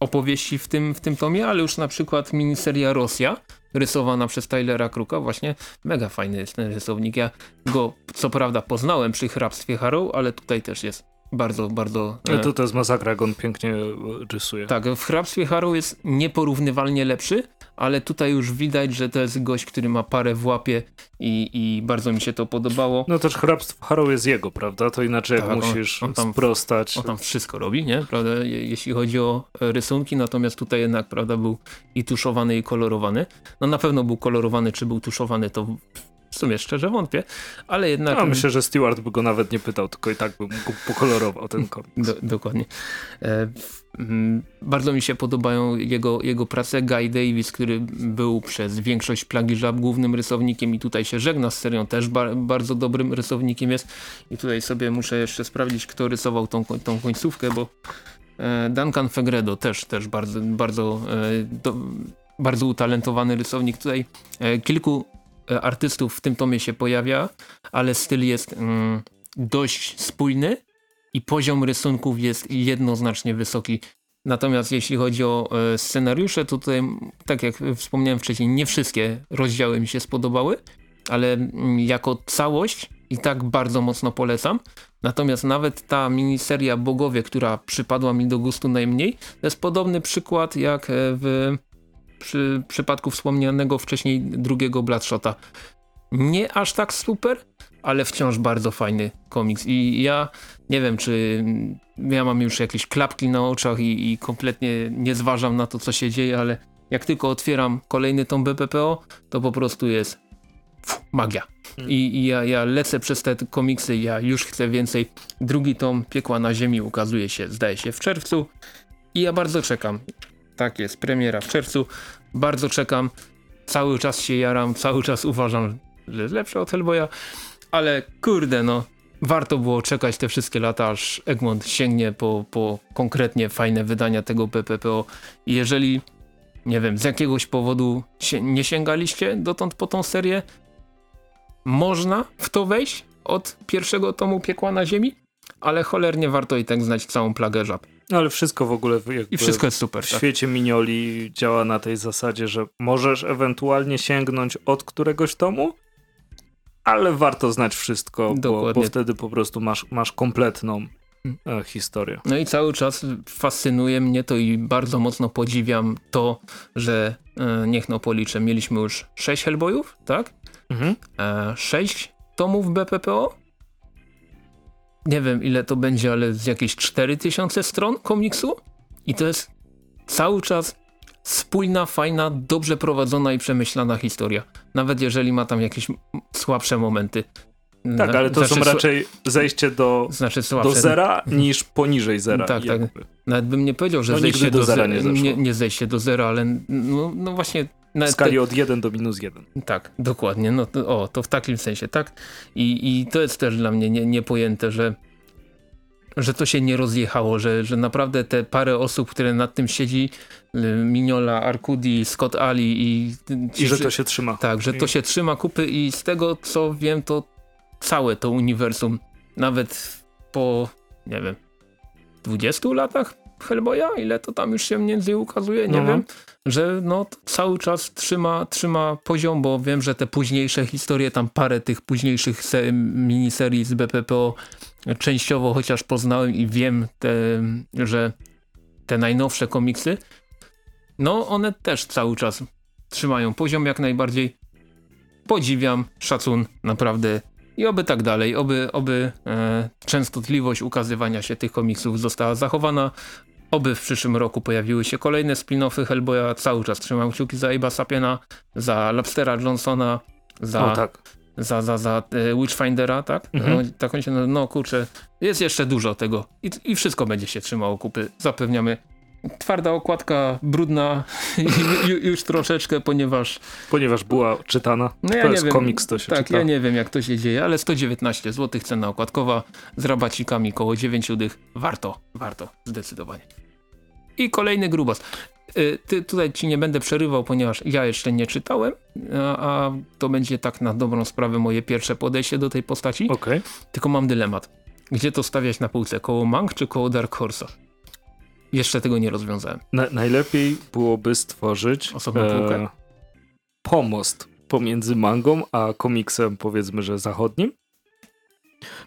opowieści w tym, w tym tomie, ale już na przykład miniseria Rosja rysowana przez Tylera Kruka, właśnie mega fajny jest ten rysownik. Ja go co prawda poznałem przy hrabstwie Harrow, ale tutaj też jest bardzo, bardzo... Ale to, to jest masakra, jak on pięknie rysuje. Tak, w hrabstwie Harrow jest nieporównywalnie lepszy, ale tutaj już widać, że to jest gość, który ma parę w łapie i, i bardzo mi się to podobało. No też hrabstwo Harrow jest jego, prawda? To inaczej tak, jak musisz on, on tam, sprostać. On tam wszystko robi, nie? Prawda? Jeśli chodzi o rysunki, natomiast tutaj jednak, prawda, był i tuszowany i kolorowany. No na pewno był kolorowany, czy był tuszowany, to w sumie szczerze wątpię, ale jednak... No, myślę, że Stewart by go nawet nie pytał, tylko i tak by mu pokolorował ten (laughs) komiks. Do, dokładnie. E, mm, bardzo mi się podobają jego, jego prace. Guy Davis, który był przez większość Plagi Żab głównym rysownikiem i tutaj się żegna z serią, też ba bardzo dobrym rysownikiem jest. I tutaj sobie muszę jeszcze sprawdzić, kto rysował tą, tą końcówkę, bo e, Duncan Fegredo też, też bardzo, bardzo, e, do, bardzo utalentowany rysownik. Tutaj e, kilku artystów w tym tomie się pojawia, ale styl jest mm, dość spójny i poziom rysunków jest jednoznacznie wysoki. Natomiast jeśli chodzi o e, scenariusze, to tutaj, tak jak wspomniałem wcześniej, nie wszystkie rozdziały mi się spodobały, ale jako całość i tak bardzo mocno polecam. Natomiast nawet ta miniseria Bogowie, która przypadła mi do gustu najmniej, to jest podobny przykład jak e, w przy przypadku wspomnianego wcześniej drugiego Bloodshota. Nie aż tak super, ale wciąż bardzo fajny komiks i ja nie wiem, czy ja mam już jakieś klapki na oczach i, i kompletnie nie zważam na to, co się dzieje, ale jak tylko otwieram kolejny tom BPPO, to po prostu jest magia. Hmm. I, I, ja, ja lecę przez te komiksy, ja już chcę więcej. Drugi tom Piekła na Ziemi ukazuje się, zdaje się, w czerwcu i ja bardzo czekam. Tak jest, premiera w czerwcu. Bardzo czekam. Cały czas się jaram, cały czas uważam, że jest lepsze od Hellboya, ale kurde no, warto było czekać te wszystkie lata, aż Egmont sięgnie po, po konkretnie fajne wydania tego PPPO. Jeżeli, nie wiem, z jakiegoś powodu się, nie sięgaliście dotąd po tą serię, można w to wejść od pierwszego tomu Piekła na Ziemi, ale cholernie warto i tak znać całą plagę żab. No ale wszystko w ogóle I wszystko jest super. W tak. świecie minioli działa na tej zasadzie, że możesz ewentualnie sięgnąć od któregoś tomu, ale warto znać wszystko, bo, bo, wtedy po prostu masz, masz kompletną e, historię. No i cały czas fascynuje mnie to i bardzo mocno podziwiam to, że e, niech no policzę, mieliśmy już 6 Hellboyów, tak? Mhm. E, 6 tomów BPPO nie wiem ile to będzie, ale z jakieś 4000 stron komiksu i to jest cały czas spójna, fajna, dobrze prowadzona i przemyślana historia. Nawet jeżeli ma tam jakieś słabsze momenty. Tak, ale to znaczy, są raczej zejście do, znaczy do zera niż poniżej zera. Tak, tak. Nawet bym nie powiedział, że no, zejście do, do zera, nie, nie, nie, zejście do zera, ale no, no właśnie... W skali od 1 do minus 1. Tak, dokładnie. No to, o, to w takim sensie, tak? I, i to jest też dla mnie nie, niepojęte, że że to się nie rozjechało, że, że naprawdę te parę osób, które nad tym siedzi, y, Miniola, Arkudi, Scott Ali i... Ci, I że to się trzyma. Tak, że to się trzyma kupy i z tego co wiem, to całe to uniwersum, nawet po, nie wiem, 20 latach Hellboya, ile to tam już się między ukazuje, nie no. wiem, że no cały czas trzyma, trzyma poziom, bo wiem, że te późniejsze historie, tam parę tych późniejszych miniserii z BPPO częściowo chociaż poznałem i wiem, te, że te najnowsze komiksy, no one też cały czas trzymają poziom jak najbardziej. Podziwiam, szacun, naprawdę i oby tak dalej, oby, oby e, częstotliwość ukazywania się tych komiksów została zachowana, oby w przyszłym roku pojawiły się kolejne spin-offy Hellboya, cały czas trzymam kciuki za Abe'a Sapiena, za Lobstera Johnsona, za, tak. za, za, za e, Witchfindera, tak? Mhm. No, tak on się, no kurczę, jest jeszcze dużo tego I, i wszystko będzie się trzymało kupy, zapewniamy twarda okładka, brudna (laughs) już troszeczkę, ponieważ... Ponieważ była czytana. No ja to jest wiem, komiks, to się Tak, czyta. ja nie wiem jak to się dzieje, ale 119 zł cena okładkowa z rabacikami koło 9 dych. Warto, warto, zdecydowanie. I kolejny grubas. Y, ty, tutaj ci nie będę przerywał, ponieważ ja jeszcze nie czytałem, a, a to będzie tak na dobrą sprawę moje pierwsze podejście do tej postaci. Okay. Tylko mam dylemat. Gdzie to stawiać na półce? Koło Mang czy koło Dark Horse'a? Jeszcze tego nie rozwiązałem. Na, najlepiej byłoby stworzyć e, pomost pomiędzy mangą a komiksem powiedzmy, że zachodnim.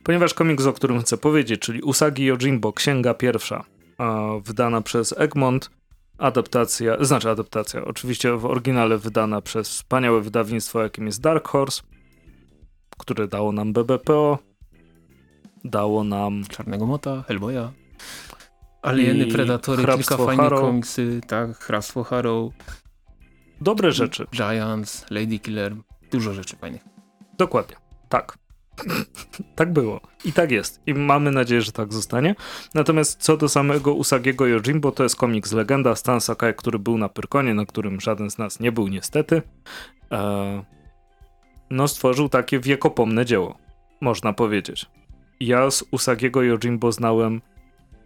Ponieważ komiks, o którym chcę powiedzieć, czyli Usagi Yojimbo, księga pierwsza, e, wydana przez Egmont, adaptacja, znaczy adaptacja, oczywiście w oryginale wydana przez wspaniałe wydawnictwo, jakim jest Dark Horse, które dało nam BBPO, dało nam... Czarnego Mota, Hellboya. Alieny, Predatory, kilka fajnych Harrow. komiksy, tak, Hrabstwo Harrow. Dobre rzeczy. Giants, Lady Killer, dużo rzeczy fajnych. Dokładnie, tak. tak było. I tak jest. I mamy nadzieję, że tak zostanie. Natomiast co do samego Usagiego Yojimbo, to jest komiks legenda Stan Sakai, który był na Pyrkonie, na którym żaden z nas nie był niestety. Eee, no stworzył takie wiekopomne dzieło, można powiedzieć. Ja z Usagiego Yojimbo znałem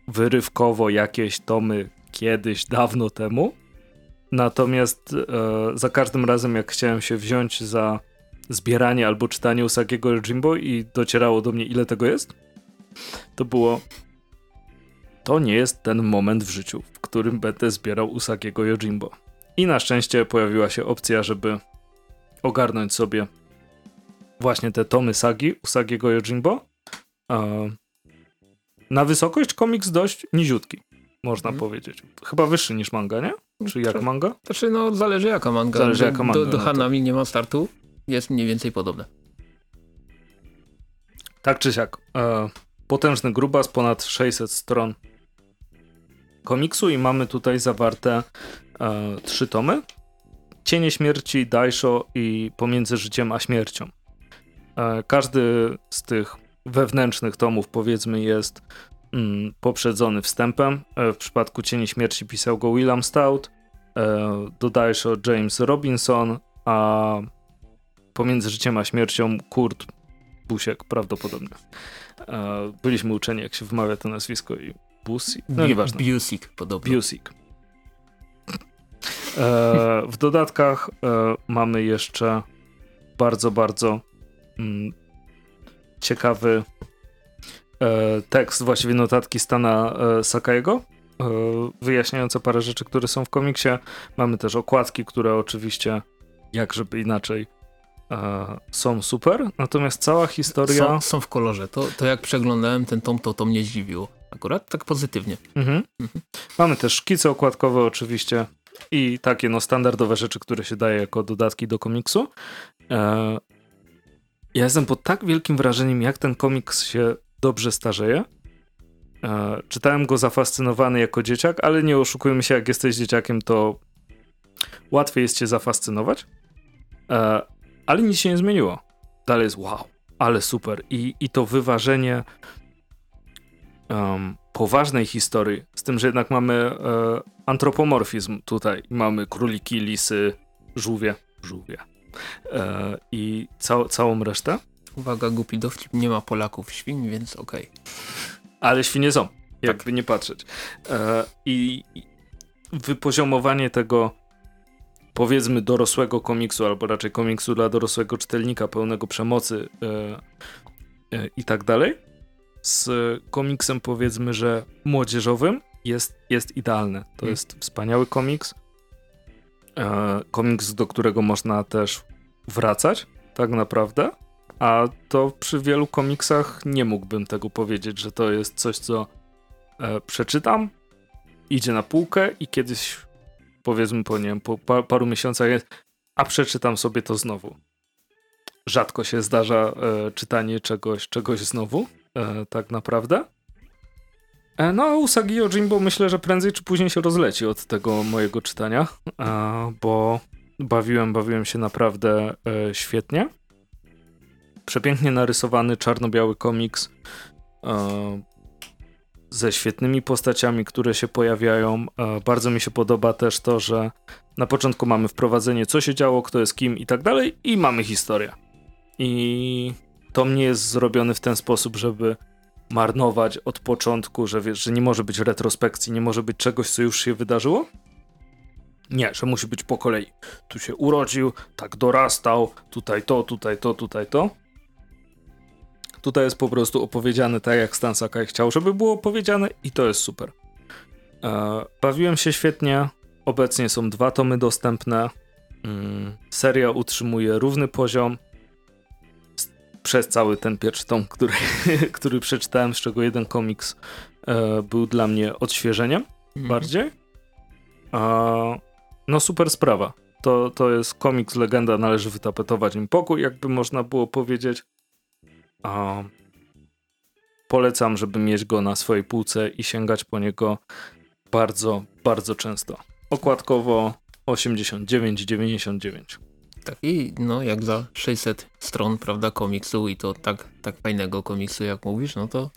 wyrywkowo jakieś tomy kiedyś, dawno temu. Natomiast e, za każdym razem, jak chciałem się wziąć za zbieranie albo czytanie Usagiego Jimbo i docierało do mnie, ile tego jest, to było to nie jest ten moment w życiu, w którym będę zbierał Usagiego Yojimbo. I na szczęście pojawiła się opcja, żeby ogarnąć sobie właśnie te tomy sagi Usagiego Yojimbo. Na wysokość komiks dość niziutki, można hmm. powiedzieć. Chyba wyższy niż manga, nie? Czy jak manga? Znaczy, no zależy jaka manga. Zależy jaka manga. Do, do no Hanami nie ma startu. Jest mniej więcej podobne. Tak czy siak. E, potężny grubas, ponad 600 stron komiksu i mamy tutaj zawarte e, trzy tomy. Cienie śmierci, Daisho i Pomiędzy życiem a śmiercią. E, każdy z tych wewnętrznych tomów powiedzmy jest mm, poprzedzony wstępem. E, w przypadku Cieni śmierci pisał go William Stout, e, do Daisho James Robinson, a Pomiędzy życiem a śmiercią Kurt Busiek prawdopodobnie. E, byliśmy uczeni jak się wymawia to nazwisko i Busik? No nieważne. Busik podobno. Busik. E, w dodatkach e, mamy jeszcze bardzo, bardzo mm, ciekawy e, tekst, właściwie notatki Stana e, Sakaiego, e, wyjaśniające parę rzeczy, które są w komiksie. Mamy też okładki, które oczywiście, jak żeby inaczej, e, są super. Natomiast cała historia... Są, są w kolorze. To, to jak przeglądałem ten tom, to to mnie zdziwiło. Akurat tak pozytywnie. Mhm. Mhm. Mamy też szkice okładkowe oczywiście i takie no standardowe rzeczy, które się daje jako dodatki do komiksu. Ja jestem pod tak wielkim wrażeniem, jak ten komiks się dobrze starzeje. E, czytałem go zafascynowany jako dzieciak, ale nie oszukujmy się, jak jesteś dzieciakiem, to łatwiej jest cię zafascynować. E, ale nic się nie zmieniło. Dalej jest wow, ale super. I, i to wyważenie um, poważnej historii, z tym, że jednak mamy e, antropomorfizm tutaj. Mamy króliki, lisy, żółwie, żółwie e, i cał, całą resztę. Uwaga, głupi dowcip, nie ma Polaków świń, więc okej. Okay. Ale świnie są, jakby tak. nie patrzeć. E, I wypoziomowanie tego powiedzmy dorosłego komiksu, albo raczej komiksu dla dorosłego czytelnika, pełnego przemocy e, e, i tak dalej, z komiksem powiedzmy, że młodzieżowym jest, jest idealne. To hmm. jest wspaniały komiks. E, komiks, do którego można też wracać, tak naprawdę. A to przy wielu komiksach nie mógłbym tego powiedzieć, że to jest coś, co e, przeczytam, idzie na półkę i kiedyś, powiedzmy po, nie wiem, po pa, paru miesiącach jest, a przeczytam sobie to znowu. Rzadko się zdarza e, czytanie czegoś, czegoś znowu e, tak naprawdę. E, no a Usagi Yojimbo myślę, że prędzej czy później się rozleci od tego mojego czytania, e, bo bawiłem, bawiłem się naprawdę e, świetnie. Przepięknie narysowany czarno-biały komiks ze świetnymi postaciami, które się pojawiają. Bardzo mi się podoba też to, że na początku mamy wprowadzenie, co się działo, kto jest kim i tak dalej, i mamy historię. I to mnie jest zrobione w ten sposób, żeby marnować od początku, że wiesz, że nie może być retrospekcji, nie może być czegoś, co już się wydarzyło. Nie, że musi być po kolei. Tu się urodził, tak dorastał, tutaj to, tutaj to, tutaj to. Tutaj jest po prostu opowiedziane tak, jak Stan Sakai chciał, żeby było opowiedziane i to jest super. E, bawiłem się świetnie. Obecnie są dwa tomy dostępne. Mm, seria utrzymuje równy poziom przez cały ten pierwszy tom, który, (laughs) który przeczytałem, z czego jeden komiks e, był dla mnie odświeżeniem mhm. bardziej. E, no super sprawa. To, to jest komiks legenda, należy wytapetować im pokój, jakby można było powiedzieć. E, polecam, żeby mieć go na swojej półce i sięgać po niego bardzo, bardzo często. Okładkowo 89,99. Tak, i no jak za 600 stron, prawda, komiksu i to tak, tak fajnego komiksu, jak mówisz, no to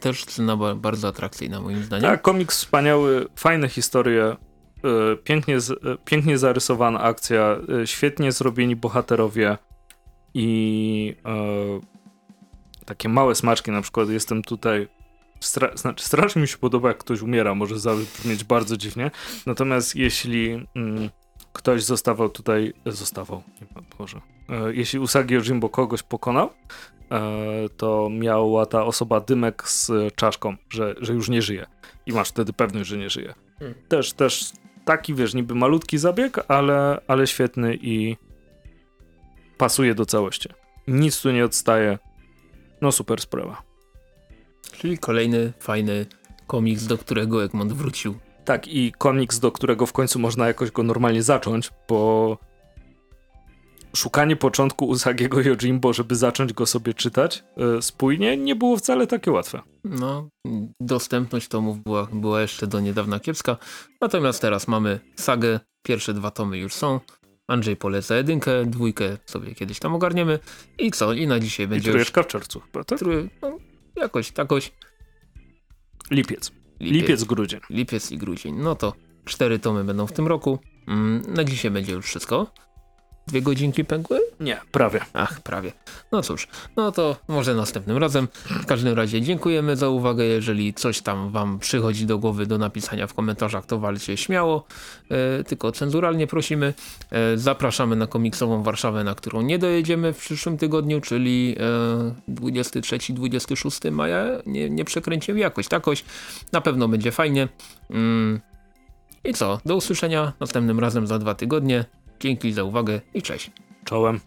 też cena ba bardzo atrakcyjna moim zdaniem. Tak, komiks wspaniały, fajne historie, yy, pięknie, yy, pięknie zarysowana akcja, yy, świetnie zrobieni bohaterowie i takie małe smaczki, na przykład jestem tutaj Stra znaczy, strasznie mi się podoba, jak ktoś umiera, może zabrzmieć bardzo dziwnie. Natomiast jeśli mm, ktoś zostawał tutaj, zostawał, nie Boże, e, jeśli Usagi Ojimbo kogoś pokonał, to miała ta osoba dymek z czaszką, że, że już nie żyje. I masz wtedy pewność, że nie żyje. Hmm. Też, też taki, wiesz, niby malutki zabieg, ale, ale świetny i pasuje do całości. Nic tu nie odstaje. No super sprawa. Czyli kolejny fajny komiks, do którego Egmont wrócił. Tak, i komiks, do którego w końcu można jakoś go normalnie zacząć, bo szukanie początku Usagiego Yojimbo, żeby zacząć go sobie czytać yy, spójnie, nie było wcale takie łatwe. No, dostępność tomów była, była jeszcze do niedawna kiepska, natomiast teraz mamy sagę, pierwsze dwa tomy już są, Andrzej poleca jedynkę, dwójkę sobie kiedyś tam ogarniemy i co? I na dzisiaj będzie I już... w czerwcu chyba, tak? Trój... No, jakoś, takoś. Lipiec. Lipiec. Lipiec, grudzień. Lipiec i grudzień. No to cztery tomy będą w tym roku. Mm, na dzisiaj będzie już wszystko. Dwie godzinki pękły? Nie, prawie. Ach, prawie. No cóż, no to może następnym razem. W każdym razie dziękujemy za uwagę. Jeżeli coś tam wam przychodzi do głowy do napisania w komentarzach, to walcie śmiało. E, tylko cenzuralnie prosimy. E, zapraszamy na komiksową Warszawę, na którą nie dojedziemy w przyszłym tygodniu, czyli e, 23-26 maja. Nie, nie przekręcimy jakoś takoś. Na pewno będzie fajnie. Mm. I co? Do usłyszenia następnym razem za dwa tygodnie. Dzięki za uwagę i cześć. Czołem.